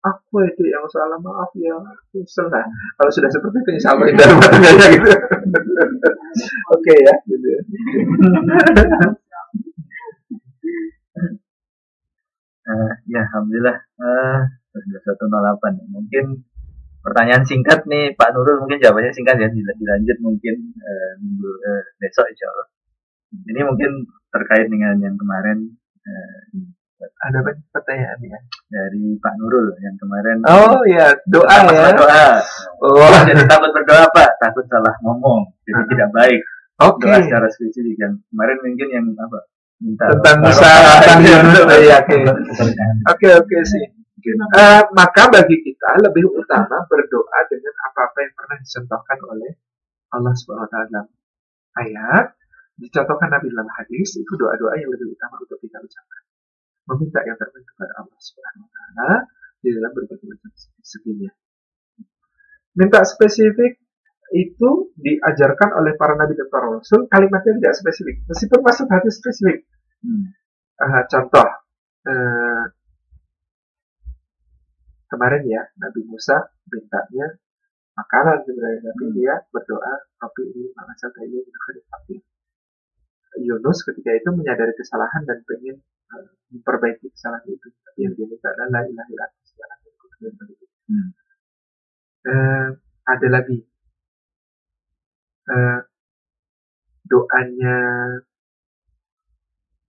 Aku itu yang salah. Maaf ya aku salah. Kalau sudah seperti itu insya Allah indah gitu. Oke ya gitu. Ya. uh, ya alhamdulillah uh, 108 mungkin pertanyaan singkat nih Pak Nurul mungkin jawabannya singkat ya dilanjut mungkin uh, minggu uh, besok insya Allah. Ini mungkin terkait dengan yang kemarin uh, ada pertanyaan ya? Dari Pak Nurul yang kemarin. Oh ya doa ya. doa oh. Jadi takut berdoa Pak. Takut salah ngomong. Jadi tidak baik. Oke. Okay. Doa secara spesifik. Yang kemarin mungkin yang apa? Minta tentang Musa Oke oke sih. Uh, maka bagi kita lebih utama berdoa dengan apa-apa yang pernah dicontohkan oleh Allah Subhanahu Wa Taala. Ayat dicontohkan Nabi dalam hadis itu doa-doa yang lebih utama untuk kita ucapkan. Meminta yang terbaik kepada Allah Subhanahu Wa Taala di dalam berbagai macam seginya. Minta spesifik itu diajarkan oleh para nabi dan para rasul kalimatnya tidak spesifik meskipun masuk hati spesifik hmm. uh, contoh uh, kemarin ya Nabi Musa mintanya makanan sebenarnya tapi hmm. dia berdoa tapi ini mangasa kayu fakir Yunus ketika itu menyadari kesalahan dan pengen uh, memperbaiki kesalahan itu. Tapi yang dia minta adalah la ilaha hmm. uh, ada lagi. Uh, doanya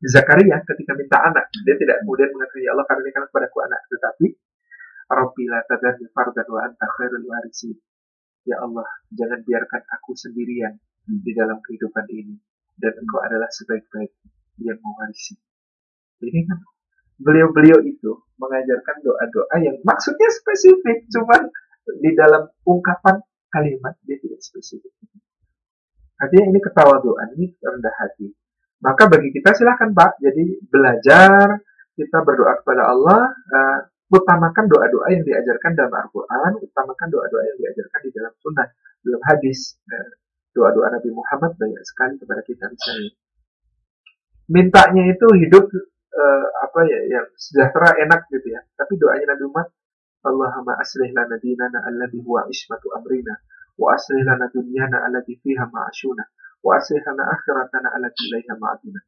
Zakaria ketika minta anak. Dia tidak kemudian mengatakan ya Allah karuniakan kepadaku anak. Tetapi Rabbi la tadarni fardan wa anta khairul warisi ya Allah jangan biarkan aku sendirian di dalam kehidupan ini. Dan engkau adalah sebaik-baik yang mewarisi. Ini kan beliau-beliau itu mengajarkan doa-doa yang maksudnya spesifik. Cuman di dalam ungkapan kalimat dia tidak spesifik. Artinya ini ketawa doa, ini rendah hati. Maka bagi kita silahkan Pak, jadi belajar, kita berdoa kepada Allah, uh, utamakan doa-doa yang diajarkan dalam Al-Quran, utamakan doa-doa yang diajarkan di dalam sunnah, dalam hadis. Uh, doa-doa Nabi Muhammad banyak sekali kepada kita misalnya. Mintanya itu hidup uh, apa ya yang sejahtera enak gitu ya. Tapi doanya Nabi Muhammad, Allahumma aslih lana dinana alladhi huwa ismatu amrina wa aslih lana dunyana allati fiha ma'ashuna wa aslih lana akhiratana allati ilaiha ma'aduna.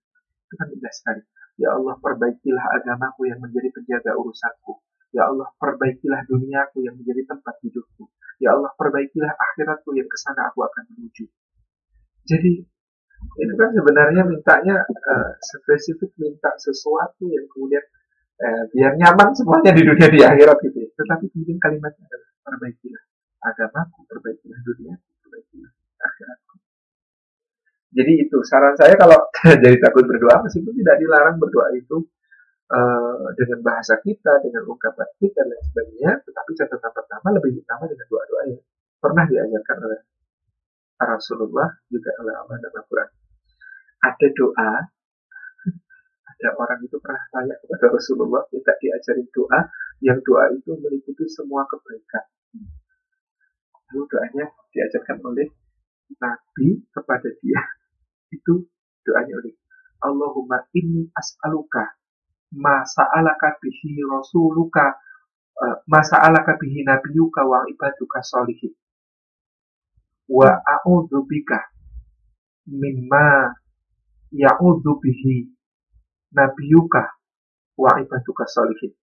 Itu kan indah sekali. Ya Allah perbaikilah agamaku yang menjadi penjaga urusanku. Ya Allah perbaikilah duniaku yang menjadi tempat hidupku. Ya Allah perbaikilah akhiratku yang ke sana aku akan menuju. Jadi itu kan sebenarnya mintanya uh, spesifik minta sesuatu yang kemudian uh, biar nyaman semuanya di dunia di akhirat gitu ya. Tetapi kemudian kalimatnya adalah perbaikilah agamaku, perbaikilah dunia, perbaikilah akhiratku. Jadi itu saran saya kalau jadi takut berdoa meskipun tidak dilarang berdoa itu uh, dengan bahasa kita, dengan ungkapan kita dan sebagainya, tetapi catatan pertama lebih utama dengan doa-doa yang pernah diajarkan oleh Rasulullah juga oleh Allah dan Al-Quran. Ada doa, ada orang itu pernah tanya kepada Rasulullah, minta diajarin doa, yang doa itu meliputi semua kebaikan itu doanya diajarkan oleh Nabi kepada dia. Itu doanya oleh Allahumma inni as'aluka ma sa'alaka bihi rasuluka uh, ma sa'alaka bihi nabiyuka wa ibaduka solihin wa a'udzu bika mimma ya'udzu bihi nabiyuka wa ibaduka solihin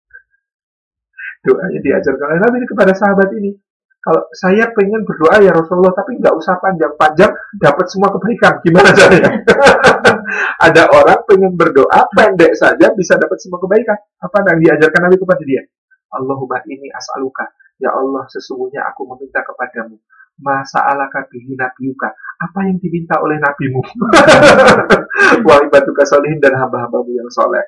doanya diajarkan oleh Nabi kepada sahabat ini kalau saya pengen berdoa ya Rasulullah tapi nggak usah panjang-panjang dapat semua kebaikan. Gimana caranya? Ada orang pengen berdoa pendek saja bisa dapat semua kebaikan. Apa yang diajarkan Nabi kepada dia? Allahumma ini as'aluka. Ya Allah sesungguhnya aku meminta kepadamu masa alaka bihi nabiuka apa yang diminta oleh nabimu? Wa ibatuka solihin dan hamba-hambamu yang soleh.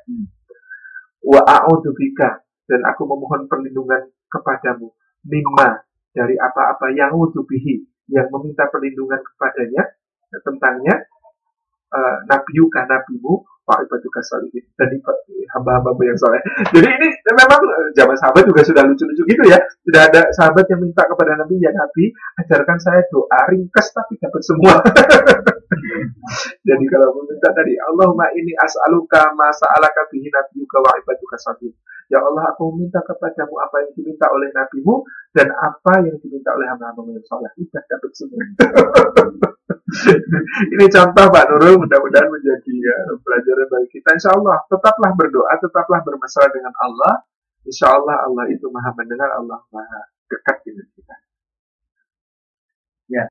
Wa a'udzubika. Dan aku memohon perlindungan kepadamu. Mimma dari apa-apa yang utubihi yang meminta perlindungan kepadanya tentangnya uh, nabiuka nabimu Pak ibaduka salihin dan hamba-hamba yang soleh. Jadi ini memang eh, zaman sahabat juga sudah lucu-lucu gitu ya. Sudah ada sahabat yang minta kepada Nabi, ya Nabi, ajarkan saya doa ringkas tapi dapat semua. Jadi kalau meminta tadi, Allahumma ini as'aluka ma sa'alaka bihi nabiyuka wa ibaduka salihin. Ya Allah, aku meminta kepadamu apa yang diminta oleh nabimu dan apa yang diminta oleh hamba-hamba yang soleh. Sudah dapat semua. Ini contoh Pak Nurul, mudah-mudahan menjadi ya, pelajaran bagi kita. Insya Allah, tetaplah berdoa, tetaplah bermasalah dengan Allah. Insya Allah Allah itu maha mendengar, Allah maha dekat dengan kita. Ya,